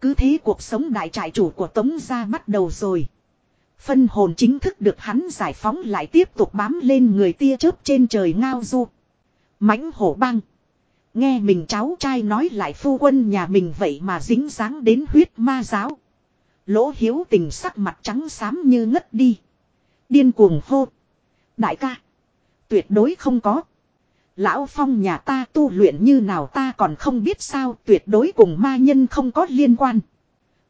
[SPEAKER 1] Cứ thế cuộc sống đại trại chủ của Tống gia bắt đầu rồi. Phân hồn chính thức được hắn giải phóng lại tiếp tục bám lên người tia chớp trên trời ngao du. mãnh hổ băng. Nghe mình cháu trai nói lại phu quân nhà mình vậy mà dính dáng đến huyết ma giáo. Lỗ hiếu tình sắc mặt trắng xám như ngất đi. Điên cuồng hô. Đại ca. Tuyệt đối không có. Lão Phong nhà ta tu luyện như nào ta còn không biết sao tuyệt đối cùng ma nhân không có liên quan.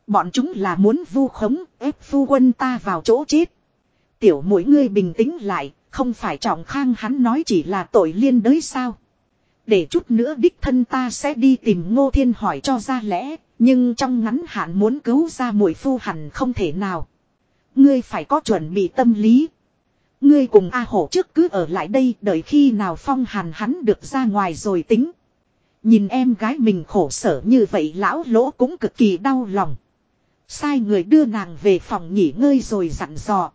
[SPEAKER 1] Bọn chúng là muốn vu khống ép phu quân ta vào chỗ chết. Tiểu mỗi ngươi bình tĩnh lại, không phải trọng khang hắn nói chỉ là tội liên đới sao. Để chút nữa đích thân ta sẽ đi tìm ngô thiên hỏi cho ra lẽ, nhưng trong ngắn hạn muốn cứu ra mũi phu hẳn không thể nào. Ngươi phải có chuẩn bị tâm lý. Ngươi cùng A hổ trước cứ ở lại đây đợi khi nào phong hàn hắn được ra ngoài rồi tính. Nhìn em gái mình khổ sở như vậy lão lỗ cũng cực kỳ đau lòng. Sai người đưa nàng về phòng nghỉ ngơi rồi dặn dò.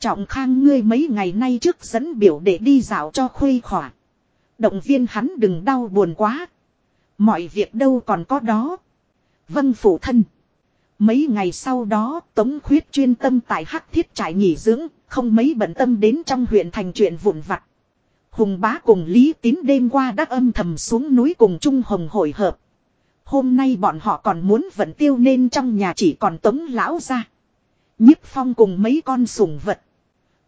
[SPEAKER 1] Trọng khang ngươi mấy ngày nay trước dẫn biểu để đi dạo cho khuây khỏa. Động viên hắn đừng đau buồn quá. Mọi việc đâu còn có đó. Vâng phụ thân. Mấy ngày sau đó Tống Khuyết chuyên tâm tại hắc thiết trại nghỉ dưỡng, không mấy bận tâm đến trong huyện thành chuyện vụn vặt. Hùng bá cùng Lý Tín đêm qua đã âm thầm xuống núi cùng Trung Hồng hội hợp. Hôm nay bọn họ còn muốn vận tiêu nên trong nhà chỉ còn tống lão ra. nhiếp phong cùng mấy con sủng vật.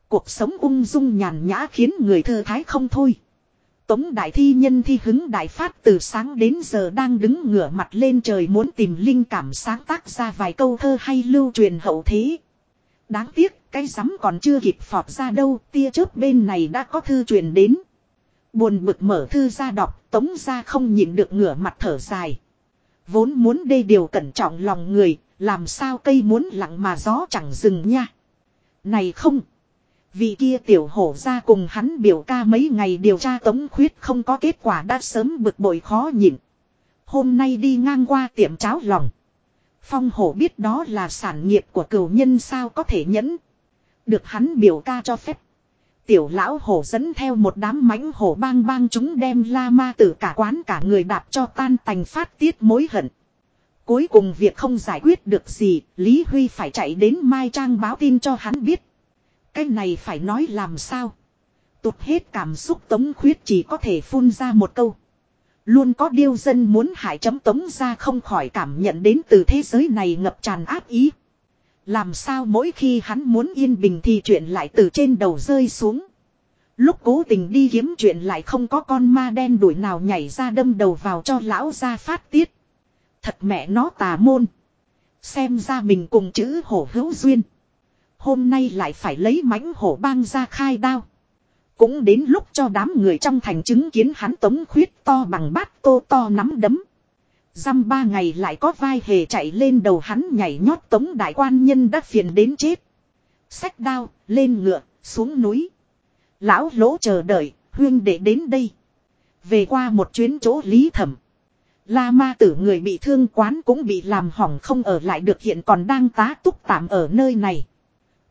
[SPEAKER 1] Cuộc sống ung dung nhàn nhã khiến người thư thái không thôi. Tống đại thi nhân thi hứng đại phát từ sáng đến giờ đang đứng ngửa mặt lên trời muốn tìm linh cảm sáng tác ra vài câu thơ hay lưu truyền hậu thế. Đáng tiếc cái rắm còn chưa kịp phọt ra đâu tia chớp bên này đã có thư truyền đến. Buồn bực mở thư ra đọc tống ra không nhịn được ngửa mặt thở dài. Vốn muốn đê điều cẩn trọng lòng người, làm sao cây muốn lặng mà gió chẳng dừng nha. Này không. Vị kia tiểu hổ ra cùng hắn biểu ca mấy ngày điều tra tống khuyết không có kết quả đã sớm bực bội khó nhịn. Hôm nay đi ngang qua tiệm cháo lòng. Phong hổ biết đó là sản nghiệp của cửu nhân sao có thể nhẫn. Được hắn biểu ca cho phép. Tiểu lão hổ dẫn theo một đám mãnh hổ bang bang chúng đem la ma tử cả quán cả người đạp cho tan tành phát tiết mối hận. Cuối cùng việc không giải quyết được gì, Lý Huy phải chạy đến Mai Trang báo tin cho hắn biết. Cái này phải nói làm sao? Tụt hết cảm xúc tống khuyết chỉ có thể phun ra một câu. Luôn có điêu dân muốn hại chấm tống ra không khỏi cảm nhận đến từ thế giới này ngập tràn áp ý. Làm sao mỗi khi hắn muốn yên bình thì chuyện lại từ trên đầu rơi xuống. Lúc cố tình đi kiếm chuyện lại không có con ma đen đuổi nào nhảy ra đâm đầu vào cho lão ra phát tiết. Thật mẹ nó tà môn. Xem ra mình cùng chữ hổ hữu duyên. Hôm nay lại phải lấy mãnh hổ bang ra khai đao. Cũng đến lúc cho đám người trong thành chứng kiến hắn tống khuyết to bằng bát tô to nắm đấm. Dăm ba ngày lại có vai hề chạy lên đầu hắn nhảy nhót tống đại quan nhân đã phiền đến chết. Xách đao, lên ngựa, xuống núi. Lão lỗ chờ đợi, huyên để đến đây. Về qua một chuyến chỗ lý thẩm. La ma tử người bị thương quán cũng bị làm hỏng không ở lại được hiện còn đang tá túc tạm ở nơi này.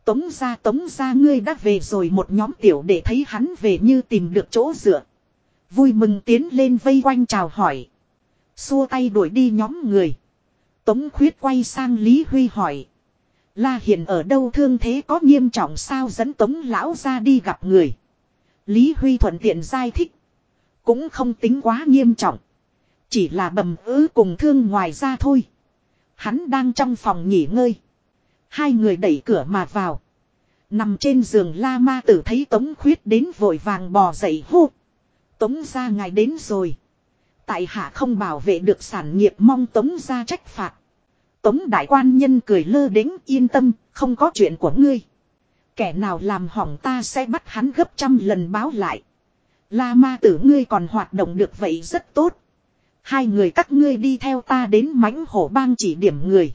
[SPEAKER 1] Tống ra tống ra, ngươi đã về rồi, một nhóm tiểu để thấy hắn về như tìm được chỗ dựa. Vui mừng tiến lên vây quanh chào hỏi. Xua tay đuổi đi nhóm người. Tống khuyết quay sang Lý Huy hỏi. La Hiền ở đâu, thương thế có nghiêm trọng sao, dẫn Tống lão ra đi gặp người. Lý Huy thuận tiện giải thích. Cũng không tính quá nghiêm trọng. Chỉ là bầm ứ cùng thương ngoài ra thôi. Hắn đang trong phòng nghỉ ngơi. Hai người đẩy cửa mà vào. Nằm trên giường la ma tử thấy Tống khuyết đến vội vàng bò dậy hô. Tống ra ngài đến rồi. Tại hạ không bảo vệ được sản nghiệp mong tống ra trách phạt. Tống đại quan nhân cười lơ đến yên tâm, không có chuyện của ngươi. Kẻ nào làm hỏng ta sẽ bắt hắn gấp trăm lần báo lại. La ma tử ngươi còn hoạt động được vậy rất tốt. Hai người các ngươi đi theo ta đến mãnh hổ bang chỉ điểm người.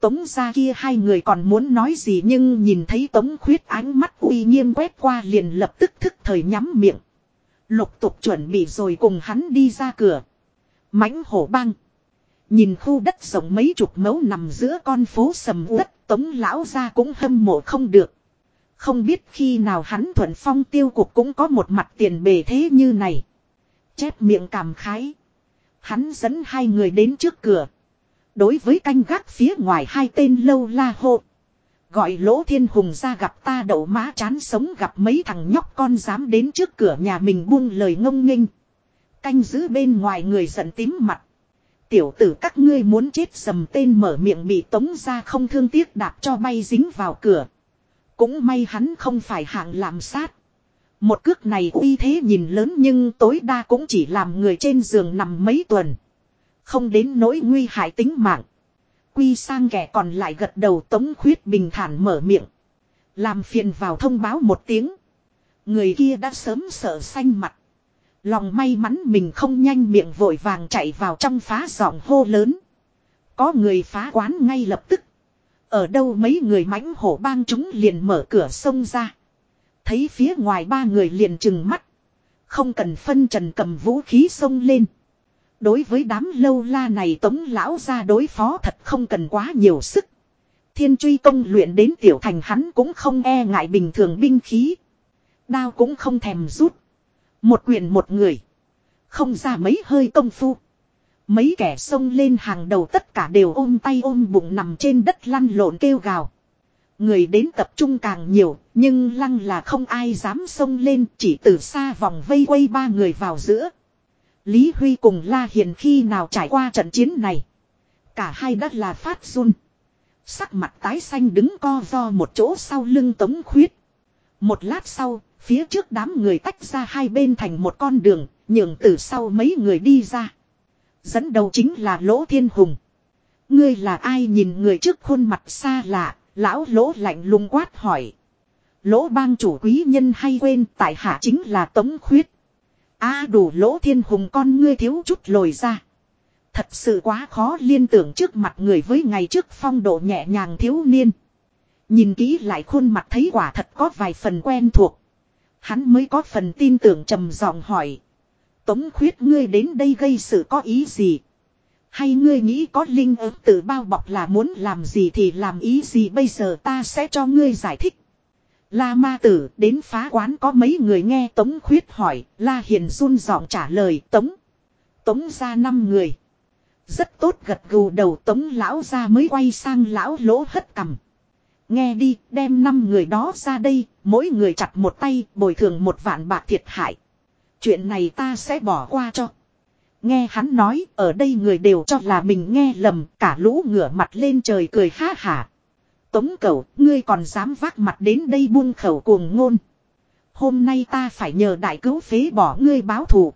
[SPEAKER 1] Tống ra kia hai người còn muốn nói gì nhưng nhìn thấy tống khuyết ánh mắt uy nghiêm quét qua liền lập tức thức thời nhắm miệng. Lục tục chuẩn bị rồi cùng hắn đi ra cửa. mãnh hổ băng Nhìn khu đất rộng mấy chục mẫu nằm giữa con phố sầm uất, tống lão ra cũng hâm mộ không được. Không biết khi nào hắn thuận phong tiêu cục cũng có một mặt tiền bề thế như này. Chép miệng cảm khái. Hắn dẫn hai người đến trước cửa. Đối với canh gác phía ngoài hai tên lâu la hộ Gọi lỗ thiên hùng ra gặp ta đậu má chán sống gặp mấy thằng nhóc con dám đến trước cửa nhà mình buông lời ngông nghênh. Canh giữ bên ngoài người giận tím mặt. Tiểu tử các ngươi muốn chết sầm tên mở miệng bị tống ra không thương tiếc đạp cho bay dính vào cửa. Cũng may hắn không phải hạng làm sát. Một cước này uy thế nhìn lớn nhưng tối đa cũng chỉ làm người trên giường nằm mấy tuần. Không đến nỗi nguy hại tính mạng. Quy sang kẻ còn lại gật đầu tống khuyết bình thản mở miệng. Làm phiền vào thông báo một tiếng. Người kia đã sớm sợ xanh mặt. Lòng may mắn mình không nhanh miệng vội vàng chạy vào trong phá giọng hô lớn. Có người phá quán ngay lập tức. Ở đâu mấy người mãnh hổ bang chúng liền mở cửa sông ra. Thấy phía ngoài ba người liền trừng mắt. Không cần phân trần cầm vũ khí sông lên. Đối với đám lâu la này tống lão ra đối phó thật không cần quá nhiều sức. Thiên truy công luyện đến tiểu thành hắn cũng không e ngại bình thường binh khí. Đao cũng không thèm rút. Một quyền một người. Không ra mấy hơi công phu. Mấy kẻ xông lên hàng đầu tất cả đều ôm tay ôm bụng nằm trên đất lăn lộn kêu gào. Người đến tập trung càng nhiều, nhưng lăng là không ai dám xông lên chỉ từ xa vòng vây quay ba người vào giữa. Lý Huy cùng La Hiền khi nào trải qua trận chiến này. Cả hai đất là phát run. Sắc mặt tái xanh đứng co do một chỗ sau lưng tống khuyết. Một lát sau, phía trước đám người tách ra hai bên thành một con đường, nhường từ sau mấy người đi ra. Dẫn đầu chính là Lỗ Thiên Hùng. Ngươi là ai nhìn người trước khuôn mặt xa lạ, lão lỗ lạnh lùng quát hỏi. Lỗ bang chủ quý nhân hay quên tại hạ chính là Tống Khuyết a đủ lỗ thiên hùng con ngươi thiếu chút lồi ra. Thật sự quá khó liên tưởng trước mặt người với ngày trước phong độ nhẹ nhàng thiếu niên. Nhìn kỹ lại khuôn mặt thấy quả thật có vài phần quen thuộc. Hắn mới có phần tin tưởng trầm giọng hỏi. Tống khuyết ngươi đến đây gây sự có ý gì? Hay ngươi nghĩ có linh ứng tự bao bọc là muốn làm gì thì làm ý gì bây giờ ta sẽ cho ngươi giải thích. La ma tử đến phá quán có mấy người nghe Tống khuyết hỏi, La hiền run giọng trả lời Tống. Tống ra năm người. Rất tốt gật gù đầu Tống lão ra mới quay sang lão lỗ hất cầm. Nghe đi, đem năm người đó ra đây, mỗi người chặt một tay, bồi thường một vạn bạc thiệt hại. Chuyện này ta sẽ bỏ qua cho. Nghe hắn nói, ở đây người đều cho là mình nghe lầm, cả lũ ngửa mặt lên trời cười ha hả. Tống cầu, ngươi còn dám vác mặt đến đây buông khẩu cuồng ngôn. Hôm nay ta phải nhờ đại cứu phế bỏ ngươi báo thù.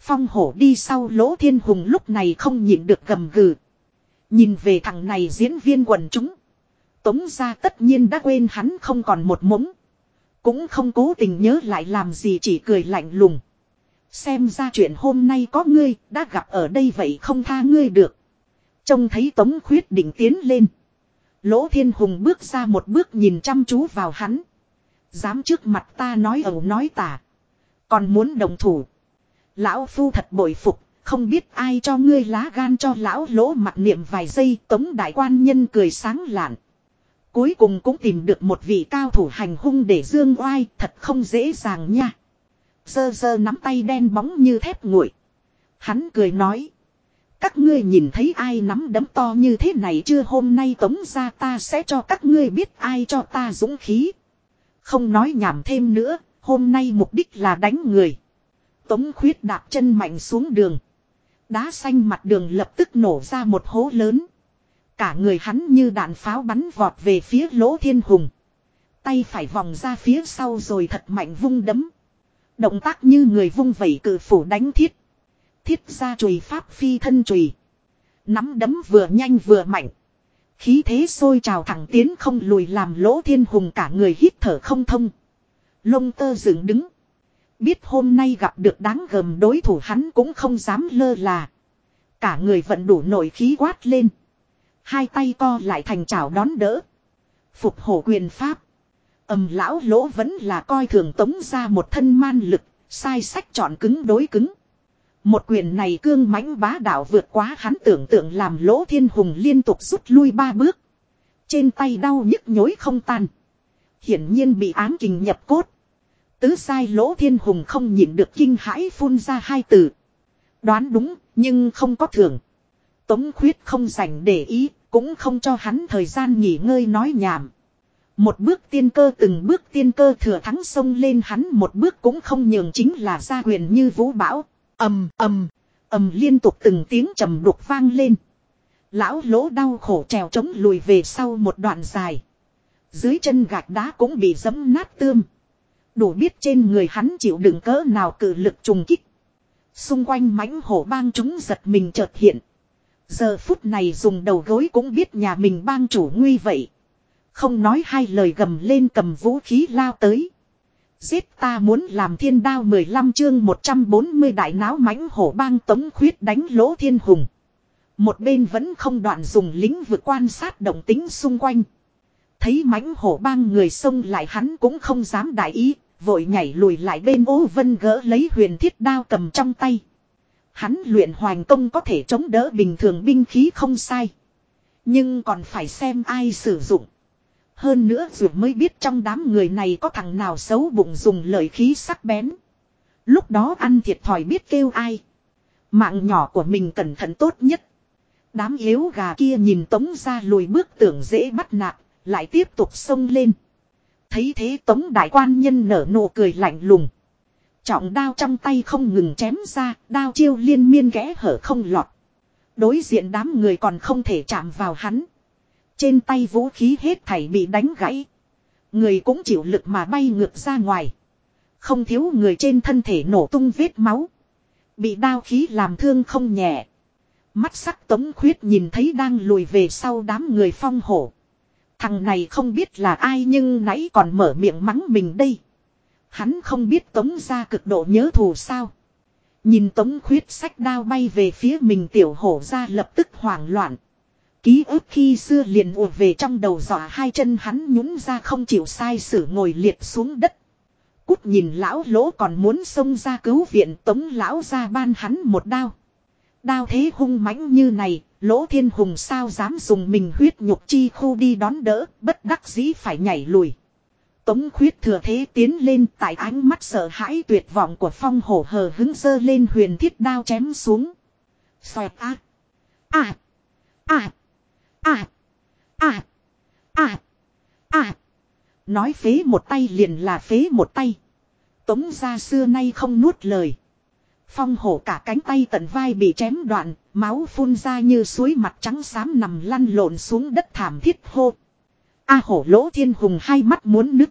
[SPEAKER 1] Phong hổ đi sau lỗ thiên hùng lúc này không nhịn được gầm gừ. Nhìn về thằng này diễn viên quần chúng. Tống ra tất nhiên đã quên hắn không còn một mống. Cũng không cố tình nhớ lại làm gì chỉ cười lạnh lùng. Xem ra chuyện hôm nay có ngươi, đã gặp ở đây vậy không tha ngươi được. Trông thấy Tống khuyết định tiến lên. Lỗ Thiên Hùng bước ra một bước nhìn chăm chú vào hắn. Dám trước mặt ta nói ẩu nói tả. Còn muốn đồng thủ. Lão Phu thật bội phục, không biết ai cho ngươi lá gan cho lão lỗ mặt niệm vài giây Tống Đại Quan Nhân cười sáng lạn. Cuối cùng cũng tìm được một vị cao thủ hành hung để dương oai, thật không dễ dàng nha. Sơ sơ nắm tay đen bóng như thép nguội. Hắn cười nói. Các ngươi nhìn thấy ai nắm đấm to như thế này chưa hôm nay tống ra ta sẽ cho các ngươi biết ai cho ta dũng khí. Không nói nhảm thêm nữa, hôm nay mục đích là đánh người. Tống khuyết đạp chân mạnh xuống đường. Đá xanh mặt đường lập tức nổ ra một hố lớn. Cả người hắn như đạn pháo bắn vọt về phía lỗ thiên hùng. Tay phải vòng ra phía sau rồi thật mạnh vung đấm. Động tác như người vung vẩy cử phủ đánh thiết. Thiết ra chùy pháp phi thân chùy. Nắm đấm vừa nhanh vừa mạnh. Khí thế sôi trào thẳng tiến không lùi làm lỗ thiên hùng cả người hít thở không thông. Lông tơ dựng đứng. Biết hôm nay gặp được đáng gầm đối thủ hắn cũng không dám lơ là. Cả người vẫn đủ nổi khí quát lên. Hai tay co lại thành chảo đón đỡ. Phục hổ quyền pháp. ầm lão lỗ vẫn là coi thường tống ra một thân man lực. Sai sách chọn cứng đối cứng. Một quyền này cương mãnh bá đạo vượt quá hắn tưởng tượng làm lỗ thiên hùng liên tục rút lui ba bước. Trên tay đau nhức nhối không tan. Hiển nhiên bị ám kình nhập cốt. Tứ sai lỗ thiên hùng không nhịn được kinh hãi phun ra hai từ. Đoán đúng, nhưng không có thường. Tống khuyết không dành để ý, cũng không cho hắn thời gian nghỉ ngơi nói nhảm. Một bước tiên cơ từng bước tiên cơ thừa thắng sông lên hắn một bước cũng không nhường chính là gia quyền như vũ bão ầm ầm ầm liên tục từng tiếng trầm đục vang lên. Lão lỗ đau khổ trèo trống lùi về sau một đoạn dài. Dưới chân gạch đá cũng bị giấm nát tươm. Đủ biết trên người hắn chịu đựng cỡ nào cự lực trùng kích. Xung quanh mãnh hổ bang chúng giật mình chợt hiện. Giờ phút này dùng đầu gối cũng biết nhà mình bang chủ nguy vậy. Không nói hai lời gầm lên cầm vũ khí lao tới. Giết ta muốn làm thiên đao 15 chương 140 đại náo mãnh hổ bang tống khuyết đánh lỗ thiên hùng. Một bên vẫn không đoạn dùng lính vượt quan sát động tính xung quanh. Thấy mãnh hổ bang người xông lại hắn cũng không dám đại ý, vội nhảy lùi lại bên ô vân gỡ lấy huyền thiết đao cầm trong tay. Hắn luyện hoàng công có thể chống đỡ bình thường binh khí không sai. Nhưng còn phải xem ai sử dụng. Hơn nữa dù mới biết trong đám người này có thằng nào xấu bụng dùng lời khí sắc bén. Lúc đó ăn thiệt thòi biết kêu ai. Mạng nhỏ của mình cẩn thận tốt nhất. Đám yếu gà kia nhìn tống ra lùi bước tưởng dễ bắt nạt, lại tiếp tục xông lên. Thấy thế tống đại quan nhân nở nụ cười lạnh lùng. Trọng đao trong tay không ngừng chém ra, đao chiêu liên miên ghé hở không lọt. Đối diện đám người còn không thể chạm vào hắn. Trên tay vũ khí hết thảy bị đánh gãy. Người cũng chịu lực mà bay ngược ra ngoài. Không thiếu người trên thân thể nổ tung vết máu. Bị đao khí làm thương không nhẹ. Mắt sắc tống khuyết nhìn thấy đang lùi về sau đám người phong hổ. Thằng này không biết là ai nhưng nãy còn mở miệng mắng mình đây. Hắn không biết tống ra cực độ nhớ thù sao. Nhìn tống khuyết sách đao bay về phía mình tiểu hổ ra lập tức hoảng loạn. Ký ức khi xưa liền ùa về trong đầu giỏ hai chân hắn nhún ra không chịu sai sử ngồi liệt xuống đất. Cút nhìn lão lỗ còn muốn xông ra cứu viện tống lão ra ban hắn một đao. Đao thế hung mãnh như này, lỗ thiên hùng sao dám dùng mình huyết nhục chi khu đi đón đỡ, bất đắc dĩ phải nhảy lùi. Tống khuyết thừa thế tiến lên tại ánh mắt sợ hãi tuyệt vọng của phong hổ hờ hứng dơ lên huyền thiết đao chém xuống. Xoẹt ác. À. À. À. À. À. À. à Nói phế một tay liền là phế một tay. Tống ra xưa nay không nuốt lời. Phong hổ cả cánh tay tận vai bị chém đoạn, máu phun ra như suối mặt trắng xám nằm lăn lộn xuống đất thảm thiết hô. A hổ lỗ thiên hùng hai mắt muốn nứt.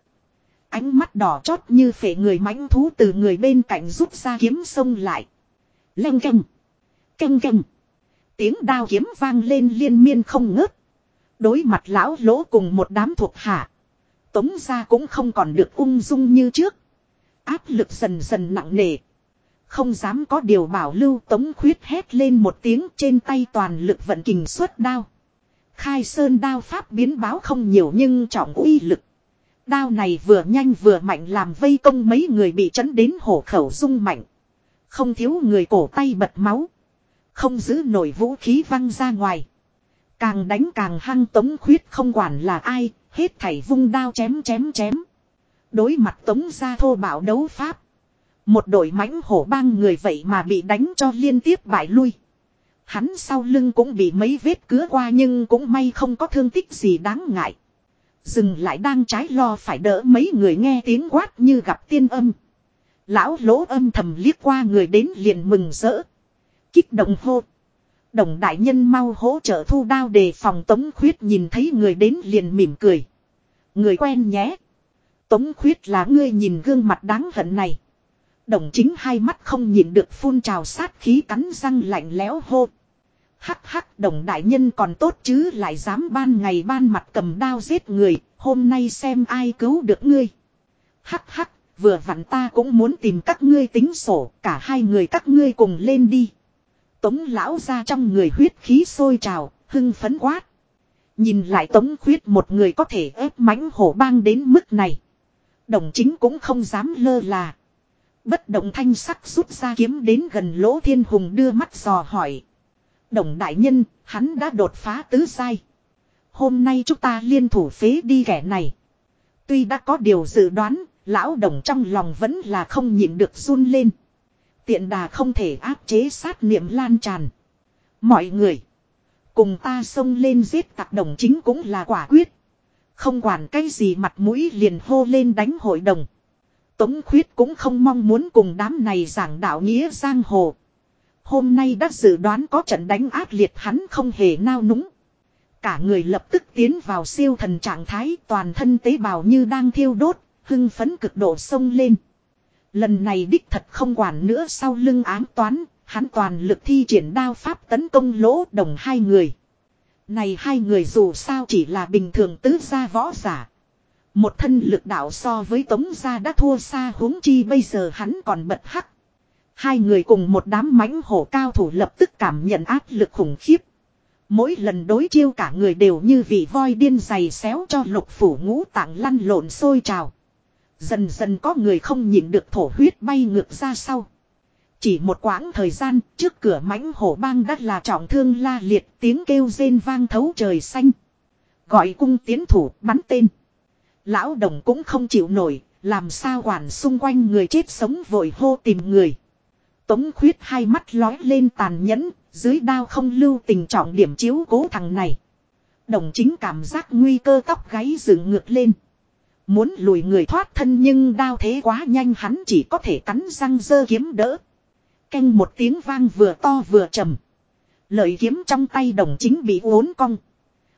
[SPEAKER 1] Ánh mắt đỏ chót như phệ người mãnh thú từ người bên cạnh rút ra kiếm sông lại. Leng canh. Canh canh. Tiếng đao kiếm vang lên liên miên không ngớt. Đối mặt lão lỗ cùng một đám thuộc hạ. Tống ra cũng không còn được ung dung như trước. Áp lực dần dần nặng nề. Không dám có điều bảo lưu, tống khuyết hét lên một tiếng trên tay toàn lực vận kình xuất đao. Khai sơn đao pháp biến báo không nhiều nhưng trọng uy lực. Đao này vừa nhanh vừa mạnh làm vây công mấy người bị chấn đến hổ khẩu rung mạnh. Không thiếu người cổ tay bật máu. Không giữ nổi vũ khí văng ra ngoài. Càng đánh càng hăng tống khuyết không quản là ai, hết thảy vung đao chém chém chém. Đối mặt tống ra thô bạo đấu pháp. Một đội mãnh hổ bang người vậy mà bị đánh cho liên tiếp bại lui. Hắn sau lưng cũng bị mấy vết cứa qua nhưng cũng may không có thương tích gì đáng ngại. Dừng lại đang trái lo phải đỡ mấy người nghe tiếng quát như gặp tiên âm. Lão lỗ âm thầm liếc qua người đến liền mừng rỡ. Kích động hô. Đồng đại nhân mau hỗ trợ thu đao đề phòng Tống Khuyết nhìn thấy người đến liền mỉm cười. Người quen nhé. Tống Khuyết là ngươi nhìn gương mặt đáng hận này. Đồng chính hai mắt không nhìn được phun trào sát khí cắn răng lạnh lẽo hô. Hắc hắc đồng đại nhân còn tốt chứ lại dám ban ngày ban mặt cầm đao giết người, hôm nay xem ai cứu được ngươi. Hắc hắc, vừa vặn ta cũng muốn tìm các ngươi tính sổ, cả hai người các ngươi cùng lên đi. Tống lão ra trong người huyết khí sôi trào, hưng phấn quát. Nhìn lại tống khuyết một người có thể ép mãnh hổ bang đến mức này. Đồng chính cũng không dám lơ là. Bất động thanh sắc rút ra kiếm đến gần lỗ thiên hùng đưa mắt dò hỏi. Đồng đại nhân, hắn đã đột phá tứ sai. Hôm nay chúng ta liên thủ phế đi kẻ này. Tuy đã có điều dự đoán, lão đồng trong lòng vẫn là không nhịn được run lên. Tiện đà không thể áp chế sát niệm lan tràn. Mọi người. Cùng ta xông lên giết tặc đồng chính cũng là quả quyết. Không quản cái gì mặt mũi liền hô lên đánh hội đồng. Tống khuyết cũng không mong muốn cùng đám này giảng đạo nghĩa giang hồ. Hôm nay đã dự đoán có trận đánh ác liệt hắn không hề nao núng. Cả người lập tức tiến vào siêu thần trạng thái toàn thân tế bào như đang thiêu đốt, hưng phấn cực độ sông lên. Lần này đích thật không quản nữa sau lưng ám toán, hắn toàn lực thi triển đao pháp tấn công lỗ đồng hai người. Này hai người dù sao chỉ là bình thường tứ gia võ giả. Một thân lực đạo so với tống gia đã thua xa huống chi bây giờ hắn còn bật hắc. Hai người cùng một đám mãnh hổ cao thủ lập tức cảm nhận áp lực khủng khiếp. Mỗi lần đối chiêu cả người đều như vị voi điên dày xéo cho lục phủ ngũ tạng lăn lộn sôi trào. Dần dần có người không nhịn được thổ huyết bay ngược ra sau. Chỉ một quãng thời gian trước cửa mãnh hổ bang đắt là trọng thương la liệt tiếng kêu rên vang thấu trời xanh. Gọi cung tiến thủ bắn tên. Lão đồng cũng không chịu nổi, làm sao quản xung quanh người chết sống vội hô tìm người. Tống khuyết hai mắt lói lên tàn nhẫn, dưới đao không lưu tình trọng điểm chiếu cố thằng này. Đồng chính cảm giác nguy cơ tóc gáy dựng ngược lên. Muốn lùi người thoát thân nhưng đao thế quá nhanh hắn chỉ có thể cắn răng dơ kiếm đỡ. Canh một tiếng vang vừa to vừa trầm. Lợi kiếm trong tay đồng chính bị uốn cong.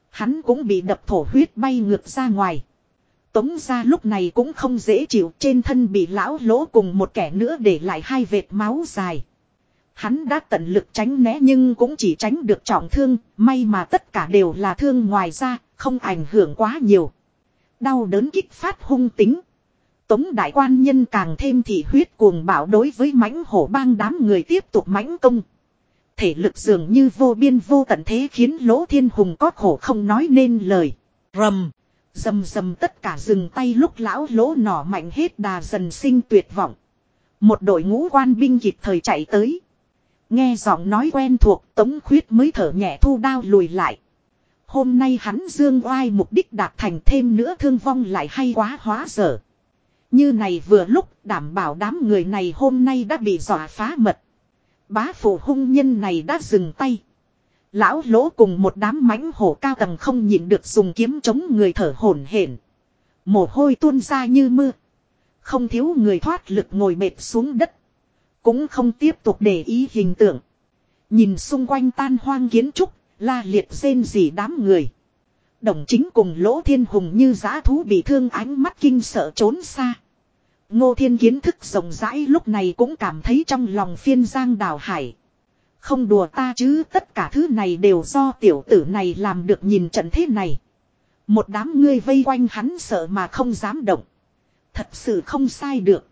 [SPEAKER 1] Hắn cũng bị đập thổ huyết bay ngược ra ngoài. Tống ra lúc này cũng không dễ chịu trên thân bị lão lỗ cùng một kẻ nữa để lại hai vệt máu dài. Hắn đã tận lực tránh né nhưng cũng chỉ tránh được trọng thương, may mà tất cả đều là thương ngoài ra, không ảnh hưởng quá nhiều. Đau đớn kích phát hung tính. Tống đại quan nhân càng thêm thị huyết cuồng bạo đối với mãnh hổ bang đám người tiếp tục mãnh công. Thể lực dường như vô biên vô tận thế khiến lỗ thiên hùng có khổ không nói nên lời. Rầm. rầm rầm tất cả dừng tay lúc lão lỗ nỏ mạnh hết đà dần sinh tuyệt vọng. Một đội ngũ quan binh kịp thời chạy tới. Nghe giọng nói quen thuộc, tống khuyết mới thở nhẹ thu đao lùi lại. Hôm nay hắn dương oai mục đích đạt thành thêm nữa thương vong lại hay quá hóa dở. Như này vừa lúc đảm bảo đám người này hôm nay đã bị dọa phá mật. Bá phụ hung nhân này đã dừng tay. Lão lỗ cùng một đám mãnh hổ cao tầng không nhịn được dùng kiếm chống người thở hổn hển. Mồ hôi tuôn ra như mưa. Không thiếu người thoát lực ngồi mệt xuống đất. Cũng không tiếp tục để ý hình tượng. Nhìn xung quanh tan hoang kiến trúc, la liệt rên rỉ đám người. Đồng chính cùng lỗ thiên hùng như giã thú bị thương ánh mắt kinh sợ trốn xa. Ngô thiên kiến thức rộng rãi lúc này cũng cảm thấy trong lòng phiên giang đào hải. Không đùa ta chứ, tất cả thứ này đều do tiểu tử này làm được nhìn trận thế này. Một đám ngươi vây quanh hắn sợ mà không dám động. Thật sự không sai được.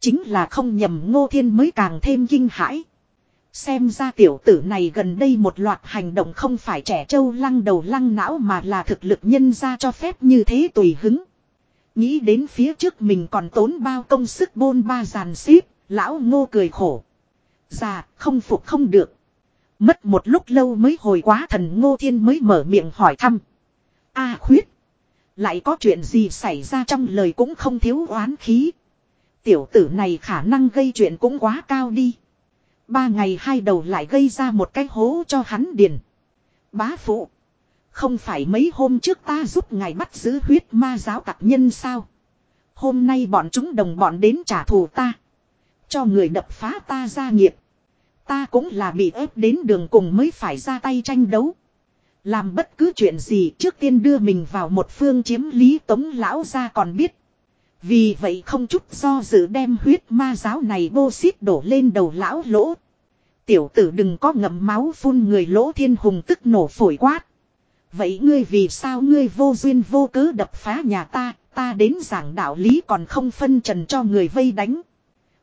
[SPEAKER 1] Chính là không nhầm, ngô thiên mới càng thêm kinh hãi. Xem ra tiểu tử này gần đây một loạt hành động không phải trẻ trâu lăng đầu lăng não mà là thực lực nhân ra cho phép như thế tùy hứng. Nghĩ đến phía trước mình còn tốn bao công sức bôn ba giàn xíp, lão ngô cười khổ. Già, không phục không được. Mất một lúc lâu mới hồi quá thần ngô thiên mới mở miệng hỏi thăm. a khuyết. Lại có chuyện gì xảy ra trong lời cũng không thiếu oán khí. Tiểu tử này khả năng gây chuyện cũng quá cao đi. Ba ngày hai đầu lại gây ra một cái hố cho hắn điền. Bá phụ. Không phải mấy hôm trước ta giúp ngài bắt giữ huyết ma giáo tặc nhân sao. Hôm nay bọn chúng đồng bọn đến trả thù ta. Cho người đập phá ta gia nghiệp. Ta cũng là bị ép đến đường cùng mới phải ra tay tranh đấu. Làm bất cứ chuyện gì trước tiên đưa mình vào một phương chiếm lý tống lão ra còn biết. Vì vậy không chút do dự đem huyết ma giáo này vô xít đổ lên đầu lão lỗ. Tiểu tử đừng có ngậm máu phun người lỗ thiên hùng tức nổ phổi quát. Vậy ngươi vì sao ngươi vô duyên vô cớ đập phá nhà ta, ta đến giảng đạo lý còn không phân trần cho người vây đánh.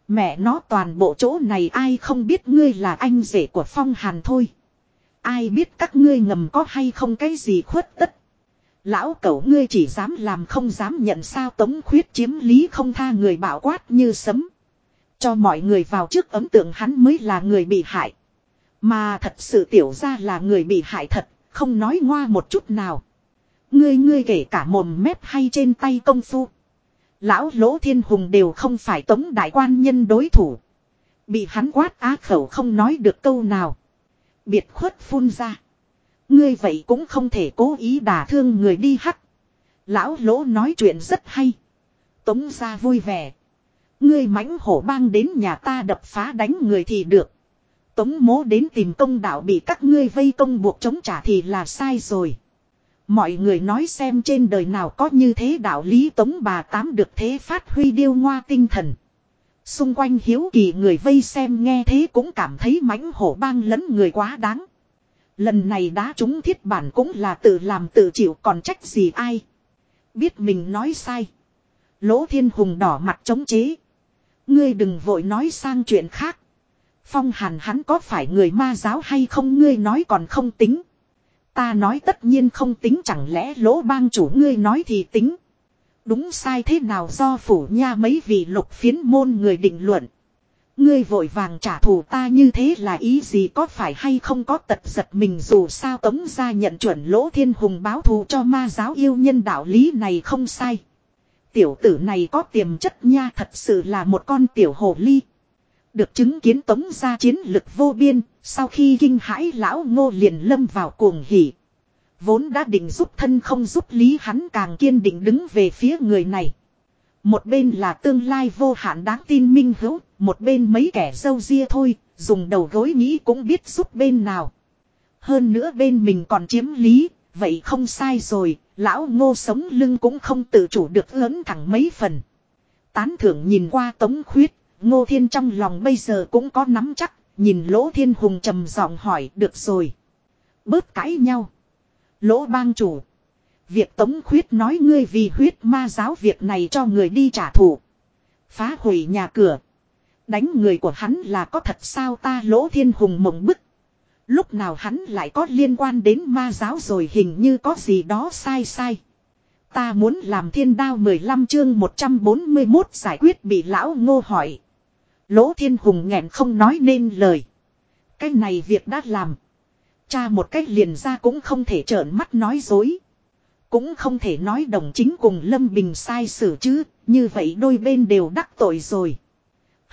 [SPEAKER 1] Mẹ nó toàn bộ chỗ này ai không biết ngươi là anh rể của phong hàn thôi. Ai biết các ngươi ngầm có hay không cái gì khuất tất. Lão cẩu ngươi chỉ dám làm không dám nhận sao tống khuyết chiếm lý không tha người bảo quát như sấm. Cho mọi người vào trước ấm tượng hắn mới là người bị hại. Mà thật sự tiểu ra là người bị hại thật, không nói ngoa một chút nào. Ngươi ngươi kể cả mồm mép hay trên tay công phu. Lão lỗ thiên hùng đều không phải tống đại quan nhân đối thủ. Bị hắn quát á khẩu không nói được câu nào. Biệt khuất phun ra. Ngươi vậy cũng không thể cố ý đả thương người đi hắc. Lão lỗ nói chuyện rất hay. Tống ra vui vẻ. Ngươi mãnh hổ bang đến nhà ta đập phá đánh người thì được. Tống mố đến tìm công đạo bị các ngươi vây công buộc chống trả thì là sai rồi. Mọi người nói xem trên đời nào có như thế đạo lý tống bà tám được thế phát huy điêu ngoa tinh thần. Xung quanh hiếu kỳ người vây xem nghe thế cũng cảm thấy mãnh hổ bang lẫn người quá đáng. Lần này đá chúng thiết bản cũng là tự làm tự chịu còn trách gì ai. Biết mình nói sai. Lỗ thiên hùng đỏ mặt chống chế. Ngươi đừng vội nói sang chuyện khác. Phong hàn hắn có phải người ma giáo hay không ngươi nói còn không tính. Ta nói tất nhiên không tính chẳng lẽ lỗ bang chủ ngươi nói thì tính. Đúng sai thế nào do phủ nha mấy vị lục phiến môn người định luận. Ngươi vội vàng trả thù ta như thế là ý gì có phải hay không có tật giật mình dù sao tống ra nhận chuẩn lỗ thiên hùng báo thù cho ma giáo yêu nhân đạo lý này không sai. Tiểu tử này có tiềm chất nha thật sự là một con tiểu hồ ly. Được chứng kiến tống ra chiến lực vô biên, sau khi kinh hãi lão ngô liền lâm vào cuồng hỉ. Vốn đã định giúp thân không giúp lý hắn càng kiên định đứng về phía người này. Một bên là tương lai vô hạn đáng tin minh hữu, một bên mấy kẻ dâu ria thôi, dùng đầu gối nghĩ cũng biết giúp bên nào. Hơn nữa bên mình còn chiếm lý, vậy không sai rồi, lão ngô sống lưng cũng không tự chủ được lớn thẳng mấy phần. Tán thưởng nhìn qua tống khuyết, ngô thiên trong lòng bây giờ cũng có nắm chắc, nhìn lỗ thiên hùng trầm giọng hỏi được rồi. Bớt cãi nhau. Lỗ bang chủ. Việc tống khuyết nói ngươi vì huyết ma giáo việc này cho người đi trả thù. Phá hủy nhà cửa. Đánh người của hắn là có thật sao ta lỗ thiên hùng mộng bức. Lúc nào hắn lại có liên quan đến ma giáo rồi hình như có gì đó sai sai. Ta muốn làm thiên đao 15 chương 141 giải quyết bị lão ngô hỏi. Lỗ thiên hùng nghẹn không nói nên lời. Cái này việc đã làm. Cha một cách liền ra cũng không thể trợn mắt nói dối. Cũng không thể nói đồng chính cùng Lâm Bình sai xử chứ, như vậy đôi bên đều đắc tội rồi.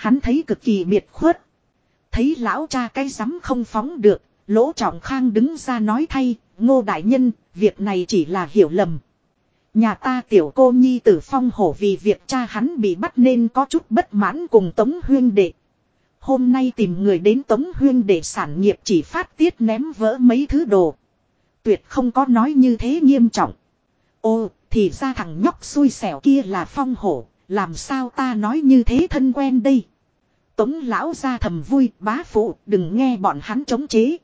[SPEAKER 1] Hắn thấy cực kỳ biệt khuất. Thấy lão cha cái rắm không phóng được, lỗ trọng khang đứng ra nói thay, ngô đại nhân, việc này chỉ là hiểu lầm. Nhà ta tiểu cô nhi tử phong hổ vì việc cha hắn bị bắt nên có chút bất mãn cùng tống huyên đệ. Hôm nay tìm người đến tống huyên để sản nghiệp chỉ phát tiết ném vỡ mấy thứ đồ. Tuyệt không có nói như thế nghiêm trọng. Ô, thì ra thằng nhóc xui xẻo kia là phong hổ, làm sao ta nói như thế thân quen đây. Tống lão ra thầm vui, bá phụ, đừng nghe bọn hắn chống chế.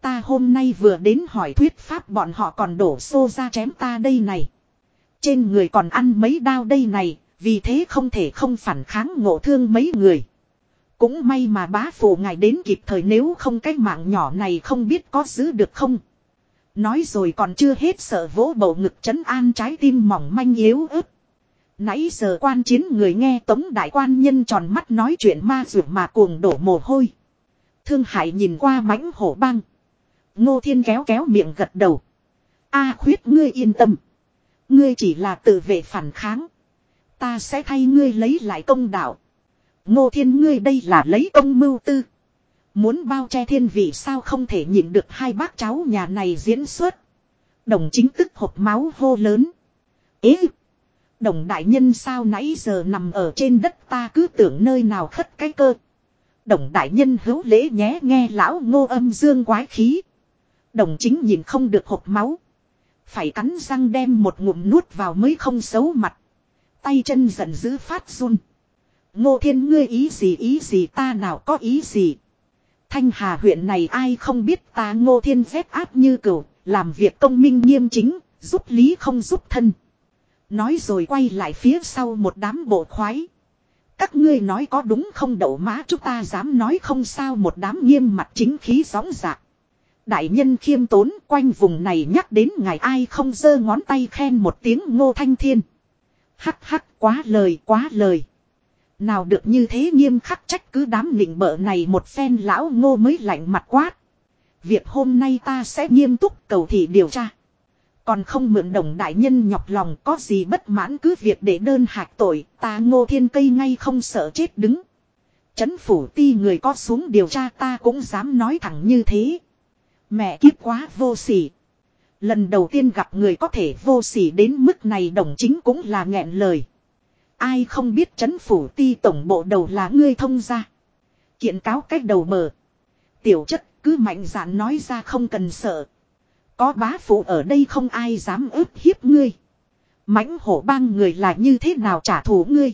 [SPEAKER 1] Ta hôm nay vừa đến hỏi thuyết pháp bọn họ còn đổ xô ra chém ta đây này. Trên người còn ăn mấy đao đây này, vì thế không thể không phản kháng ngộ thương mấy người. Cũng may mà bá phụ ngài đến kịp thời nếu không cái mạng nhỏ này không biết có giữ được không. Nói rồi còn chưa hết sợ vỗ bầu ngực chấn an trái tim mỏng manh yếu ớt. Nãy giờ quan chiến người nghe tống đại quan nhân tròn mắt nói chuyện ma rượu mà cuồng đổ mồ hôi. Thương hại nhìn qua mãnh hổ băng. Ngô thiên kéo kéo miệng gật đầu. A khuyết ngươi yên tâm. Ngươi chỉ là tự vệ phản kháng. Ta sẽ thay ngươi lấy lại công đạo. Ngô thiên ngươi đây là lấy công mưu tư. Muốn bao che thiên vị sao không thể nhịn được hai bác cháu nhà này diễn xuất. Đồng chính tức hộp máu hô lớn. ê Đồng đại nhân sao nãy giờ nằm ở trên đất ta cứ tưởng nơi nào khất cái cơ. Đồng đại nhân hữu lễ nhé nghe lão ngô âm dương quái khí. Đồng chính nhìn không được hộp máu. Phải cắn răng đem một ngụm nuốt vào mới không xấu mặt. Tay chân giận dữ phát run. Ngô thiên ngươi ý gì ý gì ta nào có ý gì. Thanh Hà huyện này ai không biết ta ngô thiên phép áp như cửu, làm việc công minh nghiêm chính, giúp lý không giúp thân. Nói rồi quay lại phía sau một đám bộ khoái. Các ngươi nói có đúng không đậu má chúng ta dám nói không sao một đám nghiêm mặt chính khí gióng dạc. Đại nhân khiêm tốn quanh vùng này nhắc đến ngày ai không giơ ngón tay khen một tiếng ngô thanh thiên. Hắc hắc quá lời quá lời. Nào được như thế nghiêm khắc trách cứ đám nịnh bợ này một phen lão ngô mới lạnh mặt quát. Việc hôm nay ta sẽ nghiêm túc cầu thị điều tra. Còn không mượn đồng đại nhân nhọc lòng, có gì bất mãn cứ việc để đơn hạc tội, ta ngô thiên cây ngay không sợ chết đứng. Chấn phủ ti người có xuống điều tra ta cũng dám nói thẳng như thế. Mẹ kiếp quá vô sỉ. Lần đầu tiên gặp người có thể vô sỉ đến mức này đồng chính cũng là nghẹn lời. Ai không biết chấn phủ ti tổng bộ đầu là ngươi thông ra. Kiện cáo cách đầu bờ. Tiểu chất cứ mạnh dạn nói ra không cần sợ. Có bá phụ ở đây không ai dám ức hiếp ngươi. mãnh hổ bang người là như thế nào trả thù ngươi.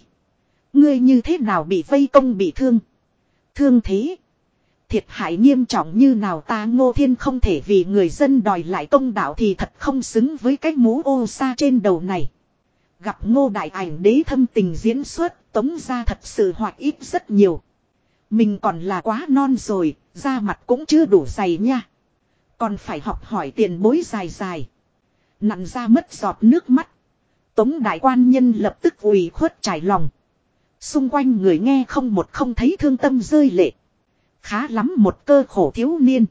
[SPEAKER 1] Ngươi như thế nào bị vây công bị thương. Thương thế. Thiệt hại nghiêm trọng như nào ta ngô thiên không thể vì người dân đòi lại công đạo thì thật không xứng với cái mũ ô xa trên đầu này. Gặp ngô đại ảnh đế thâm tình diễn xuất tống ra thật sự hoạt ít rất nhiều. Mình còn là quá non rồi, da mặt cũng chưa đủ dày nha. Còn phải học hỏi tiền bối dài dài. Nặn ra mất giọt nước mắt. Tống đại quan nhân lập tức ủy khuất trải lòng. Xung quanh người nghe không một không thấy thương tâm rơi lệ. Khá lắm một cơ khổ thiếu niên.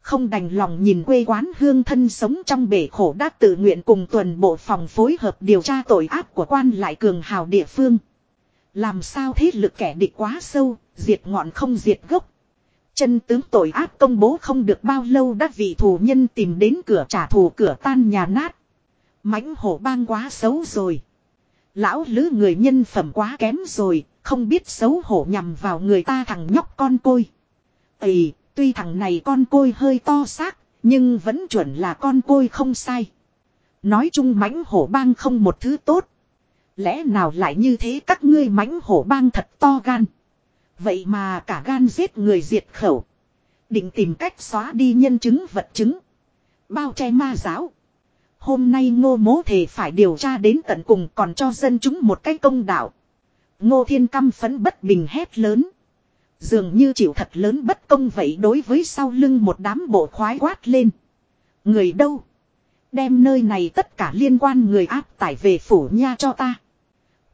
[SPEAKER 1] Không đành lòng nhìn quê quán hương thân sống trong bể khổ đã tự nguyện cùng tuần bộ phòng phối hợp điều tra tội ác của quan lại cường hào địa phương. Làm sao thế lực kẻ địch quá sâu, diệt ngọn không diệt gốc. Chân tướng tội ác công bố không được bao lâu đã vị thù nhân tìm đến cửa trả thù cửa tan nhà nát. mãnh hổ bang quá xấu rồi. Lão lứ người nhân phẩm quá kém rồi, không biết xấu hổ nhằm vào người ta thằng nhóc con côi. Ây, tuy thằng này con côi hơi to xác, nhưng vẫn chuẩn là con côi không sai. Nói chung mãnh hổ bang không một thứ tốt. Lẽ nào lại như thế các ngươi mãnh hổ bang thật to gan. Vậy mà cả gan giết người diệt khẩu. Định tìm cách xóa đi nhân chứng vật chứng. Bao che ma giáo. Hôm nay ngô mố thể phải điều tra đến tận cùng còn cho dân chúng một cái công đạo. Ngô thiên căm phấn bất bình hét lớn. Dường như chịu thật lớn bất công vậy đối với sau lưng một đám bộ khoái quát lên. Người đâu? Đem nơi này tất cả liên quan người áp tải về phủ nha cho ta.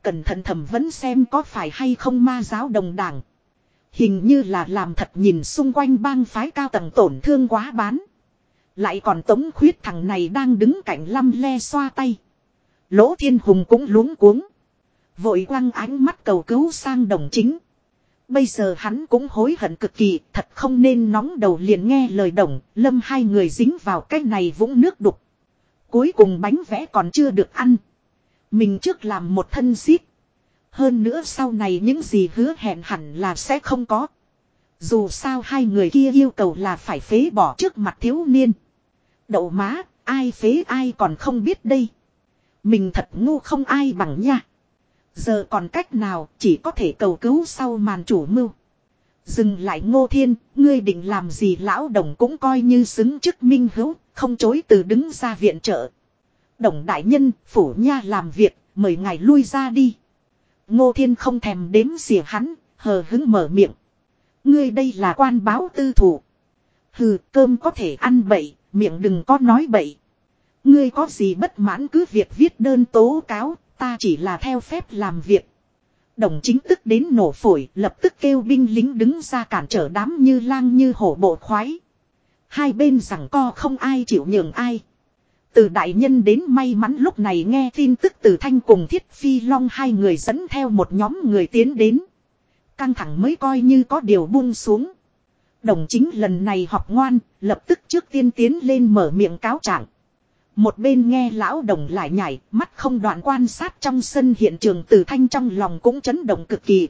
[SPEAKER 1] Cẩn thận thẩm vấn xem có phải hay không ma giáo đồng đảng. Hình như là làm thật nhìn xung quanh bang phái cao tầng tổn thương quá bán. Lại còn tống khuyết thằng này đang đứng cạnh lăm le xoa tay. Lỗ thiên hùng cũng luống cuống. Vội quăng ánh mắt cầu cứu sang đồng chính. Bây giờ hắn cũng hối hận cực kỳ, thật không nên nóng đầu liền nghe lời đồng, lâm hai người dính vào cái này vũng nước đục. Cuối cùng bánh vẽ còn chưa được ăn. Mình trước làm một thân xít. Hơn nữa sau này những gì hứa hẹn hẳn là sẽ không có. Dù sao hai người kia yêu cầu là phải phế bỏ trước mặt thiếu niên. Đậu má, ai phế ai còn không biết đây. Mình thật ngu không ai bằng nha. Giờ còn cách nào chỉ có thể cầu cứu sau màn chủ mưu. Dừng lại ngô thiên, ngươi định làm gì lão đồng cũng coi như xứng chức minh hữu, không chối từ đứng ra viện trợ. Đồng đại nhân, phủ nha làm việc, mời ngài lui ra đi. Ngô thiên không thèm đếm xỉa hắn, hờ hứng mở miệng. Ngươi đây là quan báo tư thủ. Hừ, cơm có thể ăn bậy, miệng đừng có nói bậy. Ngươi có gì bất mãn cứ việc viết đơn tố cáo, ta chỉ là theo phép làm việc. Đồng chính tức đến nổ phổi, lập tức kêu binh lính đứng ra cản trở đám như lang như hổ bộ khoái. Hai bên rằng co không ai chịu nhường ai. Từ đại nhân đến may mắn lúc này nghe tin tức từ thanh cùng thiết phi long hai người dẫn theo một nhóm người tiến đến. Căng thẳng mới coi như có điều buông xuống. Đồng chính lần này học ngoan, lập tức trước tiên tiến lên mở miệng cáo trạng. Một bên nghe lão đồng lại nhảy, mắt không đoạn quan sát trong sân hiện trường từ thanh trong lòng cũng chấn động cực kỳ.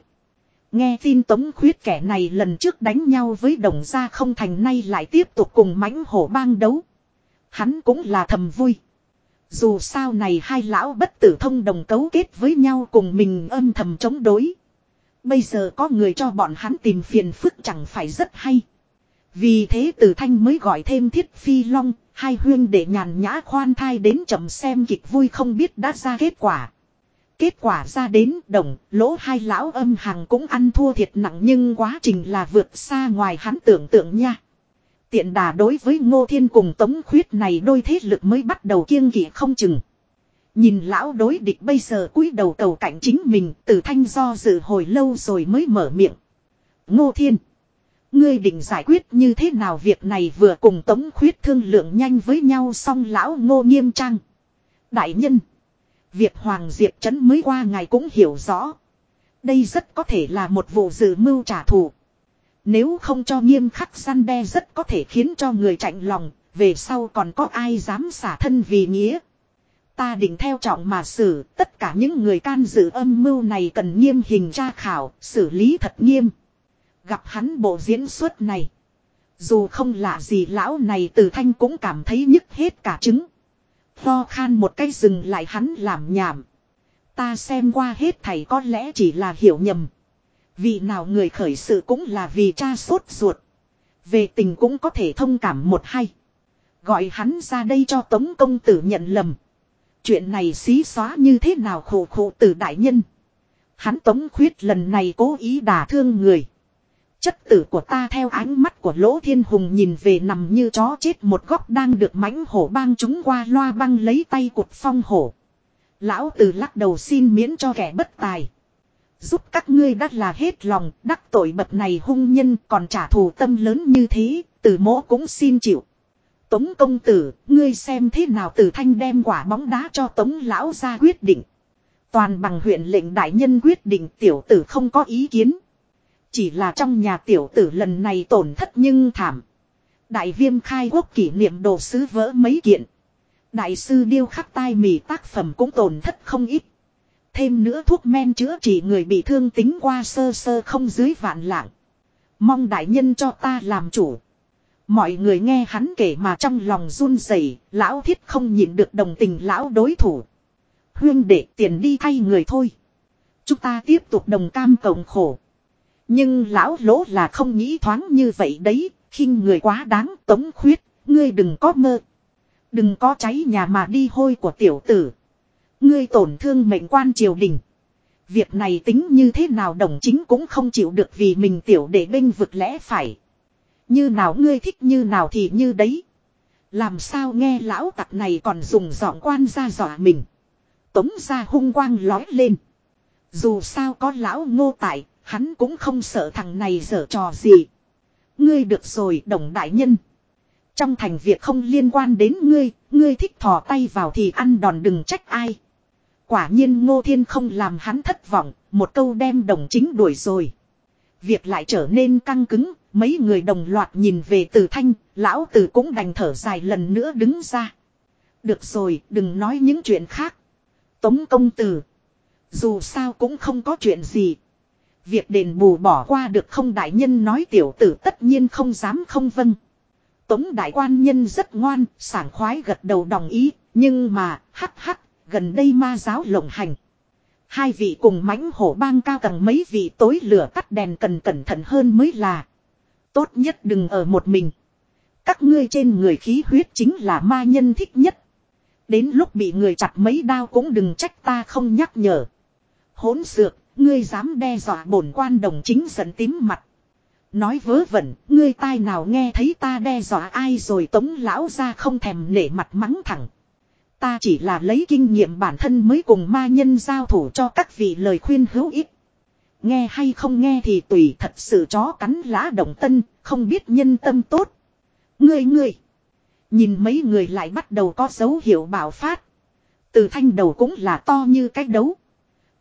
[SPEAKER 1] Nghe tin tống khuyết kẻ này lần trước đánh nhau với đồng gia không thành nay lại tiếp tục cùng mãnh hổ bang đấu. Hắn cũng là thầm vui. Dù sao này hai lão bất tử thông đồng cấu kết với nhau cùng mình âm thầm chống đối. Bây giờ có người cho bọn hắn tìm phiền phức chẳng phải rất hay. Vì thế từ thanh mới gọi thêm thiết phi long, hai huyên để nhàn nhã khoan thai đến chậm xem kịch vui không biết đã ra kết quả. Kết quả ra đến đồng, lỗ hai lão âm hằng cũng ăn thua thiệt nặng nhưng quá trình là vượt xa ngoài hắn tưởng tượng nha. Tiện đà đối với ngô thiên cùng tống khuyết này đôi thế lực mới bắt đầu kiêng kỵ không chừng. Nhìn lão đối địch bây giờ cúi đầu cầu cạnh chính mình, từ thanh do dự hồi lâu rồi mới mở miệng. Ngô thiên. Ngươi định giải quyết như thế nào việc này vừa cùng tống khuyết thương lượng nhanh với nhau xong lão ngô nghiêm trang. Đại nhân. Việc Hoàng Diệp Trấn mới qua ngài cũng hiểu rõ. Đây rất có thể là một vụ dự mưu trả thù. Nếu không cho nghiêm khắc săn đe rất có thể khiến cho người chạnh lòng, về sau còn có ai dám xả thân vì nghĩa. Ta định theo trọng mà xử, tất cả những người can dự âm mưu này cần nghiêm hình tra khảo, xử lý thật nghiêm. Gặp hắn bộ diễn xuất này. Dù không lạ gì lão này từ thanh cũng cảm thấy nhức hết cả trứng. Lo khan một cái dừng lại hắn làm nhảm. Ta xem qua hết thầy có lẽ chỉ là hiểu nhầm. Vì nào người khởi sự cũng là vì cha sốt ruột. Về tình cũng có thể thông cảm một hay. Gọi hắn ra đây cho tống công tử nhận lầm. Chuyện này xí xóa như thế nào khổ khổ từ đại nhân. Hắn tống khuyết lần này cố ý đả thương người. Chất tử của ta theo ánh mắt của lỗ thiên hùng nhìn về nằm như chó chết một góc đang được mãnh hổ bang chúng qua loa băng lấy tay cụt phong hổ. Lão tử lắc đầu xin miễn cho kẻ bất tài. Giúp các ngươi đắt là hết lòng, đắc tội bậc này hung nhân còn trả thù tâm lớn như thế, từ mỗ cũng xin chịu. Tống công tử, ngươi xem thế nào từ thanh đem quả bóng đá cho tống lão ra quyết định. Toàn bằng huyện lệnh đại nhân quyết định tiểu tử không có ý kiến. Chỉ là trong nhà tiểu tử lần này tổn thất nhưng thảm. Đại viêm khai quốc kỷ niệm đồ sứ vỡ mấy kiện. Đại sư điêu khắc tai mì tác phẩm cũng tổn thất không ít. Thêm nữa thuốc men chữa trị người bị thương tính qua sơ sơ không dưới vạn lạng. Mong đại nhân cho ta làm chủ. Mọi người nghe hắn kể mà trong lòng run rẩy, lão thiết không nhịn được đồng tình lão đối thủ. Huyên để tiền đi thay người thôi. Chúng ta tiếp tục đồng cam cộng khổ. Nhưng lão lỗ là không nghĩ thoáng như vậy đấy, khinh người quá đáng tống khuyết, ngươi đừng có mơ. Đừng có cháy nhà mà đi hôi của tiểu tử. Ngươi tổn thương mệnh quan triều đình. Việc này tính như thế nào đồng chính cũng không chịu được vì mình tiểu để bênh vực lẽ phải. Như nào ngươi thích như nào thì như đấy. Làm sao nghe lão tặc này còn dùng giọng quan ra dọa mình. Tống ra hung quang lói lên. Dù sao có lão ngô tại, hắn cũng không sợ thằng này dở trò gì. Ngươi được rồi đồng đại nhân. Trong thành việc không liên quan đến ngươi, ngươi thích thò tay vào thì ăn đòn đừng trách ai. Quả nhiên ngô thiên không làm hắn thất vọng, một câu đem đồng chính đuổi rồi. Việc lại trở nên căng cứng, mấy người đồng loạt nhìn về từ thanh, lão tử cũng đành thở dài lần nữa đứng ra. Được rồi, đừng nói những chuyện khác. Tống công tử. Dù sao cũng không có chuyện gì. Việc đền bù bỏ qua được không đại nhân nói tiểu tử tất nhiên không dám không vâng. Tống đại quan nhân rất ngoan, sảng khoái gật đầu đồng ý, nhưng mà, hắc hắc, gần đây ma giáo lộng hành. Hai vị cùng mãnh hổ bang cao tầng mấy vị tối lửa tắt đèn cần cẩn thận hơn mới là. Tốt nhất đừng ở một mình. Các ngươi trên người khí huyết chính là ma nhân thích nhất. Đến lúc bị người chặt mấy đao cũng đừng trách ta không nhắc nhở. Hỗn xược, ngươi dám đe dọa bổn quan đồng chính giận tím mặt. Nói vớ vẩn, ngươi tai nào nghe thấy ta đe dọa ai rồi tống lão ra không thèm nể mặt mắng thẳng. Ta chỉ là lấy kinh nghiệm bản thân mới cùng ma nhân giao thủ cho các vị lời khuyên hữu ích. Nghe hay không nghe thì tùy thật sự chó cắn lá động tân, không biết nhân tâm tốt. Ngươi ngươi. Nhìn mấy người lại bắt đầu có dấu hiệu bảo phát. Từ thanh đầu cũng là to như cái đấu.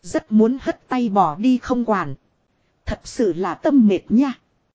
[SPEAKER 1] Rất muốn hất tay bỏ đi không quản. Thật sự là tâm mệt nha.